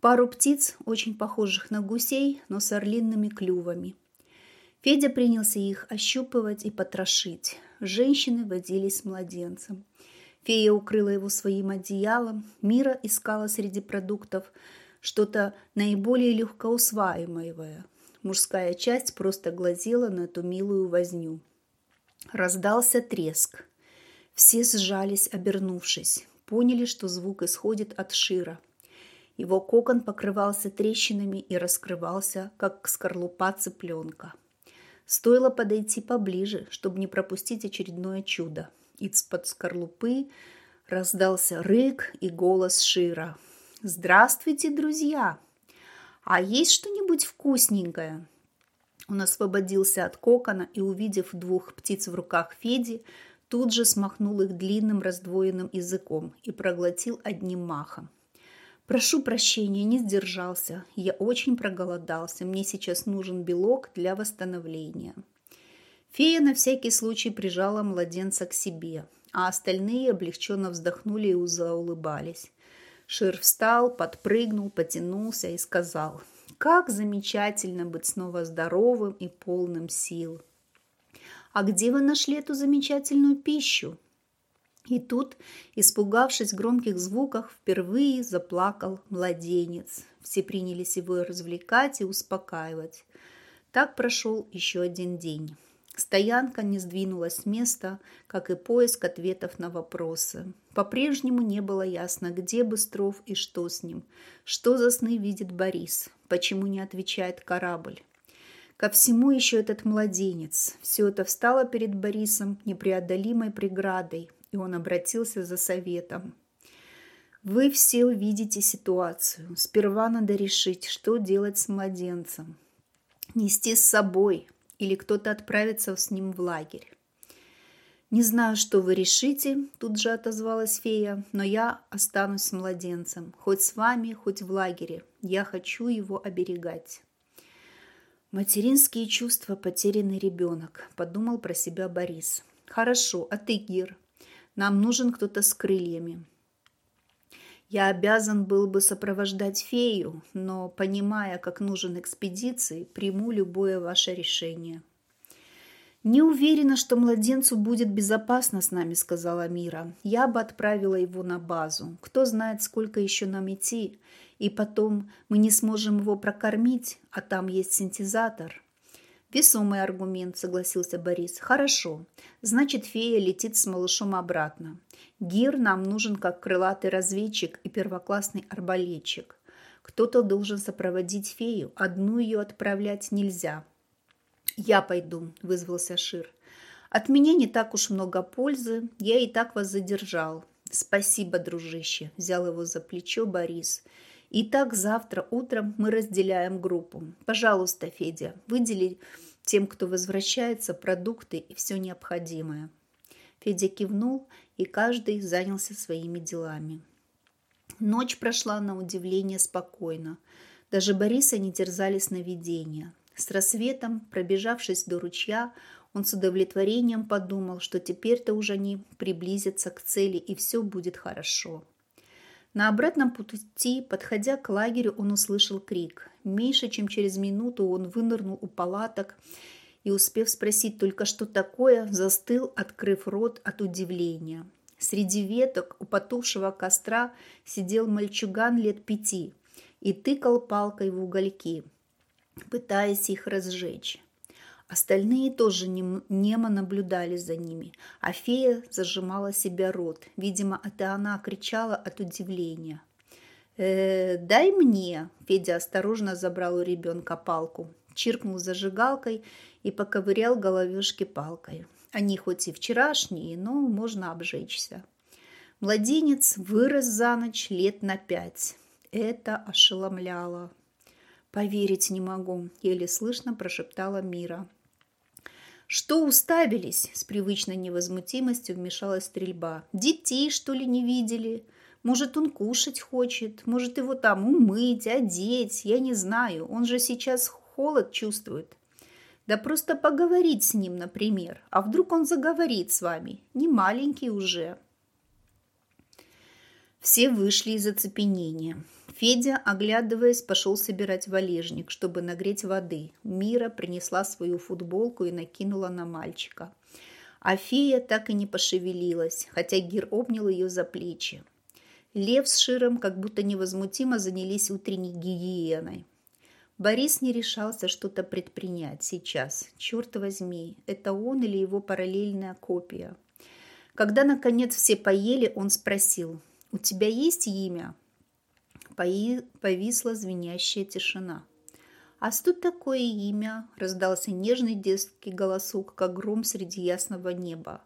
Пару птиц, очень похожих на гусей, но с орлинными клювами. Федя принялся их ощупывать и потрошить. Женщины водились с младенцем. Фея укрыла его своим одеялом. Мира искала среди продуктов что-то наиболее легкоусваиваемое, Мужская часть просто глазела на эту милую возню. Раздался треск. Все сжались, обернувшись. Поняли, что звук исходит от Шира. Его кокон покрывался трещинами и раскрывался, как скорлупа цыпленка. Стоило подойти поближе, чтобы не пропустить очередное чудо. Из-под скорлупы раздался рык и голос Шира. «Здравствуйте, друзья! «А есть что-нибудь вкусненькое?» Он освободился от кокона и, увидев двух птиц в руках Феди, тут же смахнул их длинным раздвоенным языком и проглотил одним махом. «Прошу прощения, не сдержался. Я очень проголодался. Мне сейчас нужен белок для восстановления». Фея на всякий случай прижала младенца к себе, а остальные облегченно вздохнули и заулыбались. Шир встал, подпрыгнул, потянулся и сказал, «Как замечательно быть снова здоровым и полным сил!» «А где вы нашли эту замечательную пищу?» И тут, испугавшись громких звуков, впервые заплакал младенец. Все принялись его развлекать и успокаивать. Так прошел еще один день. Стоянка не сдвинулась с места, как и поиск ответов на вопросы. По-прежнему не было ясно, где Быстров и что с ним. Что за сны видит Борис? Почему не отвечает корабль? Ко всему еще этот младенец. Все это встало перед Борисом непреодолимой преградой, и он обратился за советом. Вы все увидите ситуацию. Сперва надо решить, что делать с младенцем. Нести с собой, или кто-то отправится с ним в лагерь. «Не знаю, что вы решите», – тут же отозвалась фея, «но я останусь с младенцем, хоть с вами, хоть в лагере. Я хочу его оберегать». «Материнские чувства потерянный ребенок», – подумал про себя Борис. «Хорошо, а ты, Гир? Нам нужен кто-то с крыльями. Я обязан был бы сопровождать фею, но, понимая, как нужен экспедиции, приму любое ваше решение. «Не уверена, что младенцу будет безопасно с нами», — сказала Мира. «Я бы отправила его на базу. Кто знает, сколько еще нам идти. И потом мы не сможем его прокормить, а там есть синтезатор». «Весомый аргумент», — согласился Борис. «Хорошо. Значит, фея летит с малышом обратно. Гир нам нужен как крылатый разведчик и первоклассный арбалетчик. Кто-то должен сопроводить фею, одну ее отправлять нельзя». «Я пойду», — вызвался Шир. «От меня не так уж много пользы, я и так вас задержал». «Спасибо, дружище», — взял его за плечо Борис. Итак, завтра утром мы разделяем группу. Пожалуйста, Федя, выдели тем, кто возвращается, продукты и все необходимое. Федя кивнул, и каждый занялся своими делами. Ночь прошла на удивление спокойно. Даже Бориса не терзали сновидения. С рассветом, пробежавшись до ручья, Он с удовлетворением подумал, что теперь-то уже они приблизятся к цели и все будет хорошо. На обратном пути, подходя к лагерю, он услышал крик. Меньше чем через минуту он вынырнул у палаток и, успев спросить только что такое, застыл, открыв рот от удивления. Среди веток у потухшего костра сидел мальчуган лет пяти и тыкал палкой в угольки, пытаясь их разжечь. Остальные тоже немо наблюдали за ними, а фея зажимала себе рот. Видимо, это она кричала от удивления. «Э, «Дай мне!» – Федя осторожно забрал у ребенка палку, чиркнул зажигалкой и поковырял головешки палкой. Они хоть и вчерашние, но можно обжечься. Младенец вырос за ночь лет на пять. Это ошеломляло. «Поверить не могу», – еле слышно прошептала Мира. «Что уставились?» – с привычной невозмутимостью вмешалась стрельба. «Детей, что ли, не видели? Может, он кушать хочет? Может, его там умыть, одеть? Я не знаю. Он же сейчас холод чувствует. Да просто поговорить с ним, например. А вдруг он заговорит с вами? Не маленький уже». Все вышли из оцепенения. Федя, оглядываясь, пошел собирать валежник, чтобы нагреть воды. Мира принесла свою футболку и накинула на мальчика. А фея так и не пошевелилась, хотя Гир обнял ее за плечи. Лев с Широм как будто невозмутимо занялись утренней гигиеной. Борис не решался что-то предпринять сейчас. Черт возьми, это он или его параллельная копия. Когда, наконец, все поели, он спросил, «У тебя есть имя?» повисла звенящая тишина. «А что такое имя?» – раздался нежный детский голосок, как гром среди ясного неба.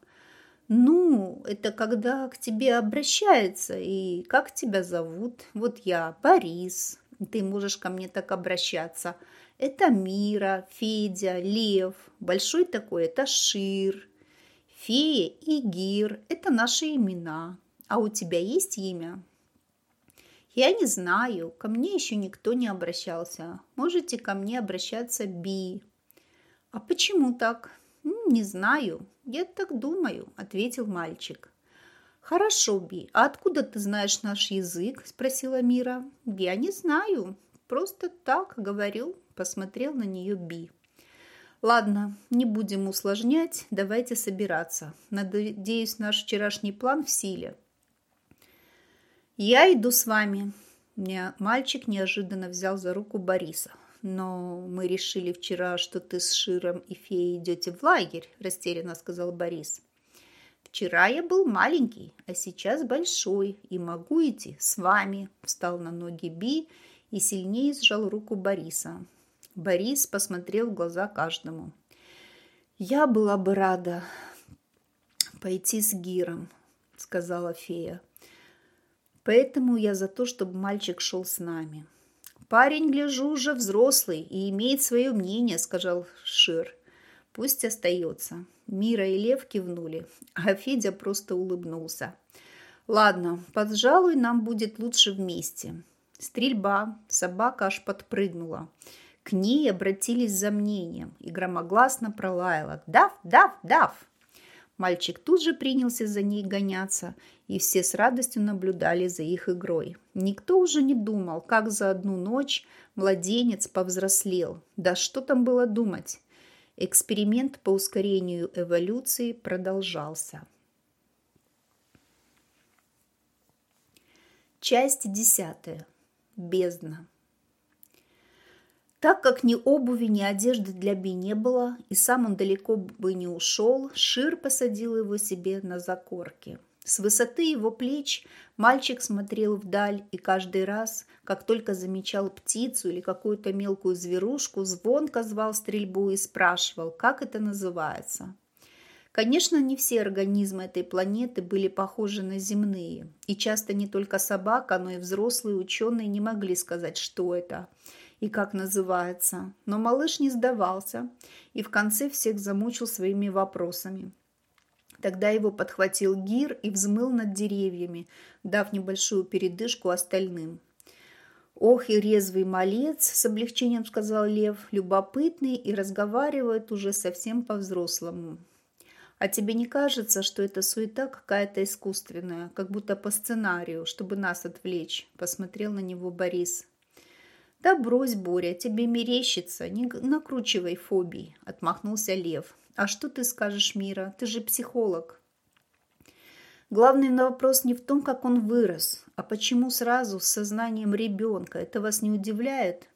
«Ну, это когда к тебе обращаются, и как тебя зовут? Вот я, Борис, ты можешь ко мне так обращаться. Это Мира, Федя, Лев, большой такой – это Шир, Фея и Гир – это наши имена. А у тебя есть имя?» Я не знаю, ко мне еще никто не обращался. Можете ко мне обращаться Би. А почему так? Не знаю, я так думаю, ответил мальчик. Хорошо, Би, а откуда ты знаешь наш язык? Спросила Мира. Я не знаю, просто так говорю, посмотрел на нее Би. Ладно, не будем усложнять, давайте собираться. Надеюсь, наш вчерашний план в силе. «Я иду с вами». Мне мальчик неожиданно взял за руку Бориса. «Но мы решили вчера, что ты с Широм и Феей идете в лагерь», – растерянно сказал Борис. «Вчера я был маленький, а сейчас большой и могу идти с вами», – встал на ноги Би и сильнее сжал руку Бориса. Борис посмотрел в глаза каждому. «Я была бы рада пойти с Гиром», – сказала фея. Поэтому я за то, чтобы мальчик шел с нами. Парень, гляжу, уже взрослый и имеет свое мнение, сказал Шир. Пусть остается. Мира и Лев кивнули, а Федя просто улыбнулся. Ладно, пожалуй, нам будет лучше вместе. Стрельба, собака аж подпрыгнула. К ней обратились за мнением и громогласно пролаяла «Дав, дав, дав!». Мальчик тут же принялся за ней гоняться, и все с радостью наблюдали за их игрой. Никто уже не думал, как за одну ночь младенец повзрослел. Да что там было думать? Эксперимент по ускорению эволюции продолжался. Часть десятая. Бездна. Так как ни обуви, ни одежды для Би не было, и сам он далеко бы не ушел, Шир посадил его себе на закорке. С высоты его плеч мальчик смотрел вдаль, и каждый раз, как только замечал птицу или какую-то мелкую зверушку, звонко звал стрельбу и спрашивал, как это называется. Конечно, не все организмы этой планеты были похожи на земные, и часто не только собака, но и взрослые ученые не могли сказать, что это – и как называется. Но малыш не сдавался и в конце всех замучил своими вопросами. Тогда его подхватил гир и взмыл над деревьями, дав небольшую передышку остальным. Ох и резвый малец, с облегчением сказал Лев, любопытный и разговаривает уже совсем по-взрослому. А тебе не кажется, что это суета какая-то искусственная, как будто по сценарию, чтобы нас отвлечь? Посмотрел на него Борис. Да брось, Боря, тебе мерещится, не накручивай фобий, отмахнулся Лев. А что ты скажешь, Мира? Ты же психолог. Главный вопрос не в том, как он вырос, а почему сразу с сознанием ребенка. Это вас не удивляет?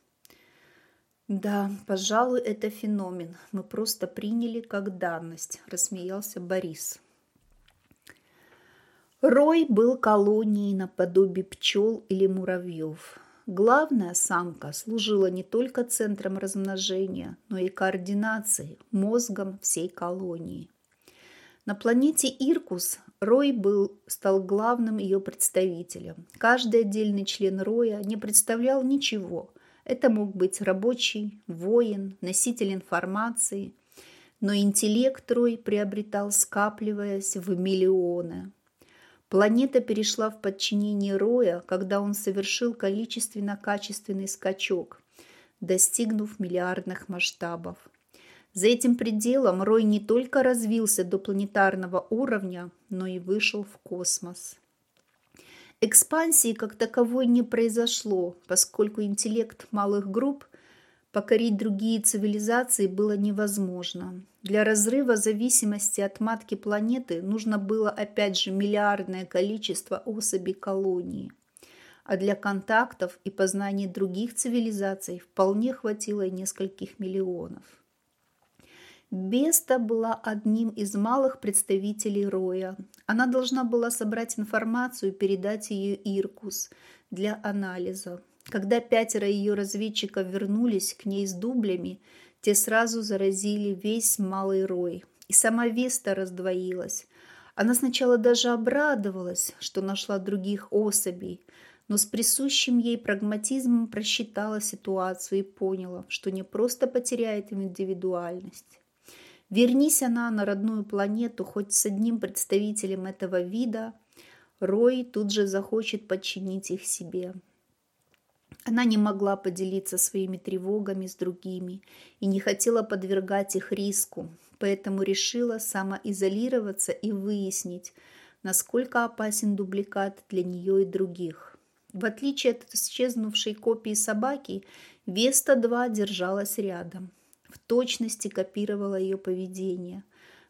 Да, пожалуй, это феномен. Мы просто приняли как данность, рассмеялся Борис. Рой был колонией наподобие пчел или муравьев. Главная самка служила не только центром размножения, но и координацией, мозгом всей колонии. На планете Иркус Рой был, стал главным ее представителем. Каждый отдельный член Роя не представлял ничего. Это мог быть рабочий, воин, носитель информации. Но интеллект Рой приобретал, скапливаясь в миллионы. Планета перешла в подчинение Роя, когда он совершил количественно-качественный скачок, достигнув миллиардных масштабов. За этим пределом Рой не только развился до планетарного уровня, но и вышел в космос. Экспансии как таковой не произошло, поскольку интеллект малых групп покорить другие цивилизации было невозможно. Для разрыва зависимости от матки планеты нужно было опять же миллиардное количество особей колонии. А для контактов и познания других цивилизаций вполне хватило и нескольких миллионов. Беста была одним из малых представителей Роя. Она должна была собрать информацию и передать ее Иркус для анализа. Когда пятеро ее разведчиков вернулись к ней с дублями, те сразу заразили весь малый Рой. И сама Веста раздвоилась. Она сначала даже обрадовалась, что нашла других особей, но с присущим ей прагматизмом просчитала ситуацию и поняла, что не просто потеряет индивидуальность, Вернись она на родную планету хоть с одним представителем этого вида, Рой тут же захочет подчинить их себе. Она не могла поделиться своими тревогами с другими и не хотела подвергать их риску, поэтому решила самоизолироваться и выяснить, насколько опасен дубликат для нее и других. В отличие от исчезнувшей копии собаки, Веста-2 держалась рядом – в точности копировала ее поведение,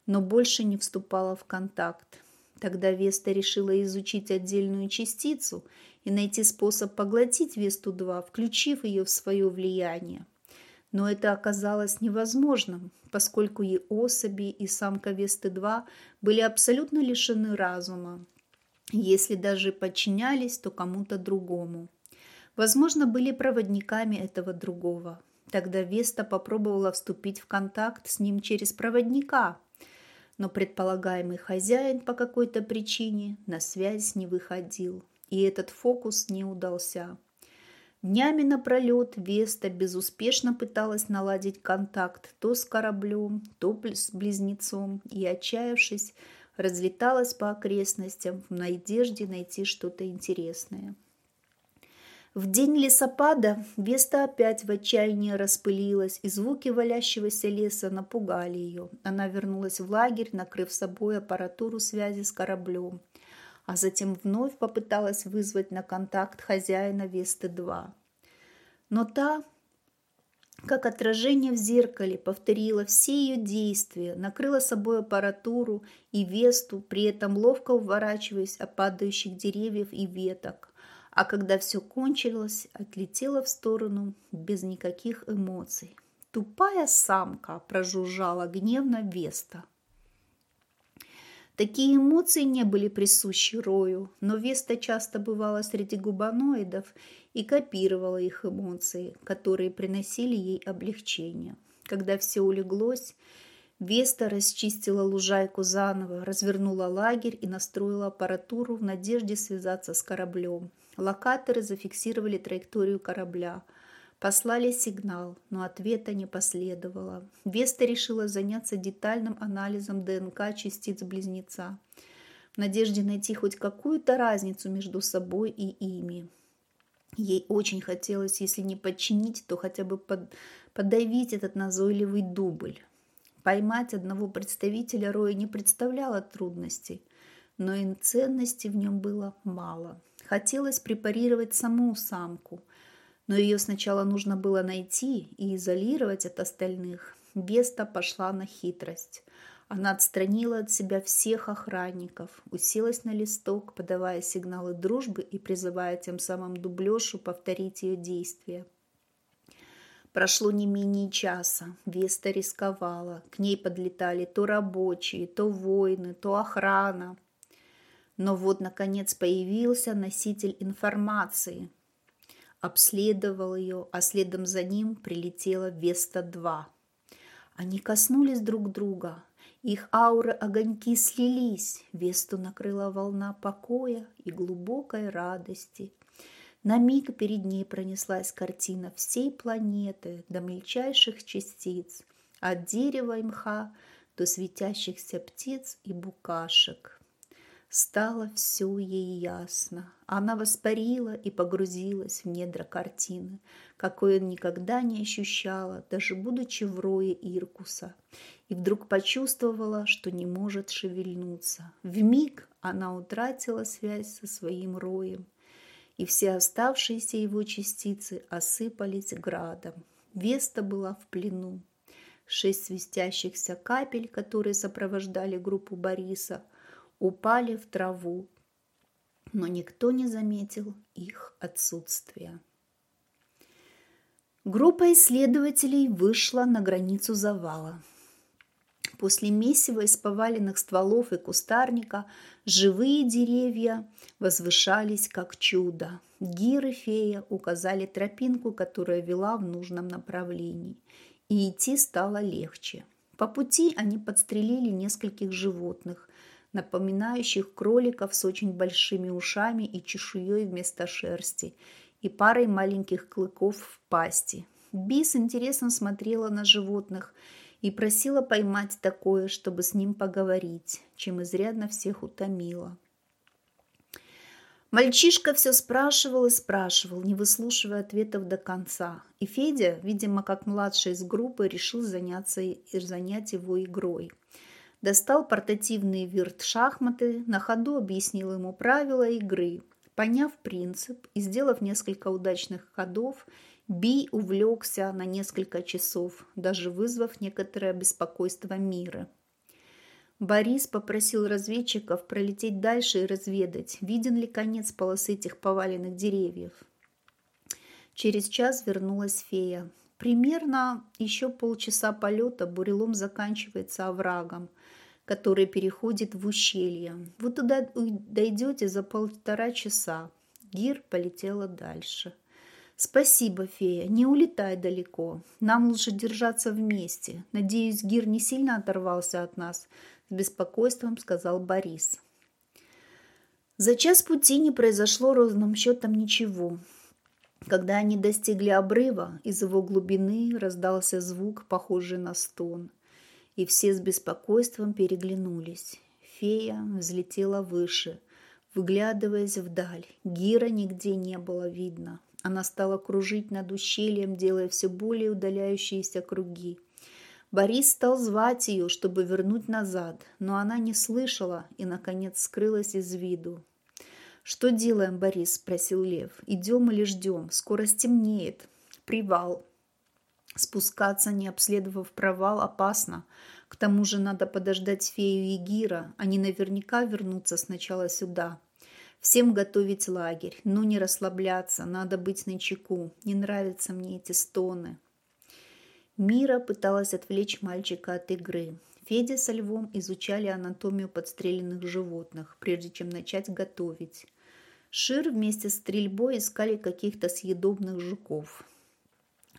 но больше не вступала в контакт. Тогда Веста решила изучить отдельную частицу и найти способ поглотить Весту-2, включив ее в свое влияние. Но это оказалось невозможным, поскольку и особи, и самка Весты-2 были абсолютно лишены разума. Если даже подчинялись, то кому-то другому. Возможно, были проводниками этого другого. Тогда Веста попробовала вступить в контакт с ним через проводника, но предполагаемый хозяин по какой-то причине на связь не выходил, и этот фокус не удался. Днями напролет Веста безуспешно пыталась наладить контакт то с кораблем, то с близнецом, и, отчаявшись, разлеталась по окрестностям в надежде найти что-то интересное. В день лесопада Веста опять в отчаянии распылилась, и звуки валящегося леса напугали ее. Она вернулась в лагерь, накрыв собой аппаратуру связи с кораблем, а затем вновь попыталась вызвать на контакт хозяина Весты-2. Но та, как отражение в зеркале, повторила все ее действия, накрыла собой аппаратуру и Весту, при этом ловко уворачиваясь от падающих деревьев и веток а когда все кончилось, отлетела в сторону без никаких эмоций. «Тупая самка!» – прожужжала гневно Веста. Такие эмоции не были присущи Рою, но Веста часто бывала среди губаноидов и копировала их эмоции, которые приносили ей облегчение. Когда все улеглось, Веста расчистила лужайку заново, развернула лагерь и настроила аппаратуру в надежде связаться с кораблем. Локаторы зафиксировали траекторию корабля, послали сигнал, но ответа не последовало. Веста решила заняться детальным анализом ДНК частиц близнеца в надежде найти хоть какую-то разницу между собой и ими. Ей очень хотелось, если не подчинить, то хотя бы под, подавить этот назойливый дубль. Поймать одного представителя Роя не представляло трудностей, но и ценности в нем было мало. Хотелось препарировать саму самку, но ее сначала нужно было найти и изолировать от остальных. Веста пошла на хитрость. Она отстранила от себя всех охранников, уселась на листок, подавая сигналы дружбы и призывая тем самым дублешу повторить ее действия. Прошло не менее часа. Веста рисковала. К ней подлетали то рабочие, то воины, то охрана. Но вот, наконец, появился носитель информации. Обследовал ее, а следом за ним прилетела Веста-2. Они коснулись друг друга. Их ауры огоньки слились. Весту накрыла волна покоя и глубокой радости. На миг перед ней пронеслась картина всей планеты до мельчайших частиц, от дерева и мха до светящихся птиц и букашек. Стало все ей ясно. Она воспарила и погрузилась в недра картины, какой он никогда не ощущала, даже будучи в рое Иркуса, и вдруг почувствовала, что не может шевельнуться. В миг она утратила связь со своим роем – и все оставшиеся его частицы осыпались градом. Веста была в плену. Шесть свистящихся капель, которые сопровождали группу Бориса, упали в траву, но никто не заметил их отсутствия. Группа исследователей вышла на границу завала. После месива из поваленных стволов и кустарника живые деревья возвышались как чудо. Гир и фея указали тропинку, которая вела в нужном направлении, и идти стало легче. По пути они подстрелили нескольких животных, напоминающих кроликов с очень большими ушами и чешуей вместо шерсти, и парой маленьких клыков в пасти. Би с интересом смотрела на животных – и просила поймать такое, чтобы с ним поговорить, чем изрядно всех утомила. Мальчишка все спрашивал и спрашивал, не выслушивая ответов до конца. И Федя, видимо, как младший из группы, решил заняться занять его игрой. Достал портативный вирт-шахматы, на ходу объяснил ему правила игры. Поняв принцип и сделав несколько удачных ходов, Би увлекся на несколько часов, даже вызвав некоторое беспокойство мира. Борис попросил разведчиков пролететь дальше и разведать, виден ли конец полосы этих поваленных деревьев. Через час вернулась фея. Примерно еще полчаса полета бурелом заканчивается оврагом, который переходит в ущелье. Вы туда дойдете за полтора часа. Гир полетела дальше. «Спасибо, фея, не улетай далеко. Нам лучше держаться вместе. Надеюсь, Гир не сильно оторвался от нас», – с беспокойством сказал Борис. За час пути не произошло ровным счетом ничего. Когда они достигли обрыва, из его глубины раздался звук, похожий на стон. И все с беспокойством переглянулись. Фея взлетела выше, выглядываясь вдаль. Гира нигде не было видно. Она стала кружить над ущельем, делая все более удаляющиеся круги. Борис стал звать ее, чтобы вернуть назад, но она не слышала и, наконец, скрылась из виду. «Что делаем, Борис?» – спросил Лев. «Идем или ждем? Скоро стемнеет. Привал». Спускаться, не обследовав провал, опасно. К тому же надо подождать фею и Гира. Они наверняка вернутся сначала сюда. Всем готовить лагерь, но не расслабляться, надо быть начеку. Не нравятся мне эти стоны. Мира пыталась отвлечь мальчика от игры. Федя со Львом изучали анатомию подстреленных животных, прежде чем начать готовить. Шир вместе с стрельбой искали каких-то съедобных жуков.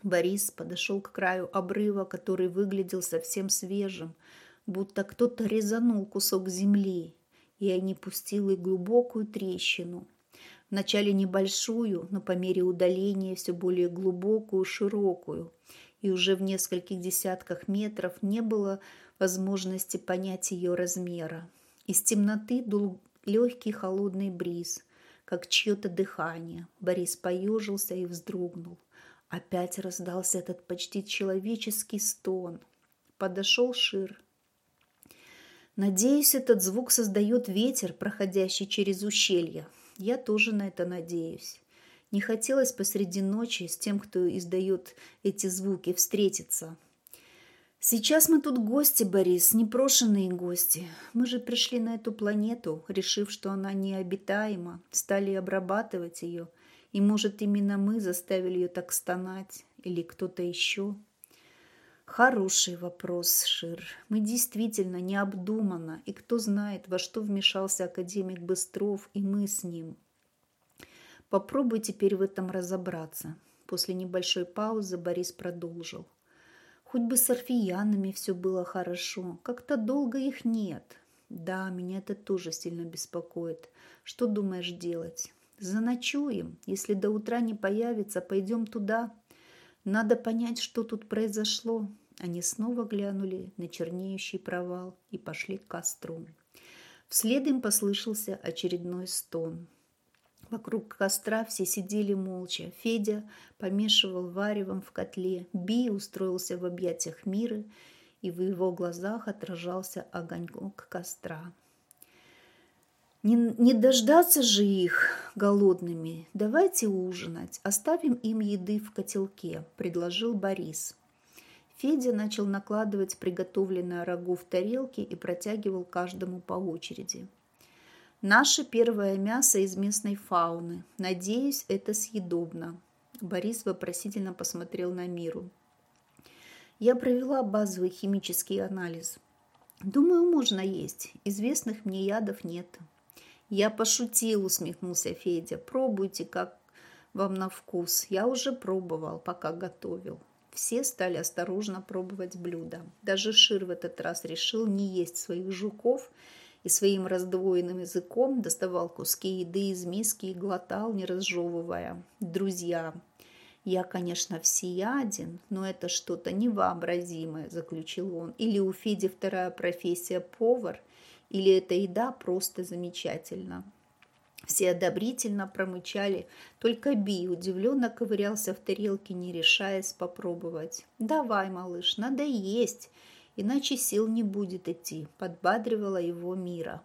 Борис подошел к краю обрыва, который выглядел совсем свежим, будто кто-то резанул кусок земли и они пустили глубокую трещину. Вначале небольшую, но по мере удаления все более глубокую, широкую. И уже в нескольких десятках метров не было возможности понять ее размера. Из темноты дул легкий холодный бриз, как чье-то дыхание. Борис поежился и вздрогнул. Опять раздался этот почти человеческий стон. Подошел Шир. Надеюсь, этот звук создает ветер, проходящий через ущелье. Я тоже на это надеюсь. Не хотелось посреди ночи с тем, кто издает эти звуки, встретиться. Сейчас мы тут гости, Борис, непрошенные гости. Мы же пришли на эту планету, решив, что она необитаема, стали обрабатывать ее. И, может, именно мы заставили ее так стонать, или кто-то еще. Хороший вопрос, Шир. Мы действительно необдуманно, и кто знает, во что вмешался академик Быстров, и мы с ним. Попробуй теперь в этом разобраться. После небольшой паузы Борис продолжил. Хоть бы с орфиянами все было хорошо, как-то долго их нет. Да, меня это тоже сильно беспокоит. Что думаешь делать? Заночуем. Если до утра не появится, пойдем туда. Надо понять, что тут произошло. Они снова глянули на чернеющий провал и пошли к костру. Вслед им послышался очередной стон. Вокруг костра все сидели молча. Федя помешивал варевом в котле. Би устроился в объятиях Миры, и в его глазах отражался огонек костра. Не, не дождаться же их голодными. Давайте ужинать. Оставим им еды в котелке, предложил Борис. Федя начал накладывать приготовленное рагу в тарелки и протягивал каждому по очереди. Наше первое мясо из местной фауны. Надеюсь, это съедобно. Борис вопросительно посмотрел на Миру. Я провела базовый химический анализ. Думаю, можно есть. Известных мне ядов нет. Я пошутил, усмехнулся Федя. Пробуйте, как вам на вкус. Я уже пробовал, пока готовил. Все стали осторожно пробовать блюда. Даже Шир в этот раз решил не есть своих жуков – и своим раздвоенным языком доставал куски еды из миски и глотал, не разжевывая. «Друзья, я, конечно, всеяден, но это что-то невообразимое», – заключил он. «Или у Феди вторая профессия повар, или эта еда просто замечательна». Все одобрительно промычали, только Би удивленно ковырялся в тарелке, не решаясь попробовать. «Давай, малыш, надо есть!» иначе сил не будет идти», – подбадривала его Мира.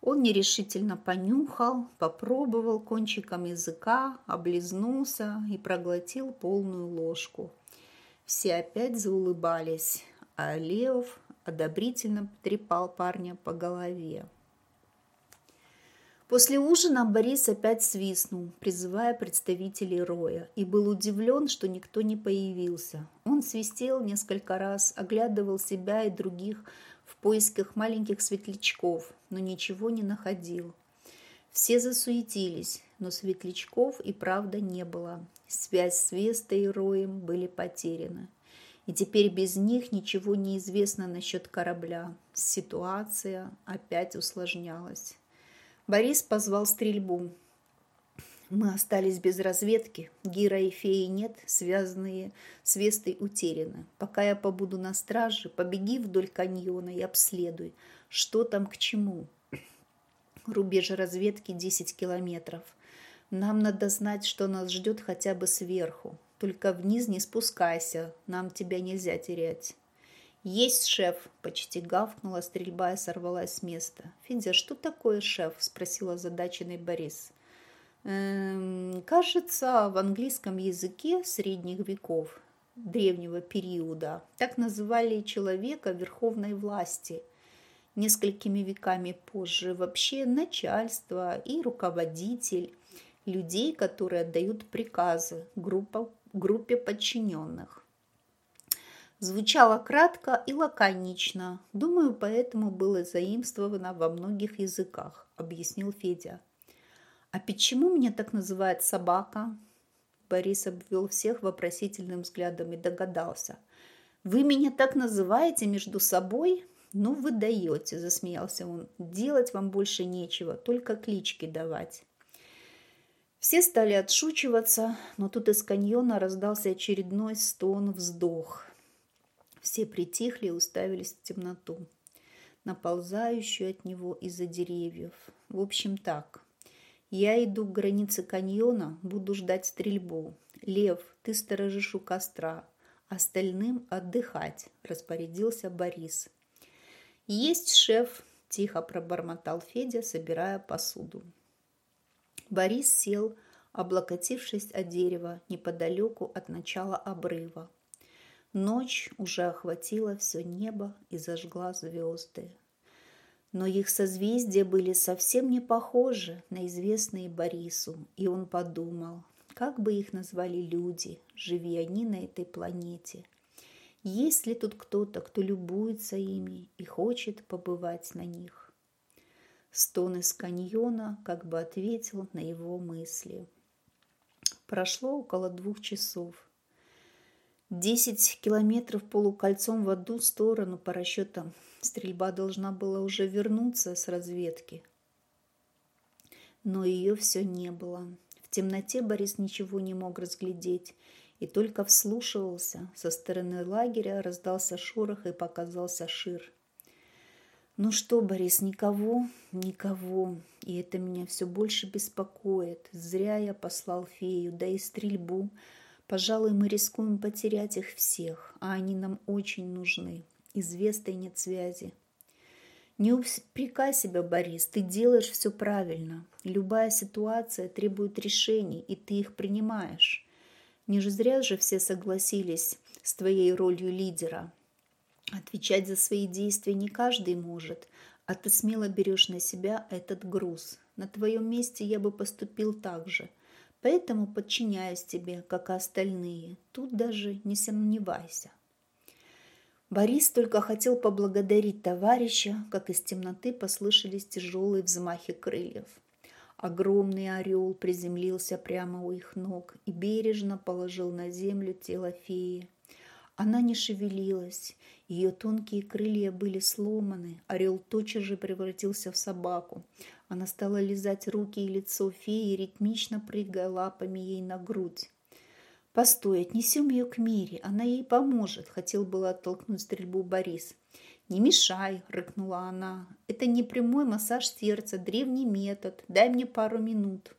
Он нерешительно понюхал, попробовал кончиком языка, облизнулся и проглотил полную ложку. Все опять заулыбались, а Леов одобрительно трепал парня по голове. После ужина Борис опять свистнул, призывая представителей роя, и был удивлен, что никто не появился. Он свистел несколько раз, оглядывал себя и других в поисках маленьких светлячков, но ничего не находил. Все засуетились, но светлячков и правда не было. Связь с Вестой и Роем были потеряны. И теперь без них ничего не известно насчет корабля. Ситуация опять усложнялась. Борис позвал стрельбу. Мы остались без разведки. Гира и феи нет, связанные с Вестой утеряны. Пока я побуду на страже, побеги вдоль каньона и обследуй, что там к чему. Рубеж разведки 10 километров. Нам надо знать, что нас ждет хотя бы сверху. Только вниз не спускайся, нам тебя нельзя терять. «Есть шеф!» – почти гавкнула стрельба и сорвалась с места. «Федя, что такое шеф?» – спросила задаченный Борис. «Эм, «Кажется, в английском языке средних веков, древнего периода, так называли человека верховной власти. Несколькими веками позже вообще начальство и руководитель, людей, которые отдают приказы группа, группе подчиненных. Звучало кратко и лаконично. Думаю, поэтому было заимствовано во многих языках, объяснил Федя. А почему меня так называет собака? Борис обвел всех вопросительным взглядом и догадался. Вы меня так называете между собой? Ну, вы даете, засмеялся он. Делать вам больше нечего, только клички давать. Все стали отшучиваться, но тут из каньона раздался очередной стон-вздох. Все притихли и уставились в темноту, наползающую от него из-за деревьев. В общем так, Я иду к границе каньона, буду ждать стрельбу. Лев, ты сторожишь у костра, остальным отдыхать, распорядился Борис. Есть шеф, тихо пробормотал Федя, собирая посуду. Борис сел, облокотившись о дерево неподалеку от начала обрыва. Ночь уже охватила все небо и зажгла звезды. Но их созвездия были совсем не похожи на известные Борису, и он подумал, как бы их назвали люди, живи они на этой планете. Есть ли тут кто-то, кто любуется ими и хочет побывать на них? Стон из каньона как бы ответил на его мысли. Прошло около двух часов. Десять километров полукольцом в одну сторону по расчетам. Стрельба должна была уже вернуться с разведки. Но ее все не было. В темноте Борис ничего не мог разглядеть и только вслушивался. Со стороны лагеря раздался шорох и показался Шир. «Ну что, Борис, никого? Никого. И это меня все больше беспокоит. Зря я послал фею, да и стрельбу. Пожалуй, мы рискуем потерять их всех, а они нам очень нужны. Из Вестой нет связи. Не упрекай себя, Борис, ты делаешь все правильно. Любая ситуация требует решений, и ты их принимаешь. Не же зря же все согласились с твоей ролью лидера. Отвечать за свои действия не каждый может, а ты смело берешь на себя этот груз. На твоем месте я бы поступил так же – Поэтому подчиняюсь тебе, как и остальные. Тут даже не сомневайся. Борис только хотел поблагодарить товарища, как из темноты послышались тяжелые взмахи крыльев. Огромный орел приземлился прямо у их ног и бережно положил на землю тело феи. Она не шевелилась, ее тонкие крылья были сломаны, орел тотчас же превратился в собаку. Она стала лизать руки и лицо феи, ритмично прыгая лапами ей на грудь. «Постой, отнесем ее к Мире, она ей поможет», — хотел было оттолкнуть стрельбу Борис. «Не мешай», — рыкнула она. «Это не прямой массаж сердца, древний метод. Дай мне пару минут».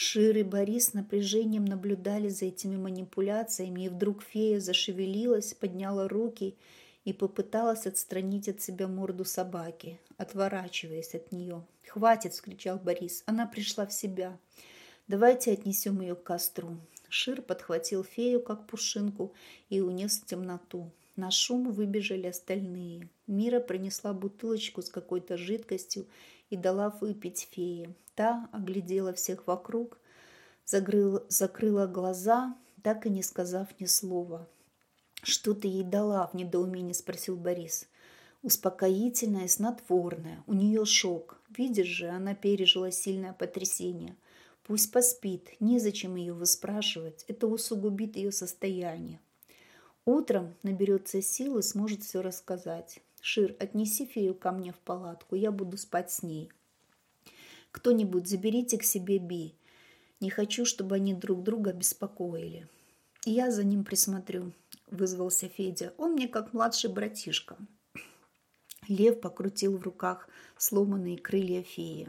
Шир и Борис с напряжением наблюдали за этими манипуляциями, и вдруг фея зашевелилась, подняла руки и попыталась отстранить от себя морду собаки, отворачиваясь от нее. «Хватит!» – вскричал Борис. «Она пришла в себя. Давайте отнесем ее к костру». Шир подхватил фею, как пушинку, и унес в темноту. На шум выбежали остальные. Мира принесла бутылочку с какой-то жидкостью и дала выпить фее. Та оглядела всех вокруг, закрыла, закрыла глаза, так и не сказав ни слова. «Что ты ей дала?» – в недоумении спросил Борис. «Успокоительное, снотворное. У нее шок. Видишь же, она пережила сильное потрясение. Пусть поспит, незачем ее выспрашивать. Это усугубит ее состояние. Утром наберется сил и сможет все рассказать. Шир, отнеси фею ко мне в палатку, я буду спать с ней. Кто-нибудь заберите к себе Би. Не хочу, чтобы они друг друга беспокоили. Я за ним присмотрю вызвался Федя. «Он мне как младший братишка». Лев покрутил в руках сломанные крылья феи.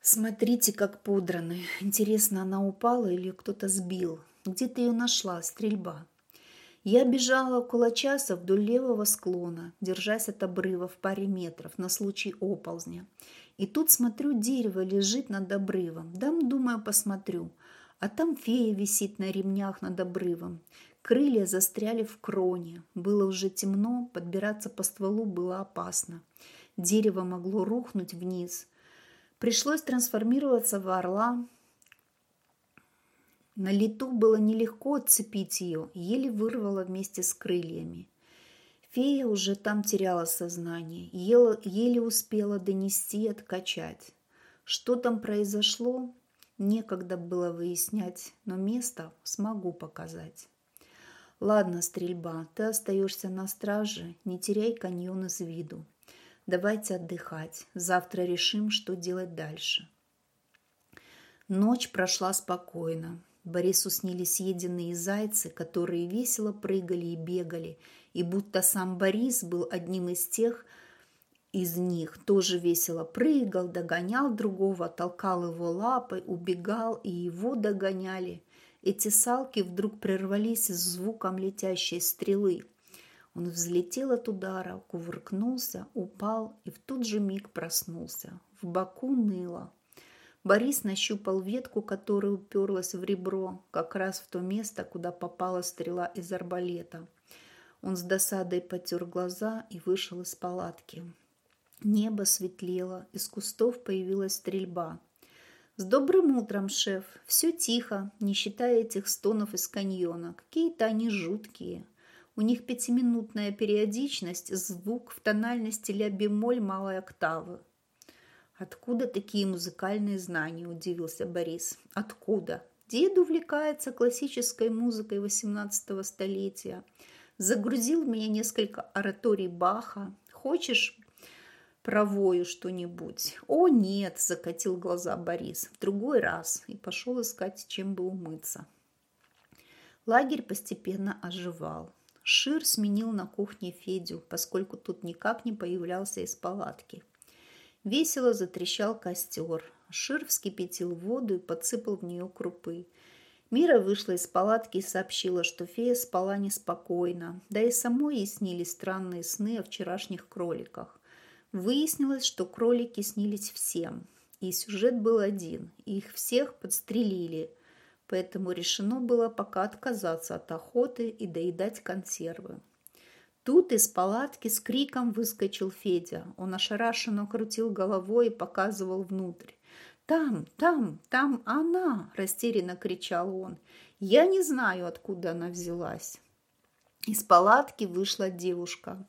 «Смотрите, как подраны. Интересно, она упала или кто-то сбил? Где ты ее нашла? Стрельба». Я бежала около часа вдоль левого склона, держась от обрыва в паре метров на случай оползня. И тут смотрю, дерево лежит над обрывом. Дам, думаю, посмотрю. А там фея висит на ремнях над обрывом. Крылья застряли в кроне. Было уже темно, подбираться по стволу было опасно. Дерево могло рухнуть вниз. Пришлось трансформироваться в орла. На лету было нелегко отцепить ее, еле вырвало вместе с крыльями. Фея уже там теряла сознание, еле, еле успела донести и откачать. Что там произошло, некогда было выяснять, но место смогу показать. Ладно, стрельба, ты остаешься на страже, не теряй каньон из виду. Давайте отдыхать, завтра решим, что делать дальше. Ночь прошла спокойно. Борису снились съеденные зайцы, которые весело прыгали и бегали, и будто сам Борис был одним из тех из них тоже весело прыгал, догонял другого, толкал его лапой, убегал, и его догоняли. Эти салки вдруг прервались с звуком летящей стрелы. Он взлетел от удара, кувыркнулся, упал и в тот же миг проснулся. В боку ныло. Борис нащупал ветку, которая уперлась в ребро, как раз в то место, куда попала стрела из арбалета. Он с досадой потер глаза и вышел из палатки. Небо светлело, из кустов появилась стрельба. «С добрым утром, шеф! Все тихо, не считая этих стонов из каньона. Какие-то они жуткие. У них пятиминутная периодичность, звук в тональности ля-бемоль малой октавы. «Откуда такие музыкальные знания?» – удивился Борис. «Откуда? Дед увлекается классической музыкой XVIII столетия. Загрузил меня несколько ораторий Баха. Хочешь провою что-нибудь?» «О, нет!» – закатил глаза Борис. «В другой раз!» и пошел искать, чем бы умыться. Лагерь постепенно оживал. Шир сменил на кухне Федю, поскольку тут никак не появлялся из палатки – Весело затрещал костер. Шир вскипятил воду и подсыпал в нее крупы. Мира вышла из палатки и сообщила, что фея спала неспокойно, да и самой ей снились странные сны о вчерашних кроликах. Выяснилось, что кролики снились всем, и сюжет был один, их всех подстрелили, поэтому решено было пока отказаться от охоты и доедать консервы. Тут из палатки с криком выскочил Федя. Он ошарашенно крутил головой и показывал внутрь. «Там, там, там она!» – растерянно кричал он. «Я не знаю, откуда она взялась». Из палатки вышла девушка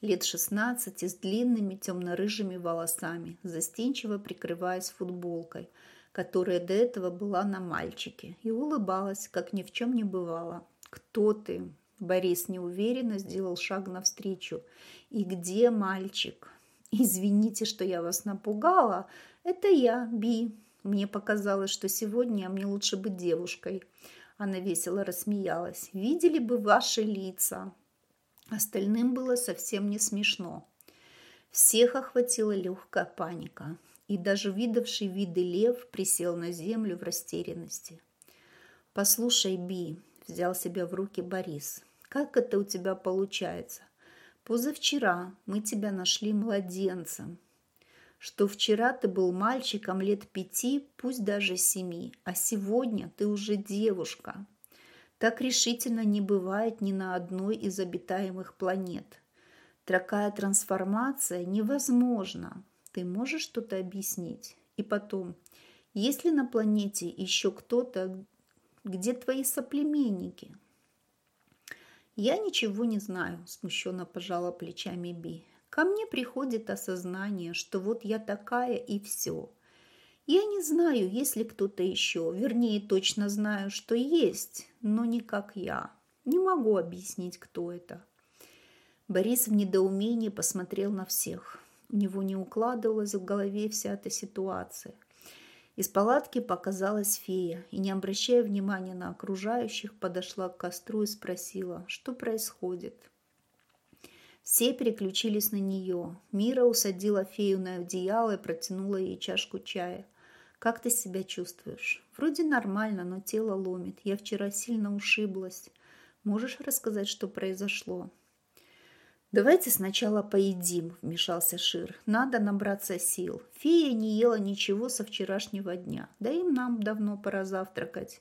лет шестнадцати с длинными темно-рыжими волосами, застенчиво прикрываясь футболкой, которая до этого была на мальчике, и улыбалась, как ни в чем не бывало. «Кто ты?» Борис неуверенно сделал шаг навстречу. «И где мальчик?» «Извините, что я вас напугала. Это я, Би. Мне показалось, что сегодня мне лучше быть девушкой». Она весело рассмеялась. «Видели бы ваши лица?» Остальным было совсем не смешно. Всех охватила легкая паника, и даже видавший виды лев присел на землю в растерянности. «Послушай, Би», – взял себя в руки Борис, как это у тебя получается? Позавчера мы тебя нашли младенцем. Что вчера ты был мальчиком лет пяти, пусть даже семи, а сегодня ты уже девушка. Так решительно не бывает ни на одной из обитаемых планет. Такая трансформация невозможна. Ты можешь что-то объяснить? И потом, есть ли на планете еще кто-то, где твои соплеменники? «Я ничего не знаю», – смущенно пожала плечами Би. «Ко мне приходит осознание, что вот я такая и все. Я не знаю, есть ли кто-то еще, вернее, точно знаю, что есть, но не как я. Не могу объяснить, кто это». Борис в недоумении посмотрел на всех. У него не укладывалась в голове вся эта ситуация. Из палатки показалась фея и, не обращая внимания на окружающих, подошла к костру и спросила, что происходит. Все переключились на нее. Мира усадила фею на одеяло и протянула ей чашку чая. «Как ты себя чувствуешь?» «Вроде нормально, но тело ломит. Я вчера сильно ушиблась. Можешь рассказать, что произошло?» «Давайте сначала поедим», – вмешался Шир. «Надо набраться сил. Фея не ела ничего со вчерашнего дня. Да и нам давно пора завтракать».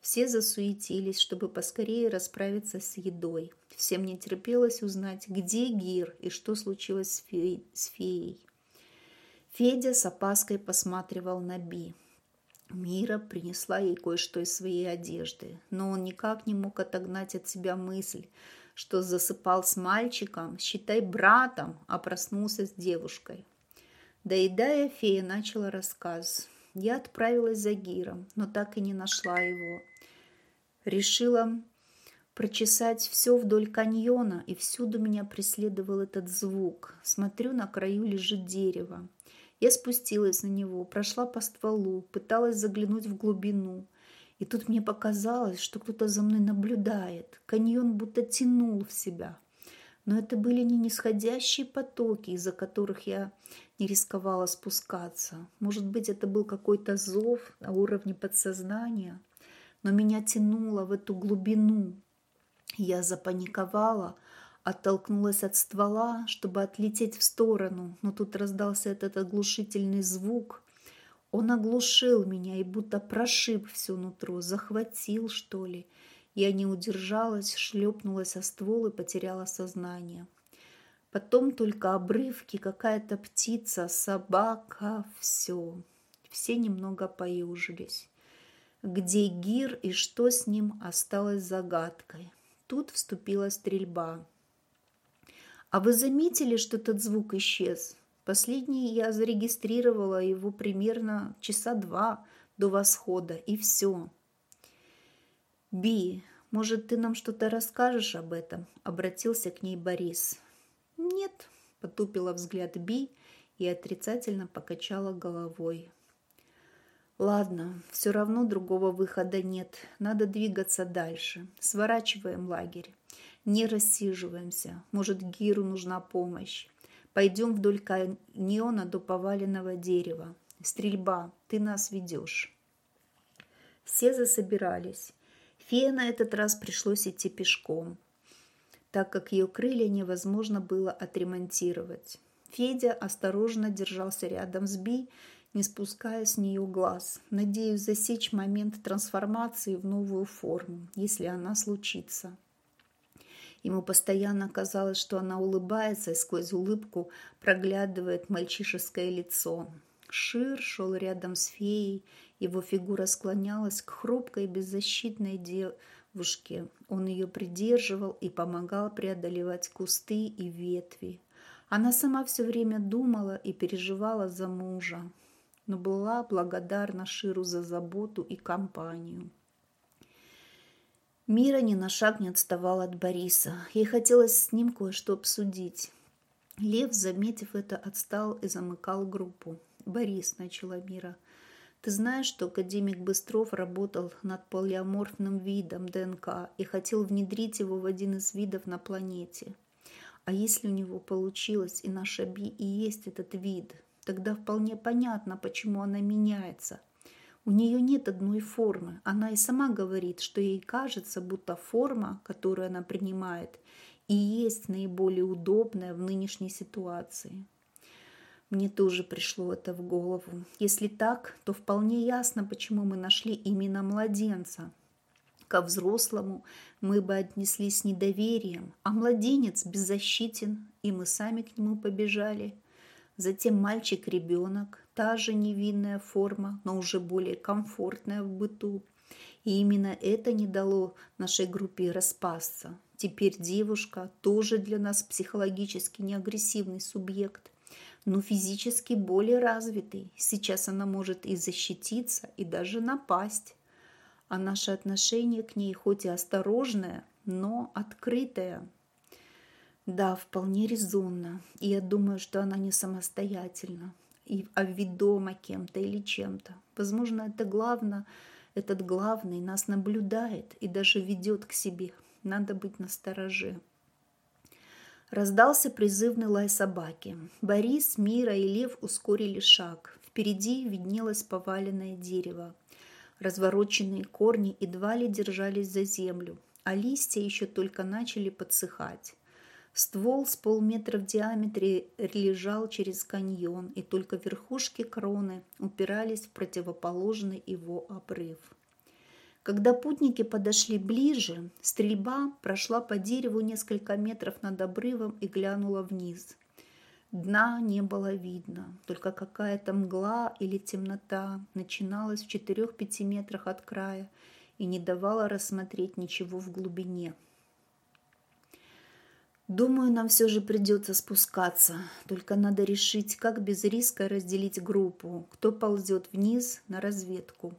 Все засуетились, чтобы поскорее расправиться с едой. Всем не терпелось узнать, где Гир и что случилось с, феей. с феей. Федя с опаской посматривал на Би. Мира принесла ей кое-что из своей одежды, но он никак не мог отогнать от себя мысль, что засыпал с мальчиком, считай братом, а проснулся с девушкой. Доедая, фея начала рассказ. Я отправилась за Гиром, но так и не нашла его. Решила прочесать все вдоль каньона, и всюду меня преследовал этот звук. Смотрю, на краю лежит дерево. Я спустилась на него, прошла по стволу, пыталась заглянуть в глубину – и тут мне показалось, что кто-то за мной наблюдает. Каньон будто тянул в себя. Но это были не нисходящие потоки, из-за которых я не рисковала спускаться. Может быть, это был какой-то зов на уровне подсознания, но меня тянуло в эту глубину. Я запаниковала, оттолкнулась от ствола, чтобы отлететь в сторону, но тут раздался этот оглушительный звук. Он оглушил меня и будто прошиб все нутро, захватил, что ли. Я не удержалась, шлепнулась о ствол и потеряла сознание. Потом только обрывки, какая-то птица, собака, все. Все немного поюжились. Где Гир и что с ним осталось загадкой. Тут вступила стрельба. А вы заметили, что этот звук исчез? Последний я зарегистрировала его примерно часа два до восхода, и все. Би, может, ты нам что-то расскажешь об этом? Обратился к ней Борис. Нет, потупила взгляд Би и отрицательно покачала головой. Ладно, все равно другого выхода нет. Надо двигаться дальше. Сворачиваем лагерь. Не рассиживаемся. Может, Гиру нужна помощь. Пойдем вдоль каньона до поваленного дерева. Стрельба, ты нас ведешь. Все засобирались. Фея на этот раз пришлось идти пешком, так как ее крылья невозможно было отремонтировать. Федя осторожно держался рядом с Би не спуская с нее глаз. Надеюсь засечь момент трансформации в новую форму, если она случится. Ему постоянно казалось, что она улыбается, и сквозь улыбку проглядывает мальчишеское лицо. Шир шел рядом с феей, его фигура склонялась к хрупкой беззащитной девушке. Он ее придерживал и помогал преодолевать кусты и ветви. Она сама все время думала и переживала за мужа но была благодарна Ширу за заботу и компанию. Мира ни на шаг не отставала от Бориса. Ей хотелось с ним кое-что обсудить. Лев, заметив это, отстал и замыкал группу. «Борис», — начала Мира, — «ты знаешь, что академик Быстров работал над полиаморфным видом ДНК и хотел внедрить его в один из видов на планете? А если у него получилось, и наша Би и есть этот вид, Тогда вполне понятно, почему она меняется. У нее нет одной формы. Она и сама говорит, что ей кажется, будто форма, которую она принимает, и есть наиболее удобная в нынешней ситуации. Мне тоже пришло это в голову. Если так, то вполне ясно, почему мы нашли именно младенца. Ко взрослому мы бы отнеслись с недоверием, а младенец беззащитен, и мы сами к нему побежали – Затем мальчик-ребенок, та же невинная форма, но уже более комфортная в быту. И именно это не дало нашей группе распасться. Теперь девушка тоже для нас психологически неагрессивный субъект, но физически более развитый. Сейчас она может и защититься, и даже напасть. А наше отношение к ней хоть и осторожное, но открытое – да, вполне резонно. И я думаю, что она не самостоятельна, и, а ведома кем-то или чем-то. Возможно, это главное, этот главный нас наблюдает и даже ведет к себе. Надо быть настороже. Раздался призывный лай собаки. Борис, Мира и Лев ускорили шаг. Впереди виднелось поваленное дерево. Развороченные корни едва ли держались за землю, а листья еще только начали подсыхать. Ствол с полметра в диаметре лежал через каньон, и только верхушки кроны упирались в противоположный его обрыв. Когда путники подошли ближе, стрельба прошла по дереву несколько метров над обрывом и глянула вниз. Дна не было видно, только какая-то мгла или темнота начиналась в четырех-пяти метрах от края и не давала рассмотреть ничего в глубине – Думаю, нам все же придется спускаться. Только надо решить, как без риска разделить группу, кто ползет вниз на разведку.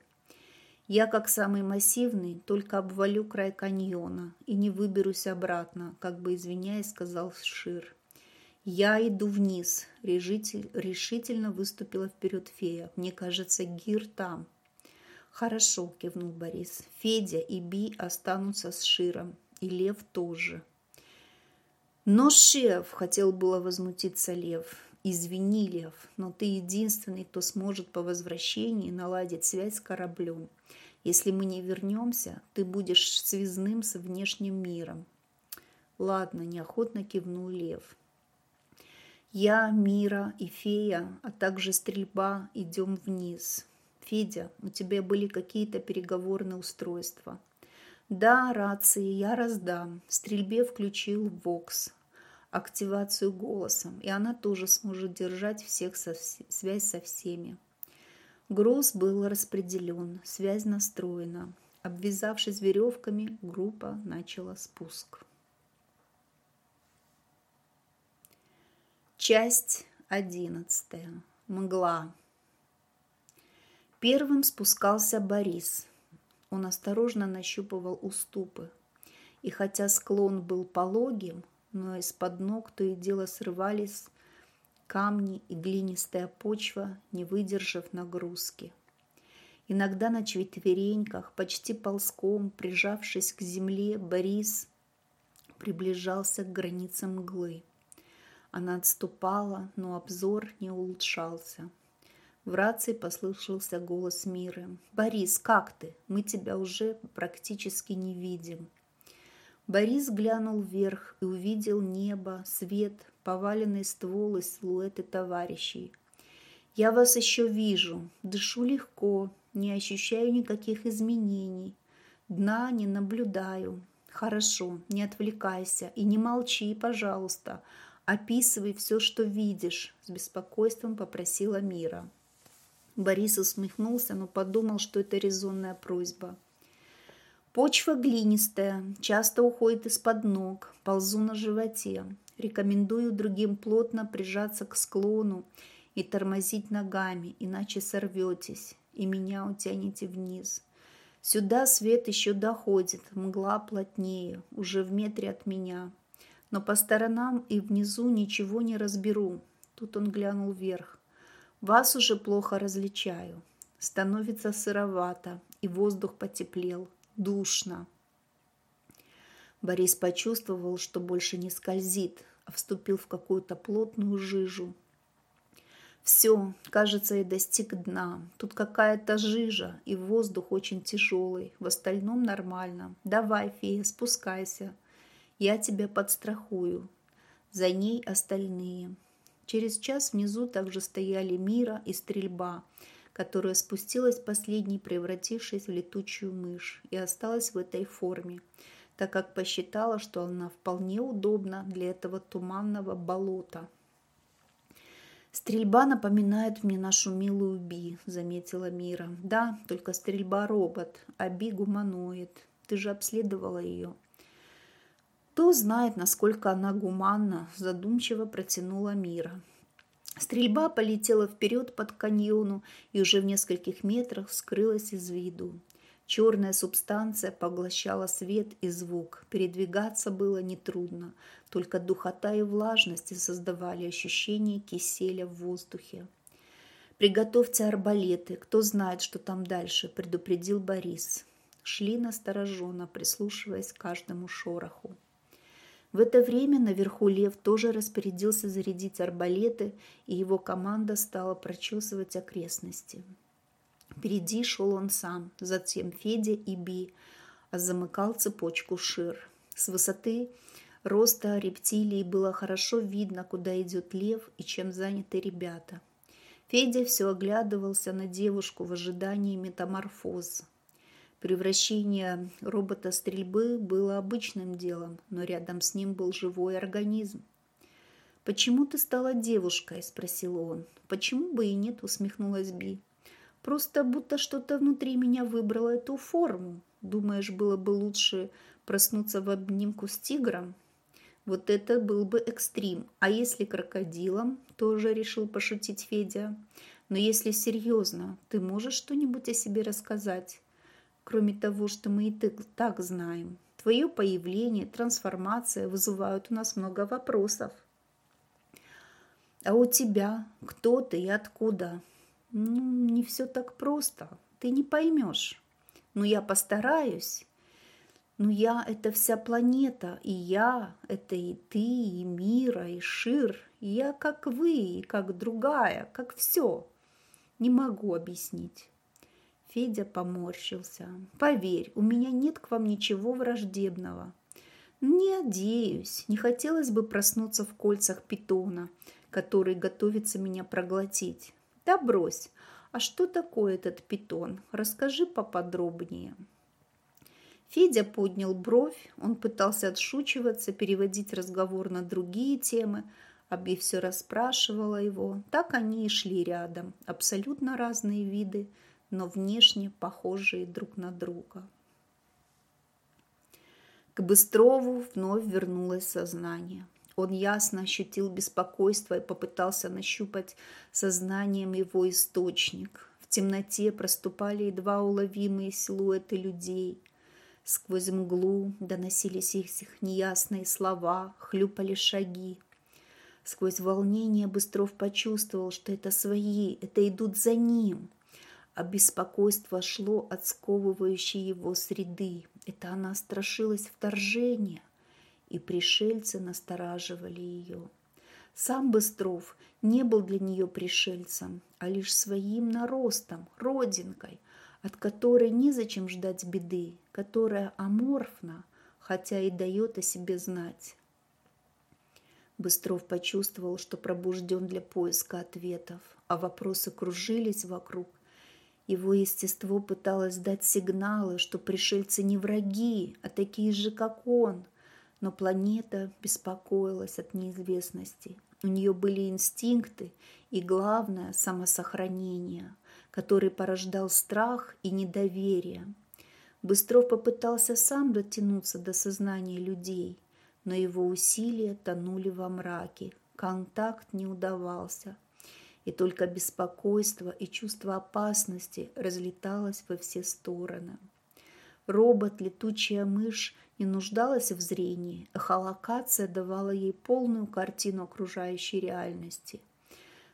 Я, как самый массивный, только обвалю край каньона и не выберусь обратно, как бы извиняясь, сказал Шир. Я иду вниз, решительно выступила вперед фея. Мне кажется, Гир там. Хорошо, кивнул Борис. Федя и Би останутся с Широм, и Лев тоже. Но шеф, хотел было возмутиться Лев, извини, Лев, но ты единственный, кто сможет по возвращении наладить связь с кораблем. Если мы не вернемся, ты будешь связным со внешним миром. Ладно, неохотно кивнул Лев. Я, Мира и Фея, а также стрельба идем вниз. Федя, у тебя были какие-то переговорные устройства. Да, рации я раздам. В стрельбе включил Вокс, активацию голосом, и она тоже сможет держать всех со, связь со всеми. Груз был распределен, связь настроена. Обвязавшись веревками, группа начала спуск. Часть одиннадцатая. Мгла. Первым спускался Борис. Он осторожно нащупывал уступы. И хотя склон был пологим, но из-под ног то и дело срывались камни и глинистая почва, не выдержав нагрузки. Иногда на четвереньках, почти ползком, прижавшись к земле, Борис приближался к границам мглы. Она отступала, но обзор не улучшался. В рации послышался голос Миры. «Борис, как ты? Мы тебя уже практически не видим». Борис глянул вверх и увидел небо, свет, поваленные стволы, силуэты товарищей. «Я вас еще вижу, дышу легко, не ощущаю никаких изменений, дна не наблюдаю. Хорошо, не отвлекайся и не молчи, пожалуйста, описывай все, что видишь», – с беспокойством попросила Мира. Борис усмехнулся, но подумал, что это резонная просьба. Почва глинистая, часто уходит из-под ног, ползу на животе. Рекомендую другим плотно прижаться к склону и тормозить ногами, иначе сорветесь и меня утянете вниз. Сюда свет еще доходит, мгла плотнее, уже в метре от меня. Но по сторонам и внизу ничего не разберу. Тут он глянул вверх. Вас уже плохо различаю. Становится сыровато, и воздух потеплел. Душно. Борис почувствовал, что больше не скользит, а вступил в какую-то плотную жижу. Все, кажется, я достиг дна. Тут какая-то жижа, и воздух очень тяжелый. В остальном нормально. Давай, фея, спускайся. Я тебя подстрахую. За ней остальные. Через час внизу также стояли Мира и Стрельба, которая спустилась последней, превратившись в летучую мышь, и осталась в этой форме, так как посчитала, что она вполне удобна для этого туманного болота. «Стрельба напоминает мне нашу милую Би», — заметила Мира. «Да, только стрельба робот, а Би гуманоид. Ты же обследовала ее». Кто знает, насколько она гуманна, задумчиво протянула Мира. Стрельба полетела вперед под каньону и уже в нескольких метрах скрылась из виду. Черная субстанция поглощала свет и звук. Передвигаться было нетрудно, только духота и влажность создавали ощущение киселя в воздухе. «Приготовьте арбалеты, кто знает, что там дальше», – предупредил Борис. Шли настороженно, прислушиваясь к каждому шороху. В это время наверху Лев тоже распорядился зарядить арбалеты, и его команда стала прочесывать окрестности. Впереди шел он сам, затем Федя и Би, а замыкал цепочку Шир. С высоты роста рептилии было хорошо видно, куда идет лев и чем заняты ребята. Федя все оглядывался на девушку в ожидании метаморфоза. Превращение робота стрельбы было обычным делом, но рядом с ним был живой организм. «Почему ты стала девушкой?» – спросил он. «Почему бы и нет?» – усмехнулась Би. «Просто будто что-то внутри меня выбрало эту форму. Думаешь, было бы лучше проснуться в обнимку с тигром?» Вот это был бы экстрим. А если крокодилом, тоже решил пошутить Федя. Но если серьезно, ты можешь что-нибудь о себе рассказать? Кроме того, что мы и так знаем. Твое появление, трансформация вызывают у нас много вопросов. А у тебя кто ты и откуда? Ну, не все так просто. Ты не поймешь. Но я постараюсь. Ну я – это вся планета, и я – это и ты, и Мира, и Шир, и я как вы, и как другая, как все. Не могу объяснить. Федя поморщился. «Поверь, у меня нет к вам ничего враждебного. Не надеюсь, не хотелось бы проснуться в кольцах питона, который готовится меня проглотить. Да брось, а что такое этот питон? Расскажи поподробнее». Федя поднял бровь, он пытался отшучиваться, переводить разговор на другие темы. Аби все расспрашивала его. Так они и шли рядом, абсолютно разные виды, но внешне похожие друг на друга. К Быстрову вновь вернулось сознание. Он ясно ощутил беспокойство и попытался нащупать сознанием его источник. В темноте проступали едва уловимые силуэты людей. Сквозь мглу доносились их неясные слова, хлюпали шаги. Сквозь волнение Быстров почувствовал, что это свои, это идут за ним. А беспокойство шло от сковывающей его среды. Это она страшилась вторжения, и пришельцы настораживали ее. Сам Быстров не был для нее пришельцем, а лишь своим наростом, родинкой – от которой незачем ждать беды, которая аморфна, хотя и дает о себе знать. Быстров почувствовал, что пробужден для поиска ответов, а вопросы кружились вокруг. Его естество пыталось дать сигналы, что пришельцы не враги, а такие же, как он. Но планета беспокоилась от неизвестности. У нее были инстинкты и, главное, самосохранение – который порождал страх и недоверие. Быстров попытался сам дотянуться до сознания людей, но его усилия тонули во мраке, контакт не удавался, и только беспокойство и чувство опасности разлеталось во все стороны. Робот, летучая мышь, не нуждалась в зрении, эхолокация давала ей полную картину окружающей реальности.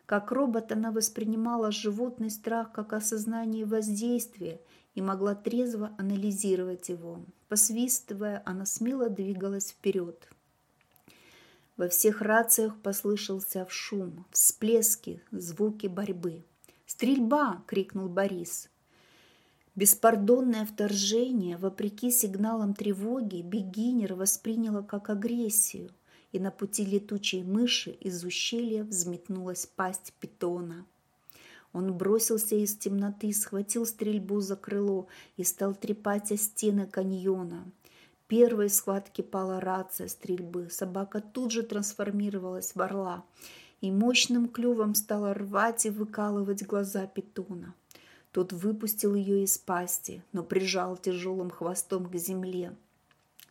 Как робот она воспринимала животный страх как осознание воздействия и могла трезво анализировать его. Посвистывая, она смело двигалась вперед. Во всех рациях послышался шум, всплески, звуки борьбы. «Стрельба!» — крикнул Борис. Беспардонное вторжение, вопреки сигналам тревоги, Бегинер восприняла как агрессию – и на пути летучей мыши из ущелья взметнулась пасть питона. Он бросился из темноты, схватил стрельбу за крыло и стал трепать о стены каньона. Первой схватки пала рация стрельбы. Собака тут же трансформировалась в орла и мощным клювом стала рвать и выкалывать глаза питона. Тот выпустил ее из пасти, но прижал тяжелым хвостом к земле.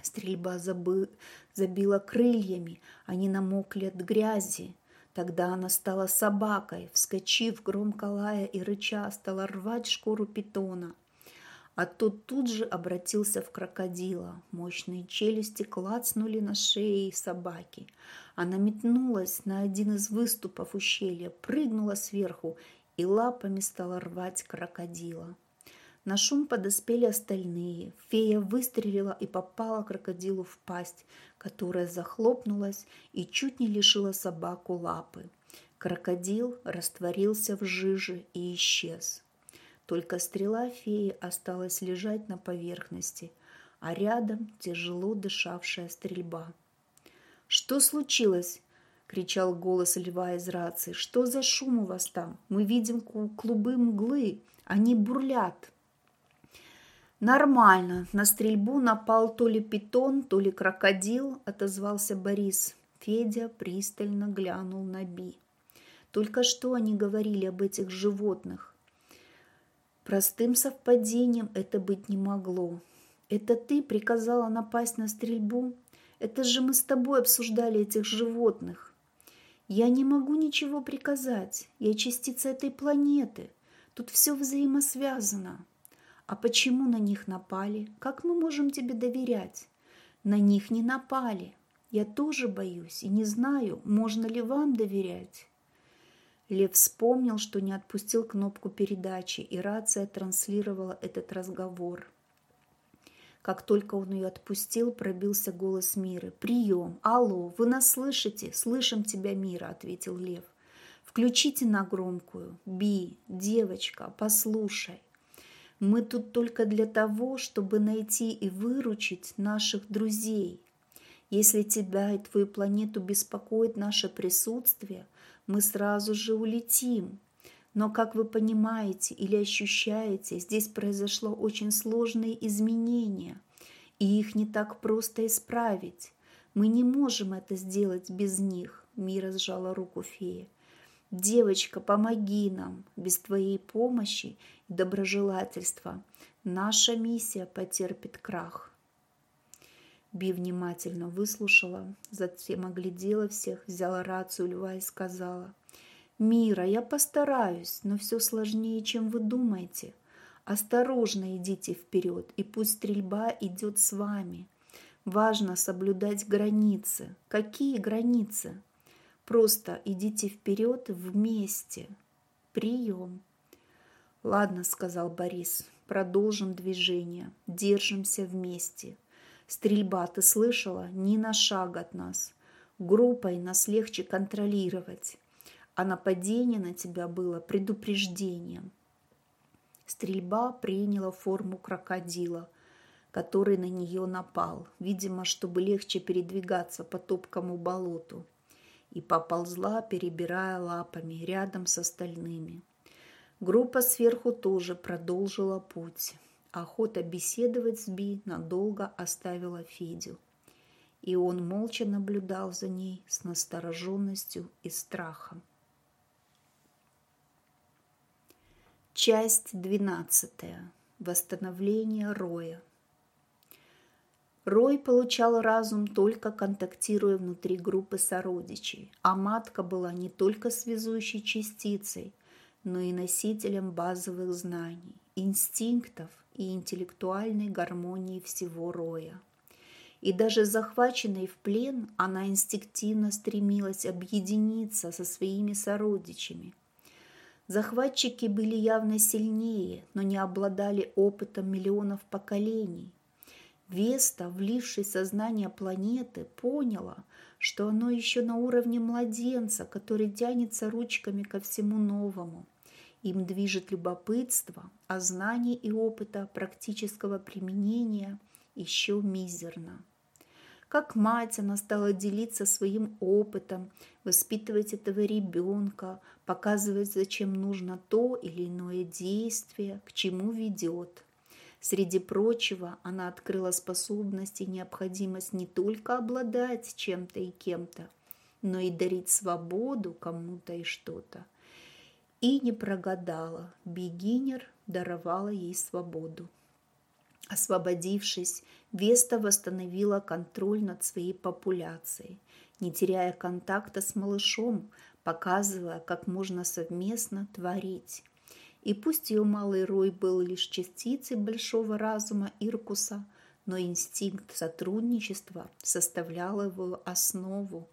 Стрельба забы... забила крыльями, они намокли от грязи. Тогда она стала собакой, вскочив, громко лая и рыча, стала рвать шкуру питона. А тот тут же обратился в крокодила. Мощные челюсти клацнули на шее собаки. Она метнулась на один из выступов ущелья, прыгнула сверху и лапами стала рвать крокодила. На шум подоспели остальные. Фея выстрелила и попала крокодилу в пасть, которая захлопнулась и чуть не лишила собаку лапы. Крокодил растворился в жиже и исчез. Только стрела феи осталась лежать на поверхности, а рядом тяжело дышавшая стрельба. «Что случилось?» — кричал голос льва из рации. «Что за шум у вас там? Мы видим клубы мглы. Они бурлят». «Нормально. На стрельбу напал то ли питон, то ли крокодил», – отозвался Борис. Федя пристально глянул на Би. Только что они говорили об этих животных. Простым совпадением это быть не могло. Это ты приказала напасть на стрельбу? Это же мы с тобой обсуждали этих животных. Я не могу ничего приказать. Я частица этой планеты. Тут все взаимосвязано. А почему на них напали? Как мы можем тебе доверять? На них не напали. Я тоже боюсь и не знаю, можно ли вам доверять. Лев вспомнил, что не отпустил кнопку передачи, и рация транслировала этот разговор. Как только он ее отпустил, пробился голос Миры. «Прием! Алло! Вы нас слышите? Слышим тебя, Мира!» – ответил Лев. «Включите на громкую. Би, девочка, послушай. Мы тут только для того, чтобы найти и выручить наших друзей. Если тебя и твою планету беспокоит наше присутствие, мы сразу же улетим. Но, как вы понимаете или ощущаете, здесь произошло очень сложные изменения, и их не так просто исправить. Мы не можем это сделать без них, Мира сжала руку феи. Девочка, помоги нам. Без твоей помощи и доброжелательства наша миссия потерпит крах. Би внимательно выслушала, затем оглядела всех, взяла рацию льва и сказала – Мира, я постараюсь, но все сложнее, чем вы думаете. Осторожно идите вперед, и пусть стрельба идет с вами. Важно соблюдать границы. Какие границы? Просто идите вперед вместе. Прием. Ладно, сказал Борис, продолжим движение. Держимся вместе. Стрельба, ты слышала? Ни на шаг от нас. Группой нас легче контролировать а нападение на тебя было предупреждением. Стрельба приняла форму крокодила, который на нее напал, видимо, чтобы легче передвигаться по топкому болоту, и поползла, перебирая лапами рядом с остальными. Группа сверху тоже продолжила путь. Охота беседовать с Би надолго оставила Федю, и он молча наблюдал за ней с настороженностью и страхом. Часть двенадцатая. Восстановление Роя. Рой получал разум только контактируя внутри группы сородичей, а матка была не только связующей частицей, но и носителем базовых знаний, инстинктов и интеллектуальной гармонии всего Роя. И даже захваченной в плен, она инстинктивно стремилась объединиться со своими сородичами – Захватчики были явно сильнее, но не обладали опытом миллионов поколений. Веста, влившись в сознание планеты, поняла, что оно еще на уровне младенца, который тянется ручками ко всему новому. Им движет любопытство, а знаний и опыта практического применения еще мизерно. Как мать она стала делиться своим опытом, воспитывать этого ребенка, показывать, зачем нужно то или иное действие, к чему ведет. Среди прочего, она открыла способность и необходимость не только обладать чем-то и кем-то, но и дарить свободу кому-то и что-то. И не прогадала, бегинер даровала ей свободу. Освободившись, Веста восстановила контроль над своей популяцией, не теряя контакта с малышом, показывая, как можно совместно творить. И пусть ее малый рой был лишь частицей большого разума Иркуса, но инстинкт сотрудничества составлял его основу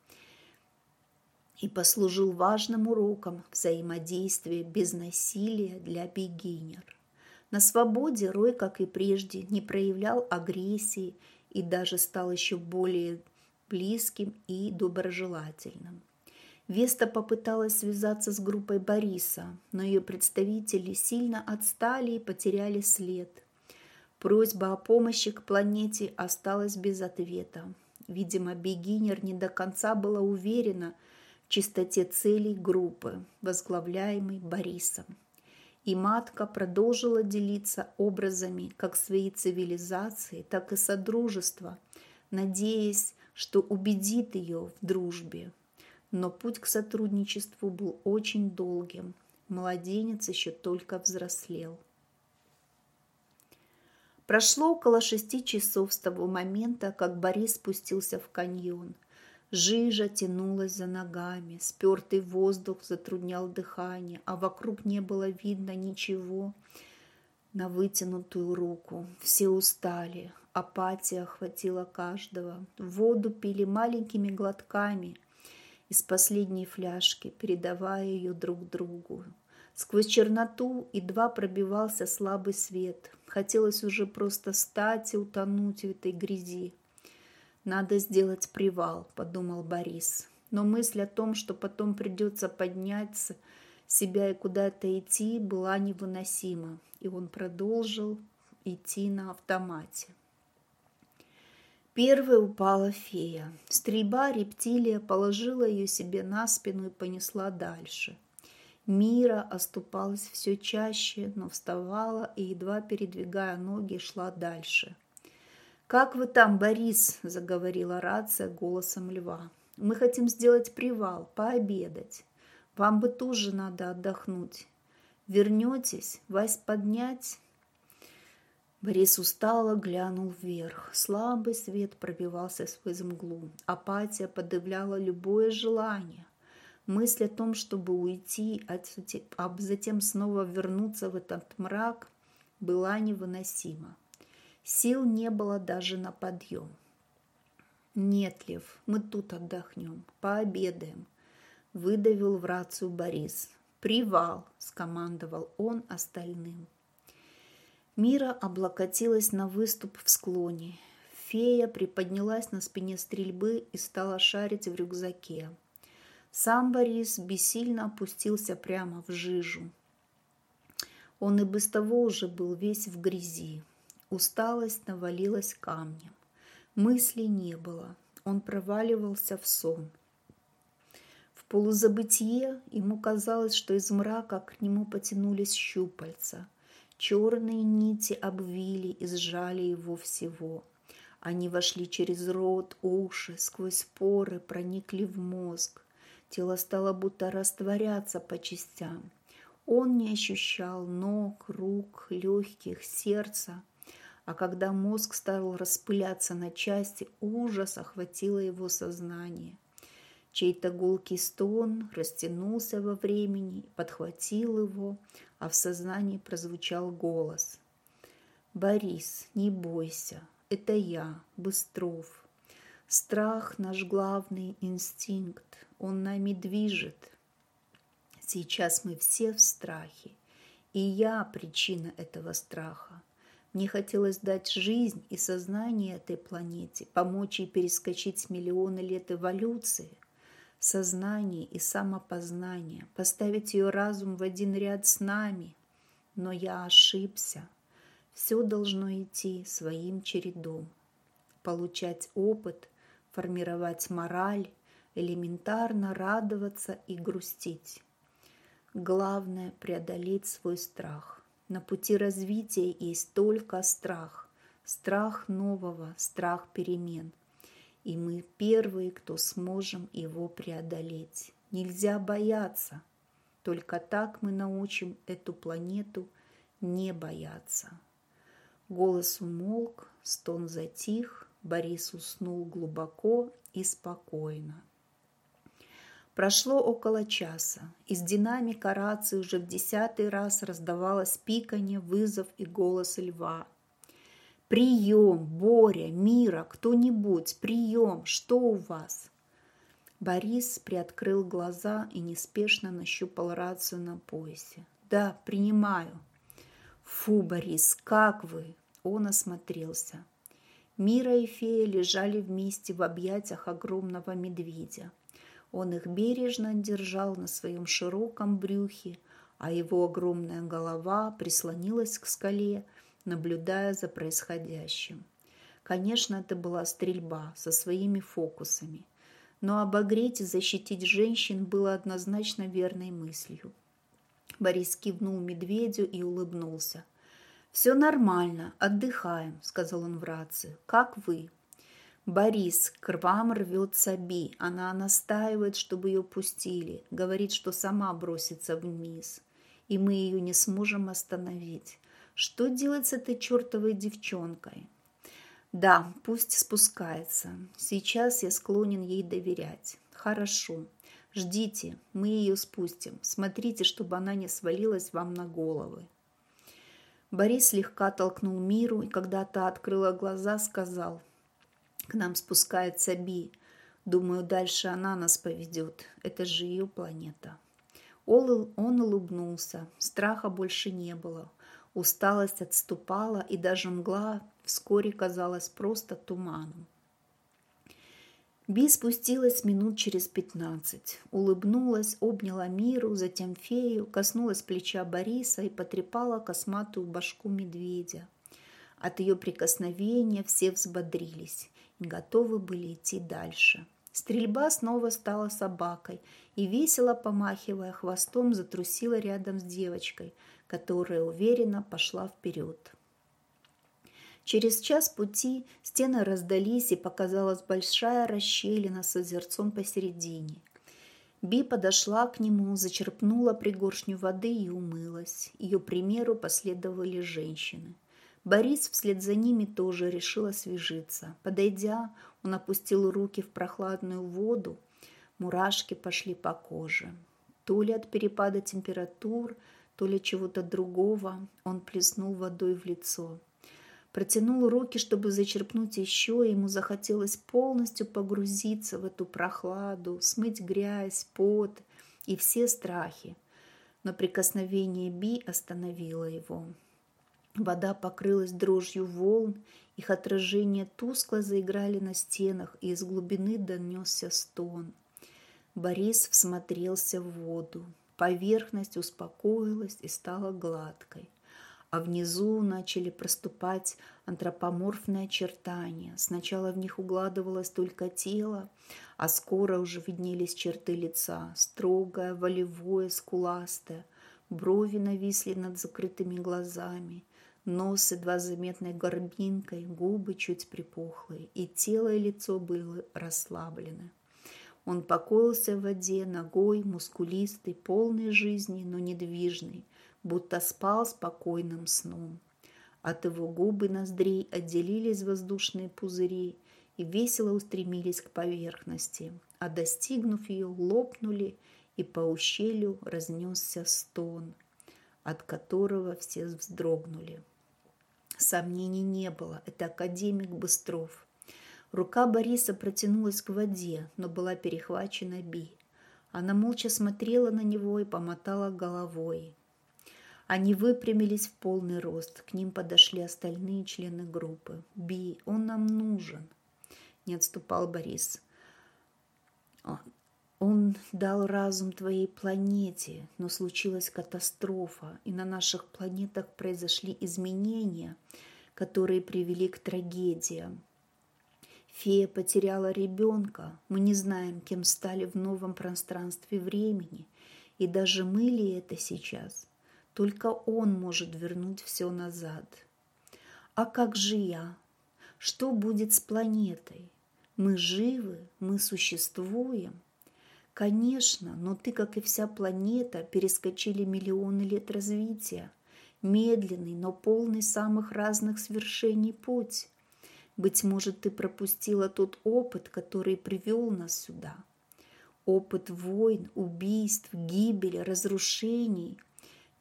и послужил важным уроком взаимодействия без насилия для бегинер. На свободе Рой, как и прежде, не проявлял агрессии и даже стал еще более близким и доброжелательным. Веста попыталась связаться с группой Бориса, но ее представители сильно отстали и потеряли след. Просьба о помощи к планете осталась без ответа. Видимо, бегинер не до конца была уверена чистоте целей группы, возглавляемой Борисом и матка продолжила делиться образами как своей цивилизации, так и содружества, надеясь, что убедит ее в дружбе. Но путь к сотрудничеству был очень долгим. Младенец еще только взрослел. Прошло около шести часов с того момента, как Борис спустился в каньон – Жижа тянулась за ногами, спертый воздух затруднял дыхание, а вокруг не было видно ничего на вытянутую руку. Все устали, апатия охватила каждого. Воду пили маленькими глотками из последней фляжки, передавая ее друг другу. Сквозь черноту едва пробивался слабый свет. Хотелось уже просто стать и утонуть в этой грязи. «Надо сделать привал», — подумал Борис. Но мысль о том, что потом придется подняться себя и куда-то идти, была невыносима, и он продолжил идти на автомате. Первой упала фея. Стрельба рептилия положила ее себе на спину и понесла дальше. Мира оступалась все чаще, но вставала и, едва передвигая ноги, шла дальше. «Как вы там, Борис?» – заговорила рация голосом льва. «Мы хотим сделать привал, пообедать. Вам бы тоже надо отдохнуть. Вернетесь, вас поднять?» Борис устало глянул вверх. Слабый свет пробивался сквозь мглу. Апатия подавляла любое желание. Мысль о том, чтобы уйти, а затем снова вернуться в этот мрак, была невыносима. Сил не было даже на подъем. «Нет, Лев, мы тут отдохнем, пообедаем», – выдавил в рацию Борис. «Привал!» – скомандовал он остальным. Мира облокотилась на выступ в склоне. Фея приподнялась на спине стрельбы и стала шарить в рюкзаке. Сам Борис бессильно опустился прямо в жижу. Он и без того уже был весь в грязи. Усталость навалилась камнем. Мыслей не было. Он проваливался в сон. В полузабытие ему казалось, что из мрака к нему потянулись щупальца – Черные нити обвили и сжали его всего. Они вошли через рот, уши, сквозь поры проникли в мозг. Тело стало будто растворяться по частям. Он не ощущал ног, рук, легких, сердца. А когда мозг стал распыляться на части, ужас охватило его сознание. Чей-то гулкий стон растянулся во времени, подхватил его, а в сознании прозвучал голос. «Борис, не бойся, это я, Быстров. Страх – наш главный инстинкт, он нами движет. Сейчас мы все в страхе, и я причина этого страха. Мне хотелось дать жизнь и сознание этой планете, помочь ей перескочить миллионы лет эволюции, сознание и самопознание, поставить ее разум в один ряд с нами. Но я ошибся. Все должно идти своим чередом. Получать опыт, формировать мораль, элементарно радоваться и грустить. Главное – преодолеть свой страх. На пути развития есть только страх. Страх нового, страх перемен – и мы первые, кто сможем его преодолеть. Нельзя бояться. Только так мы научим эту планету не бояться. Голос умолк, стон затих, Борис уснул глубоко и спокойно. Прошло около часа. Из динамика рации уже в десятый раз раздавалось пиканье, вызов и голос льва – «Прием, Боря, Мира, кто-нибудь, прием, что у вас?» Борис приоткрыл глаза и неспешно нащупал рацию на поясе. «Да, принимаю». «Фу, Борис, как вы?» Он осмотрелся. Мира и фея лежали вместе в объятиях огромного медведя. Он их бережно держал на своем широком брюхе, а его огромная голова прислонилась к скале – наблюдая за происходящим. Конечно, это была стрельба со своими фокусами, но обогреть и защитить женщин было однозначно верной мыслью. Борис кивнул медведю и улыбнулся. «Все нормально, отдыхаем», — сказал он в рацию. «Как вы?» «Борис, к вам рвет Саби. Она настаивает, чтобы ее пустили. Говорит, что сама бросится вниз, и мы ее не сможем остановить. Что делать с этой чертовой девчонкой? Да, пусть спускается. Сейчас я склонен ей доверять. Хорошо. Ждите, мы ее спустим. Смотрите, чтобы она не свалилась вам на головы. Борис слегка толкнул Миру, и когда та открыла глаза, сказал, «К нам спускается Би. Думаю, дальше она нас поведет. Это же ее планета». Он, улыбнулся, страха больше не было. Усталость отступала, и даже мгла вскоре казалась просто туманом. Би спустилась минут через пятнадцать, улыбнулась, обняла Миру, затем фею, коснулась плеча Бориса и потрепала косматую башку медведя. От ее прикосновения все взбодрились готовы были идти дальше. Стрельба снова стала собакой и, весело помахивая хвостом, затрусила рядом с девочкой, которая уверенно пошла вперед. Через час пути стены раздались, и показалась большая расщелина с озерцом посередине. Би подошла к нему, зачерпнула пригоршню воды и умылась. Ее примеру последовали женщины. Борис вслед за ними тоже решил освежиться. Подойдя, он опустил руки в прохладную воду. Мурашки пошли по коже. То ли от перепада температур, то ли чего-то другого, он плеснул водой в лицо. Протянул руки, чтобы зачерпнуть еще, ему захотелось полностью погрузиться в эту прохладу, смыть грязь, пот и все страхи. Но прикосновение Би остановило его. Вода покрылась дрожью волн, их отражения тускло заиграли на стенах, и из глубины донесся стон. Борис всмотрелся в воду. Поверхность успокоилась и стала гладкой а внизу начали проступать антропоморфные очертания. Сначала в них угладывалось только тело, а скоро уже виднелись черты лица, строгое, волевое, скуластое. Брови нависли над закрытыми глазами, нос едва заметной горбинкой, губы чуть припухлые, и тело и лицо были расслаблены. Он покоился в воде, ногой, мускулистый, полный жизни, но недвижный, будто спал спокойным сном. От его губы ноздрей отделились воздушные пузыри и весело устремились к поверхности, а достигнув ее, лопнули, и по ущелью разнесся стон, от которого все вздрогнули. Сомнений не было, это академик Быстров. Рука Бориса протянулась к воде, но была перехвачена Би. Она молча смотрела на него и помотала головой. Они выпрямились в полный рост. К ним подошли остальные члены группы. «Би, он нам нужен!» Не отступал Борис. Он дал разум твоей планете, но случилась катастрофа, и на наших планетах произошли изменения, которые привели к трагедиям. Фея потеряла ребенка, мы не знаем, кем стали в новом пространстве времени, и даже мы ли это сейчас – только он может вернуть все назад. А как же я? Что будет с планетой? Мы живы, мы существуем. Конечно, но ты, как и вся планета, перескочили миллионы лет развития. Медленный, но полный самых разных свершений путь. Быть может, ты пропустила тот опыт, который привел нас сюда. Опыт войн, убийств, гибели, разрушений –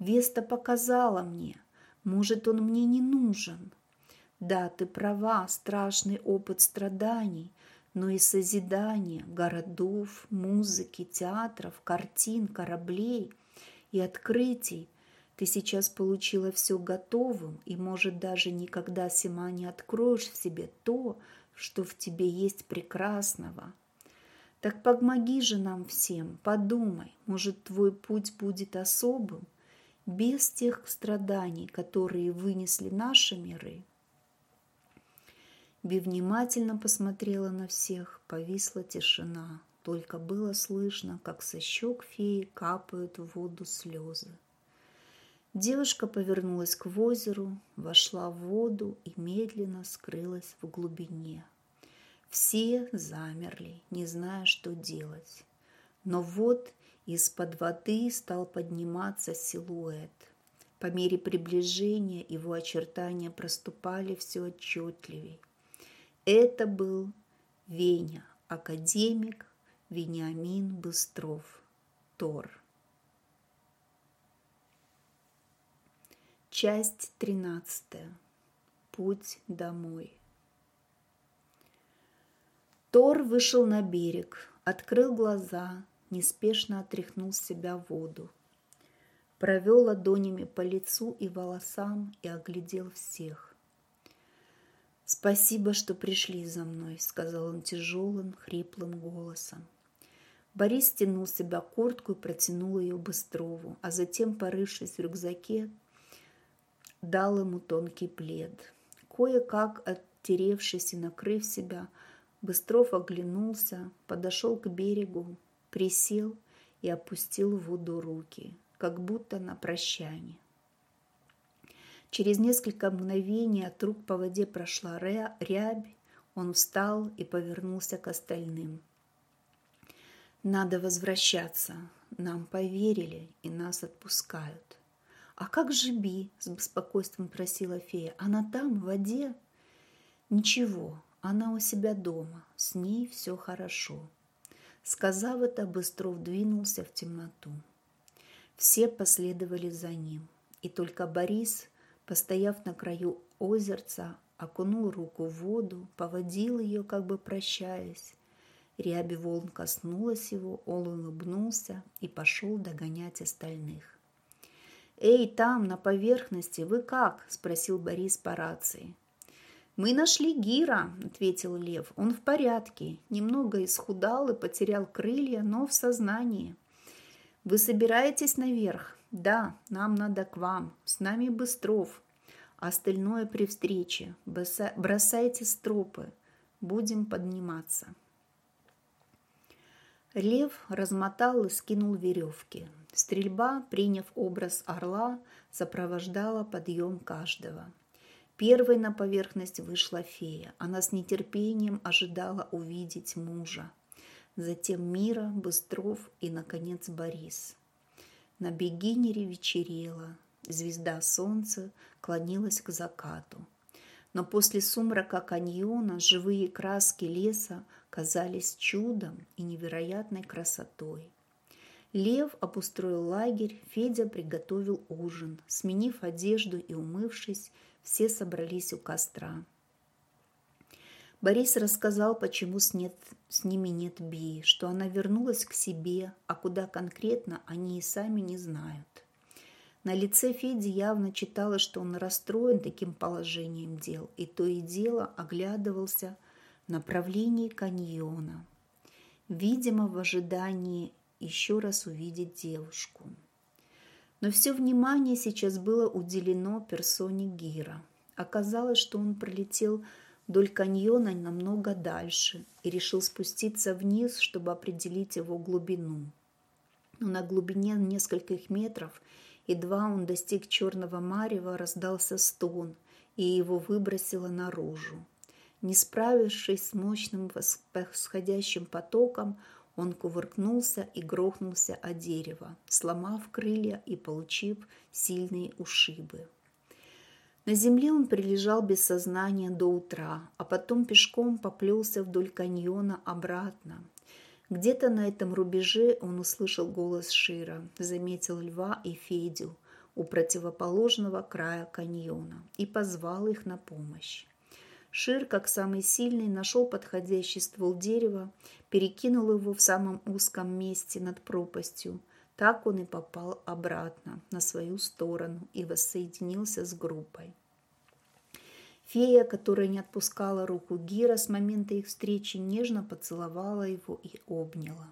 Веста показала мне, может, он мне не нужен. Да, ты права, страшный опыт страданий, но и созидания городов, музыки, театров, картин, кораблей и открытий. Ты сейчас получила все готовым, и, может, даже никогда сама не откроешь в себе то, что в тебе есть прекрасного. Так помоги же нам всем, подумай, может, твой путь будет особым – без тех страданий, которые вынесли наши миры. Би внимательно посмотрела на всех, повисла тишина. Только было слышно, как со щек феи капают в воду слезы. Девушка повернулась к озеру, вошла в воду и медленно скрылась в глубине. Все замерли, не зная, что делать. Но вот из-под воды стал подниматься силуэт. По мере приближения его очертания проступали все отчетливей. Это был Веня, академик Вениамин Быстров, Тор. Часть тринадцатая. Путь домой. Тор вышел на берег, открыл глаза, неспешно отряхнул с себя воду. провел ладонями по лицу и волосам и оглядел всех. «Спасибо, что пришли за мной», — сказал он тяжелым, хриплым голосом. Борис стянул с себя куртку и протянул ее Быстрову, а затем, порывшись в рюкзаке, дал ему тонкий плед. Кое-как оттеревшись и накрыв себя, Быстров оглянулся, подошел к берегу, присел и опустил в воду руки, как будто на прощание. Через несколько мгновений от рук по воде прошла рябь, он встал и повернулся к остальным. «Надо возвращаться. Нам поверили и нас отпускают». «А как же Би?» – с беспокойством просила фея. «Она там, в воде?» «Ничего, она у себя дома, с ней все хорошо». Сказав это, Быстров двинулся в темноту. Все последовали за ним, и только Борис – Постояв на краю озерца, окунул руку в воду, поводил ее, как бы прощаясь. Ряби волн коснулась его, он улыбнулся и пошел догонять остальных. «Эй, там, на поверхности, вы как?» – спросил Борис по рации. «Мы нашли Гира», – ответил Лев. «Он в порядке, немного исхудал и потерял крылья, но в сознании». «Вы собираетесь наверх?» Да, нам надо к вам. С нами Быстров. Остальное при встрече. Бросайте стропы. Будем подниматься. Лев размотал и скинул веревки. Стрельба, приняв образ орла, сопровождала подъем каждого. Первой на поверхность вышла фея. Она с нетерпением ожидала увидеть мужа. Затем Мира, Быстров и, наконец, Борис. На Бегинере вечерело, звезда солнца клонилась к закату. Но после сумрака каньона живые краски леса казались чудом и невероятной красотой. Лев обустроил лагерь, Федя приготовил ужин. Сменив одежду и умывшись, все собрались у костра. Борис рассказал, почему с, нет, с ними нет Би, что она вернулась к себе, а куда конкретно они и сами не знают. На лице Феди явно читалось, что он расстроен таким положением дел, и то и дело оглядывался в направлении каньона, видимо, в ожидании еще раз увидеть девушку. Но все внимание сейчас было уделено персоне Гира. Оказалось, что он пролетел вдоль каньона намного дальше и решил спуститься вниз, чтобы определить его глубину. Но на глубине нескольких метров едва он достиг черного марева, раздался стон, и его выбросило наружу. Не справившись с мощным восходящим потоком, он кувыркнулся и грохнулся о дерево, сломав крылья и получив сильные ушибы. На земле он прилежал без сознания до утра, а потом пешком поплелся вдоль каньона обратно. Где-то на этом рубеже он услышал голос Шира, заметил льва и Федю у противоположного края каньона и позвал их на помощь. Шир, как самый сильный, нашел подходящий ствол дерева, перекинул его в самом узком месте над пропастью. Так он и попал обратно на свою сторону и воссоединился с группой. Фея, которая не отпускала руку Гира с момента их встречи, нежно поцеловала его и обняла.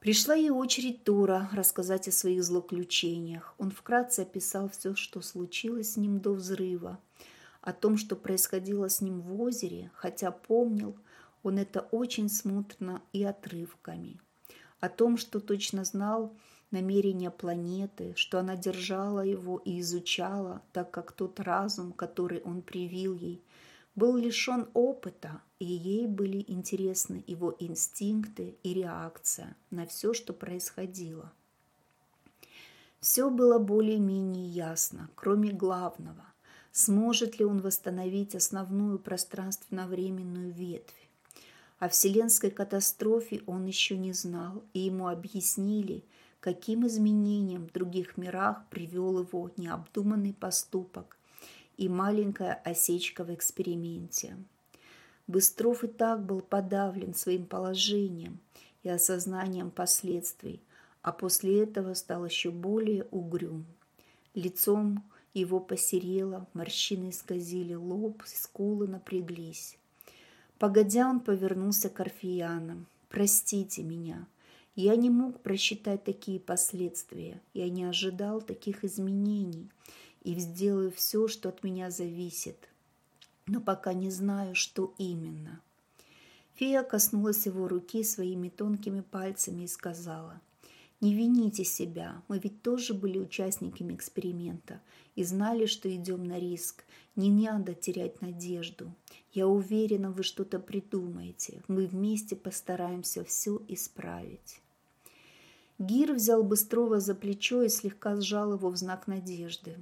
Пришла ей очередь Тора рассказать о своих злоключениях. Он вкратце описал все, что случилось с ним до взрыва, о том, что происходило с ним в озере, хотя помнил он это очень смутно и отрывками, о том, что точно знал, намерения планеты, что она держала его и изучала, так как тот разум, который он привил ей, был лишен опыта, и ей были интересны его инстинкты и реакция на все, что происходило. Все было более-менее ясно, кроме главного – сможет ли он восстановить основную пространственно-временную ветвь. О вселенской катастрофе он еще не знал, и ему объяснили – каким изменениям в других мирах привел его необдуманный поступок и маленькая осечка в эксперименте. Быстров и так был подавлен своим положением и осознанием последствий, а после этого стал еще более угрюм. Лицом его посерело, морщины исказили лоб, скулы напряглись. Погодя, он повернулся к орфиянам. «Простите меня, я не мог просчитать такие последствия, я не ожидал таких изменений и сделаю все, что от меня зависит, но пока не знаю, что именно». Фея коснулась его руки своими тонкими пальцами и сказала, «Не вините себя, мы ведь тоже были участниками эксперимента и знали, что идем на риск. Не надо терять надежду. Я уверена, вы что-то придумаете. Мы вместе постараемся все исправить». Гир взял Быстрова за плечо и слегка сжал его в знак надежды.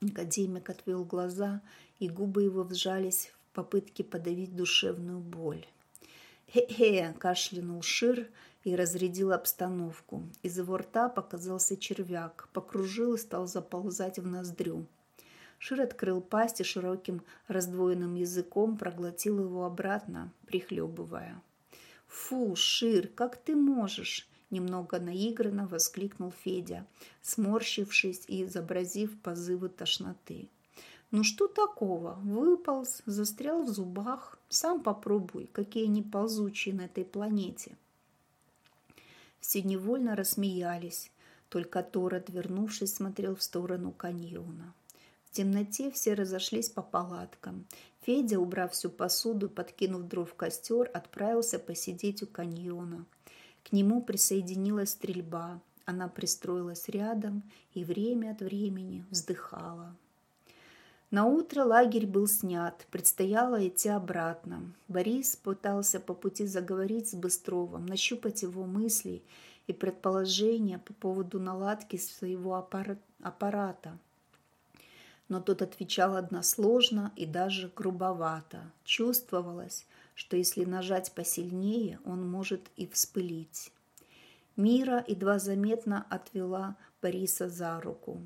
Академик отвел глаза, и губы его вжались в попытке подавить душевную боль. «Хе-хе!» – кашлянул Шир и разрядил обстановку. Из его рта показался червяк, покружил и стал заползать в ноздрю. Шир открыл пасть и широким раздвоенным языком проглотил его обратно, прихлебывая. «Фу, Шир, как ты можешь?» Немного наигранно воскликнул Федя, сморщившись и изобразив позывы тошноты. «Ну что такого? Выполз, застрял в зубах. Сам попробуй, какие они ползучие на этой планете». Все невольно рассмеялись, только Тор, отвернувшись, смотрел в сторону каньона. В темноте все разошлись по палаткам. Федя, убрав всю посуду, подкинув дров в костер, отправился посидеть у каньона – к нему присоединилась стрельба. Она пристроилась рядом и время от времени вздыхала. На утро лагерь был снят, предстояло идти обратно. Борис пытался по пути заговорить с Быстровым, нащупать его мысли и предположения по поводу наладки своего аппарата. Но тот отвечал односложно и даже грубовато. Чувствовалось, что если нажать посильнее, он может и вспылить. Мира едва заметно отвела Бориса за руку.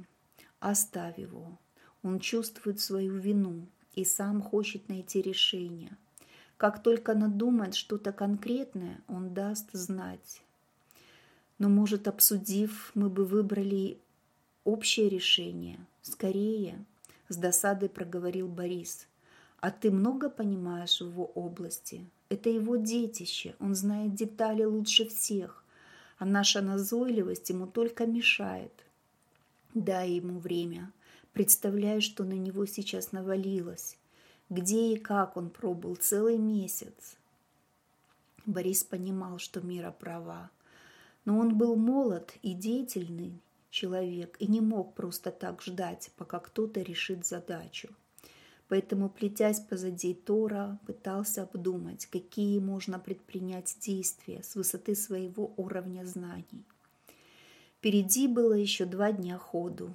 «Оставь его. Он чувствует свою вину и сам хочет найти решение. Как только надумает что-то конкретное, он даст знать. Но, может, обсудив, мы бы выбрали общее решение. Скорее, с досадой проговорил Борис. А ты много понимаешь в его области? Это его детище, он знает детали лучше всех, а наша назойливость ему только мешает. Дай ему время. Представляю, что на него сейчас навалилось. Где и как он пробыл целый месяц. Борис понимал, что Мира права. Но он был молод и деятельный человек и не мог просто так ждать, пока кто-то решит задачу. Поэтому, плетясь позади Тора, пытался обдумать, какие можно предпринять действия с высоты своего уровня знаний. Впереди было еще два дня ходу.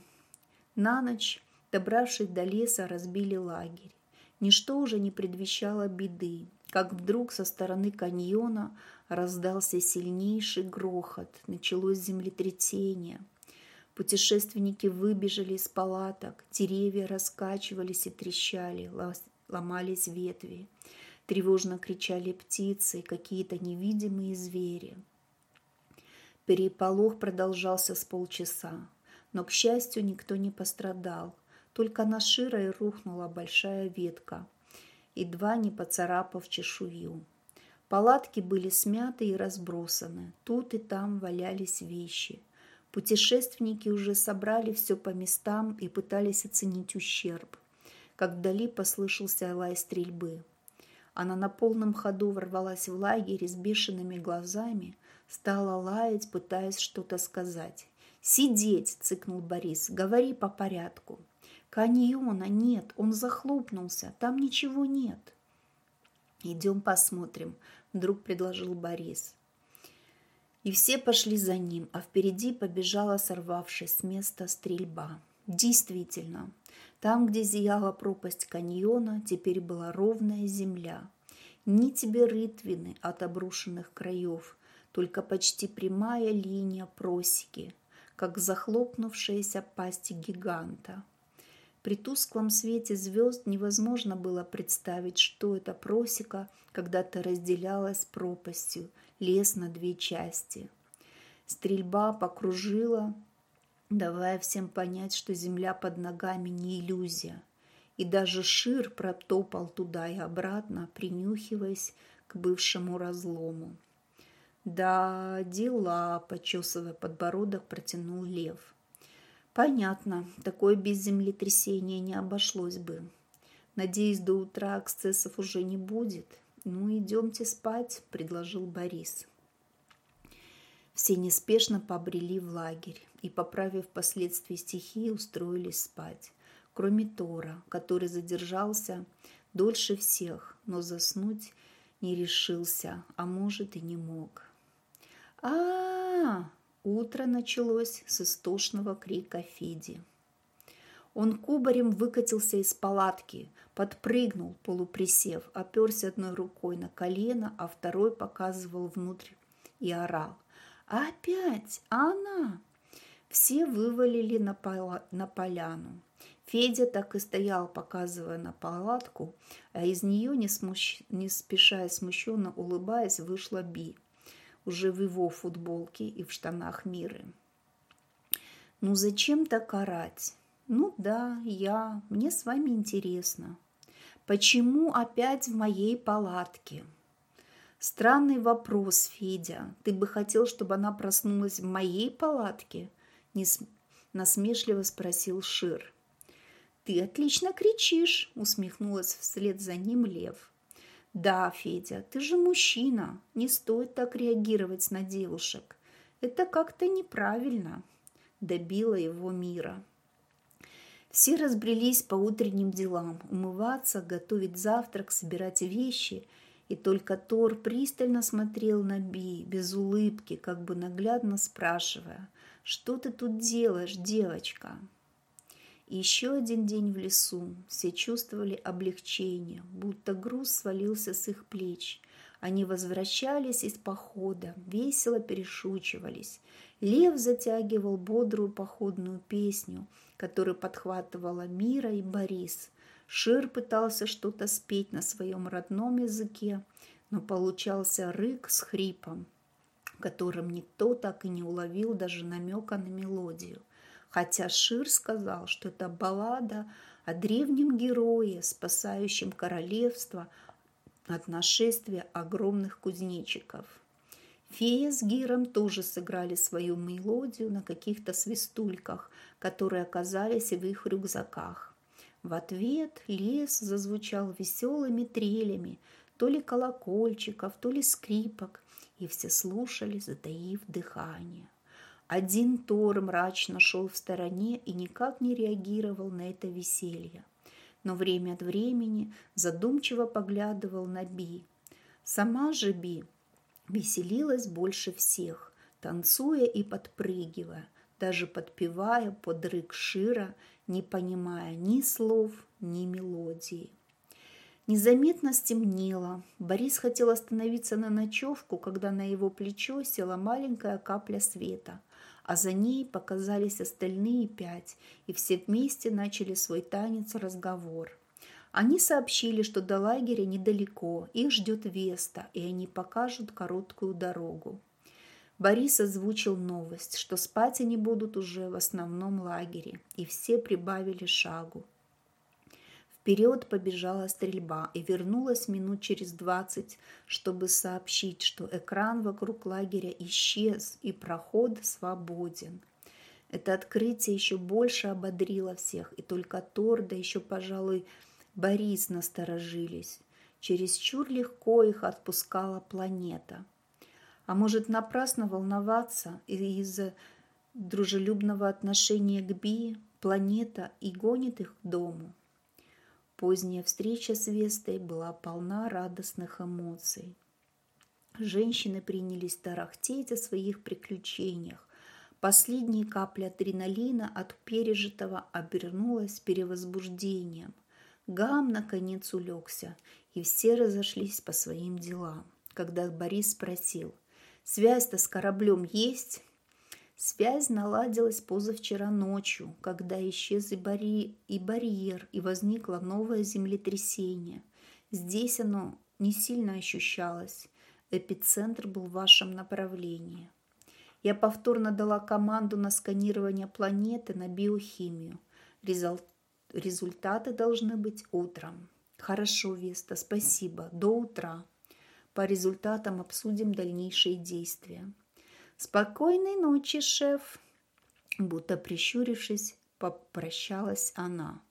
На ночь, добравшись до леса, разбили лагерь. Ничто уже не предвещало беды, как вдруг со стороны каньона раздался сильнейший грохот, началось землетрясение – Путешественники выбежали из палаток, деревья раскачивались и трещали, ломались ветви. Тревожно кричали птицы, какие-то невидимые звери. Переполох продолжался с полчаса, но, к счастью, никто не пострадал. Только на широй рухнула большая ветка, едва не поцарапав чешую. Палатки были смяты и разбросаны, тут и там валялись вещи. Путешественники уже собрали все по местам и пытались оценить ущерб, как вдали послышался лай стрельбы. Она на полном ходу ворвалась в лагерь с бешеными глазами, стала лаять, пытаясь что-то сказать. «Сидеть!» – цыкнул Борис. «Говори по порядку». «Каньона нет, он захлопнулся, там ничего нет». «Идем посмотрим», – вдруг предложил Борис. И все пошли за ним, а впереди побежала, сорвавшись с места, стрельба. Действительно, там, где зияла пропасть каньона, теперь была ровная земля. Ни тебе рытвины от обрушенных краев, только почти прямая линия просеки, как захлопнувшаяся пасть гиганта. При тусклом свете звезд невозможно было представить, что эта просека когда-то разделялась пропастью – лес на две части. Стрельба покружила, давая всем понять, что земля под ногами не иллюзия. И даже Шир протопал туда и обратно, принюхиваясь к бывшему разлому. «Да, дела», – почесывая подбородок, протянул лев. «Понятно, такое без землетрясения не обошлось бы. Надеюсь, до утра эксцессов уже не будет. Ну, идемте спать», – предложил Борис. Все неспешно побрели в лагерь и, поправив последствия стихии, устроились спать, кроме Тора, который задержался дольше всех, но заснуть не решился, а может и не мог а, Утро началось с истошного крика Феди. Он кубарем выкатился из палатки, подпрыгнул, полуприсев, оперся одной рукой на колено, а второй показывал внутрь и орал. «Опять она!» Все вывалили на, пола, на поляну. Федя так и стоял, показывая на палатку, а из нее, не, смущ... не спеша смущенно улыбаясь, вышла Би уже в его футболке и в штанах Миры. «Ну зачем так орать?» «Ну да, я. Мне с вами интересно. Почему опять в моей палатке?» «Странный вопрос, Федя. Ты бы хотел, чтобы она проснулась в моей палатке?» Насмешливо спросил Шир. «Ты отлично кричишь!» – усмехнулась вслед за ним Лев. «Да, Федя, ты же мужчина, не стоит так реагировать на девушек. Это как-то неправильно», – добила его мира. Все разбрелись по утренним делам, умываться, готовить завтрак, собирать вещи, и только Тор пристально смотрел на Би, без улыбки, как бы наглядно спрашивая, «Что ты тут делаешь, девочка?» Еще один день в лесу. Все чувствовали облегчение, будто груз свалился с их плеч. Они возвращались из похода, весело перешучивались. Лев затягивал бодрую походную песню, которую подхватывала Мира и Борис. Шир пытался что-то спеть на своем родном языке, но получался рык с хрипом, которым никто так и не уловил даже намека на мелодию хотя Шир сказал, что это баллада о древнем герое, спасающем королевство от нашествия огромных кузнечиков. Фея с Гиром тоже сыграли свою мелодию на каких-то свистульках, которые оказались в их рюкзаках. В ответ лес зазвучал веселыми трелями, то ли колокольчиков, то ли скрипок, и все слушали, затаив дыхание. Один Тор мрачно шел в стороне и никак не реагировал на это веселье, но время от времени задумчиво поглядывал на Би. Сама же Би веселилась больше всех, танцуя и подпрыгивая, даже подпевая под рык Шира, не понимая ни слов, ни мелодии. Незаметно стемнело. Борис хотел остановиться на ночевку, когда на его плечо села маленькая капля света а за ней показались остальные пять, и все вместе начали свой танец-разговор. Они сообщили, что до лагеря недалеко, их ждет Веста, и они покажут короткую дорогу. Борис озвучил новость, что спать они будут уже в основном лагере, и все прибавили шагу. Вперед побежала стрельба и вернулась минут через двадцать, чтобы сообщить, что экран вокруг лагеря исчез и проход свободен. Это открытие еще больше ободрило всех, и только Тор, да еще, пожалуй, Борис насторожились. Чересчур легко их отпускала планета. А может, напрасно волноваться из-за дружелюбного отношения к Би планета и гонит их к дому? Поздняя встреча с Вестой была полна радостных эмоций. Женщины принялись тарахтеть о своих приключениях. Последняя капля адреналина от пережитого обернулась перевозбуждением. Гам наконец улегся, и все разошлись по своим делам. Когда Борис спросил, «Связь-то с кораблем есть?» Связь наладилась позавчера ночью, когда исчез и, бари... и барьер, и возникло новое землетрясение. Здесь оно не сильно ощущалось. Эпицентр был в вашем направлении. Я повторно дала команду на сканирование планеты на биохимию. Результаты должны быть утром. Хорошо, Веста, спасибо. До утра. По результатам обсудим дальнейшие действия. Спокойной ночи, шеф. Будто прищурившись, попрощалась она.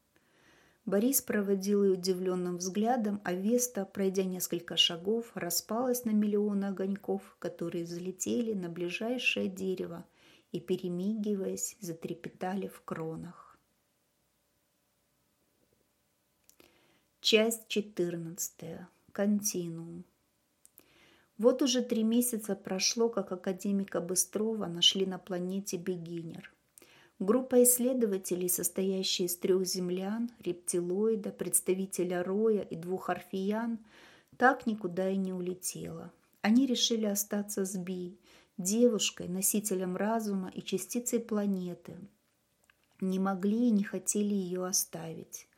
Борис проводил ее удивленным взглядом, а Веста, пройдя несколько шагов, распалась на миллионы огоньков, которые взлетели на ближайшее дерево и, перемигиваясь, затрепетали в кронах. Часть четырнадцатая. Континуум. Вот уже три месяца прошло, как академика Быстрова нашли на планете Бегинер. Группа исследователей, состоящая из трех землян, рептилоида, представителя роя и двух орфиян, так никуда и не улетела. Они решили остаться с Би, девушкой, носителем разума и частицей планеты. Не могли и не хотели ее оставить.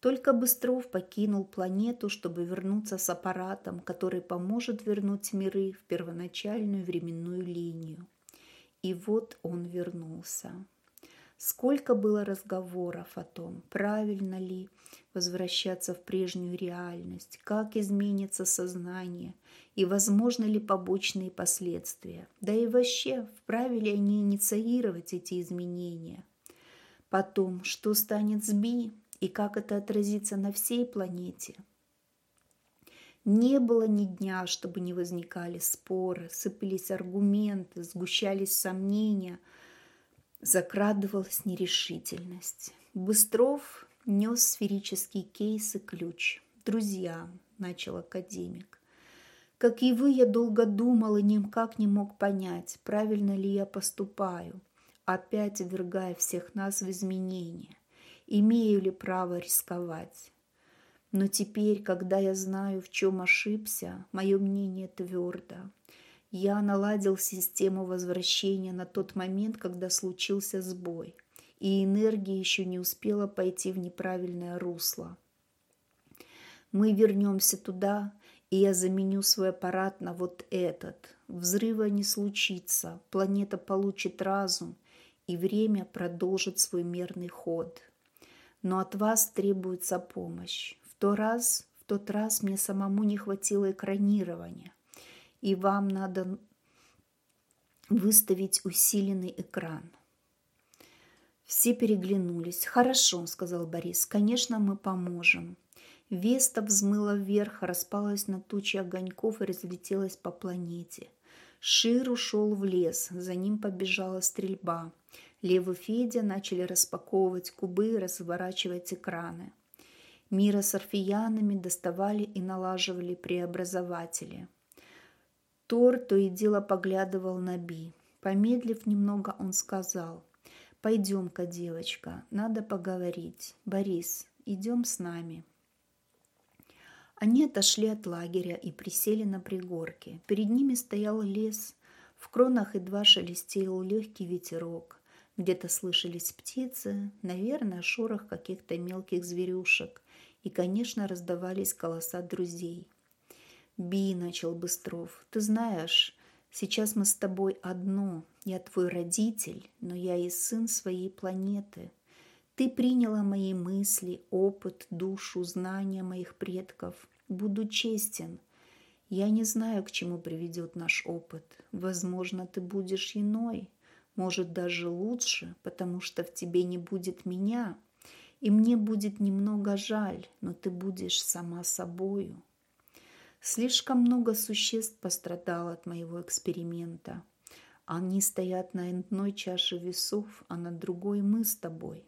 Только Быстров покинул планету, чтобы вернуться с аппаратом, который поможет вернуть миры в первоначальную временную линию. И вот он вернулся. Сколько было разговоров о том, правильно ли возвращаться в прежнюю реальность, как изменится сознание и возможны ли побочные последствия. Да и вообще, вправе ли они инициировать эти изменения. Потом, что станет с Би и как это отразится на всей планете. Не было ни дня, чтобы не возникали споры, сыпались аргументы, сгущались сомнения – Закрадывалась нерешительность. Быстров нес сферический кейс и ключ. «Друзья», — начал академик, — «как и вы, я долго думал и никак не мог понять, правильно ли я поступаю, опять ввергая всех нас в изменения. Имею ли право рисковать?» Но теперь, когда я знаю, в чем ошибся, мое мнение твердо. Я наладил систему возвращения на тот момент, когда случился сбой, и энергия еще не успела пойти в неправильное русло. Мы вернемся туда, и я заменю свой аппарат на вот этот. Взрыва не случится, планета получит разум, и время продолжит свой мерный ход. Но от вас требуется помощь. В тот раз, в тот раз мне самому не хватило экранирования и вам надо выставить усиленный экран. Все переглянулись. «Хорошо», — сказал Борис, — «конечно, мы поможем». Веста взмыла вверх, распалась на тучи огоньков и разлетелась по планете. Шир ушел в лес, за ним побежала стрельба. Лев и Федя начали распаковывать кубы и разворачивать экраны. Мира с орфиянами доставали и налаживали преобразователи – Тор то и дело поглядывал на Би. Помедлив немного, он сказал, «Пойдем-ка, девочка, надо поговорить. Борис, идем с нами». Они отошли от лагеря и присели на пригорке. Перед ними стоял лес. В кронах едва шелестел легкий ветерок. Где-то слышались птицы, наверное, шорох каких-то мелких зверюшек. И, конечно, раздавались голоса друзей – «Би», — начал Быстров, — «ты знаешь, сейчас мы с тобой одно. Я твой родитель, но я и сын своей планеты. Ты приняла мои мысли, опыт, душу, знания моих предков. Буду честен. Я не знаю, к чему приведет наш опыт. Возможно, ты будешь иной, может, даже лучше, потому что в тебе не будет меня, и мне будет немного жаль, но ты будешь сама собою. Слишком много существ пострадало от моего эксперимента. Они стоят на одной чаше весов, а на другой мы с тобой.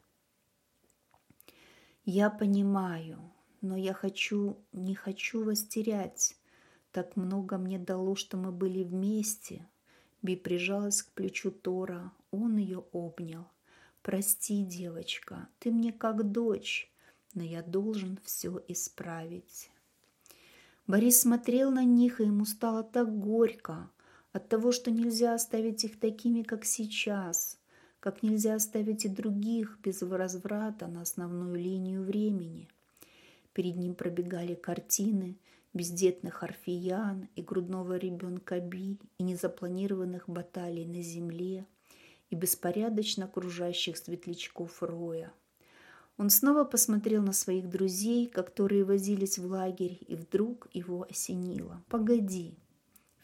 Я понимаю, но я хочу, не хочу вас терять. Так много мне дало, что мы были вместе. Би прижалась к плечу Тора, он ее обнял. Прости, девочка, ты мне как дочь, но я должен все исправить. Борис смотрел на них, и ему стало так горько от того, что нельзя оставить их такими, как сейчас, как нельзя оставить и других без возврата на основную линию времени. Перед ним пробегали картины, бездетных орфиян и грудного ребенка Би, и незапланированных баталий на земле, и беспорядочно окружающих светлячков Роя. Он снова посмотрел на своих друзей, которые возились в лагерь, и вдруг его осенило. «Погоди,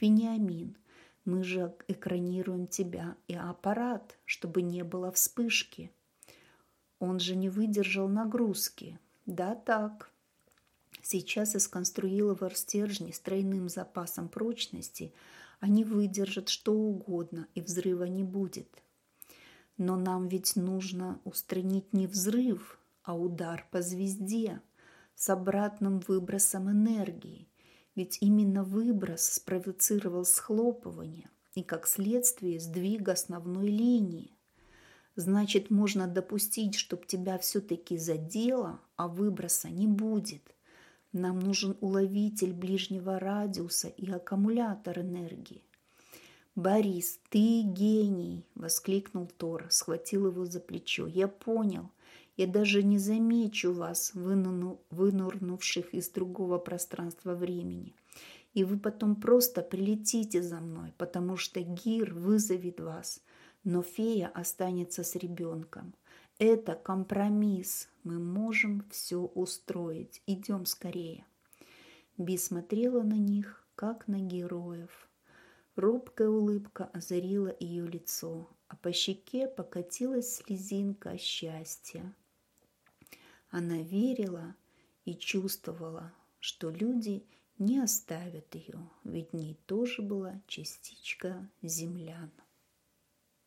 Вениамин, мы же экранируем тебя и аппарат, чтобы не было вспышки. Он же не выдержал нагрузки. Да, так. Сейчас из конструировав стержни с тройным запасом прочности, они выдержат что угодно, и взрыва не будет. Но нам ведь нужно устранить не взрыв, а удар по звезде с обратным выбросом энергии – ведь именно выброс спровоцировал схлопывание и, как следствие, сдвиг основной линии. Значит, можно допустить, чтобы тебя все-таки задело, а выброса не будет. Нам нужен уловитель ближнего радиуса и аккумулятор энергии. «Борис, ты гений!» – воскликнул Тор, схватил его за плечо. «Я понял. Я даже не замечу вас, вынурнувших из другого пространства времени. И вы потом просто прилетите за мной, потому что Гир вызовет вас, но фея останется с ребенком. Это компромисс. Мы можем все устроить. Идем скорее. Би смотрела на них, как на героев. Робкая улыбка озарила ее лицо, а по щеке покатилась слезинка счастья. Она верила и чувствовала, что люди не оставят ее, ведь в ней тоже была частичка землян.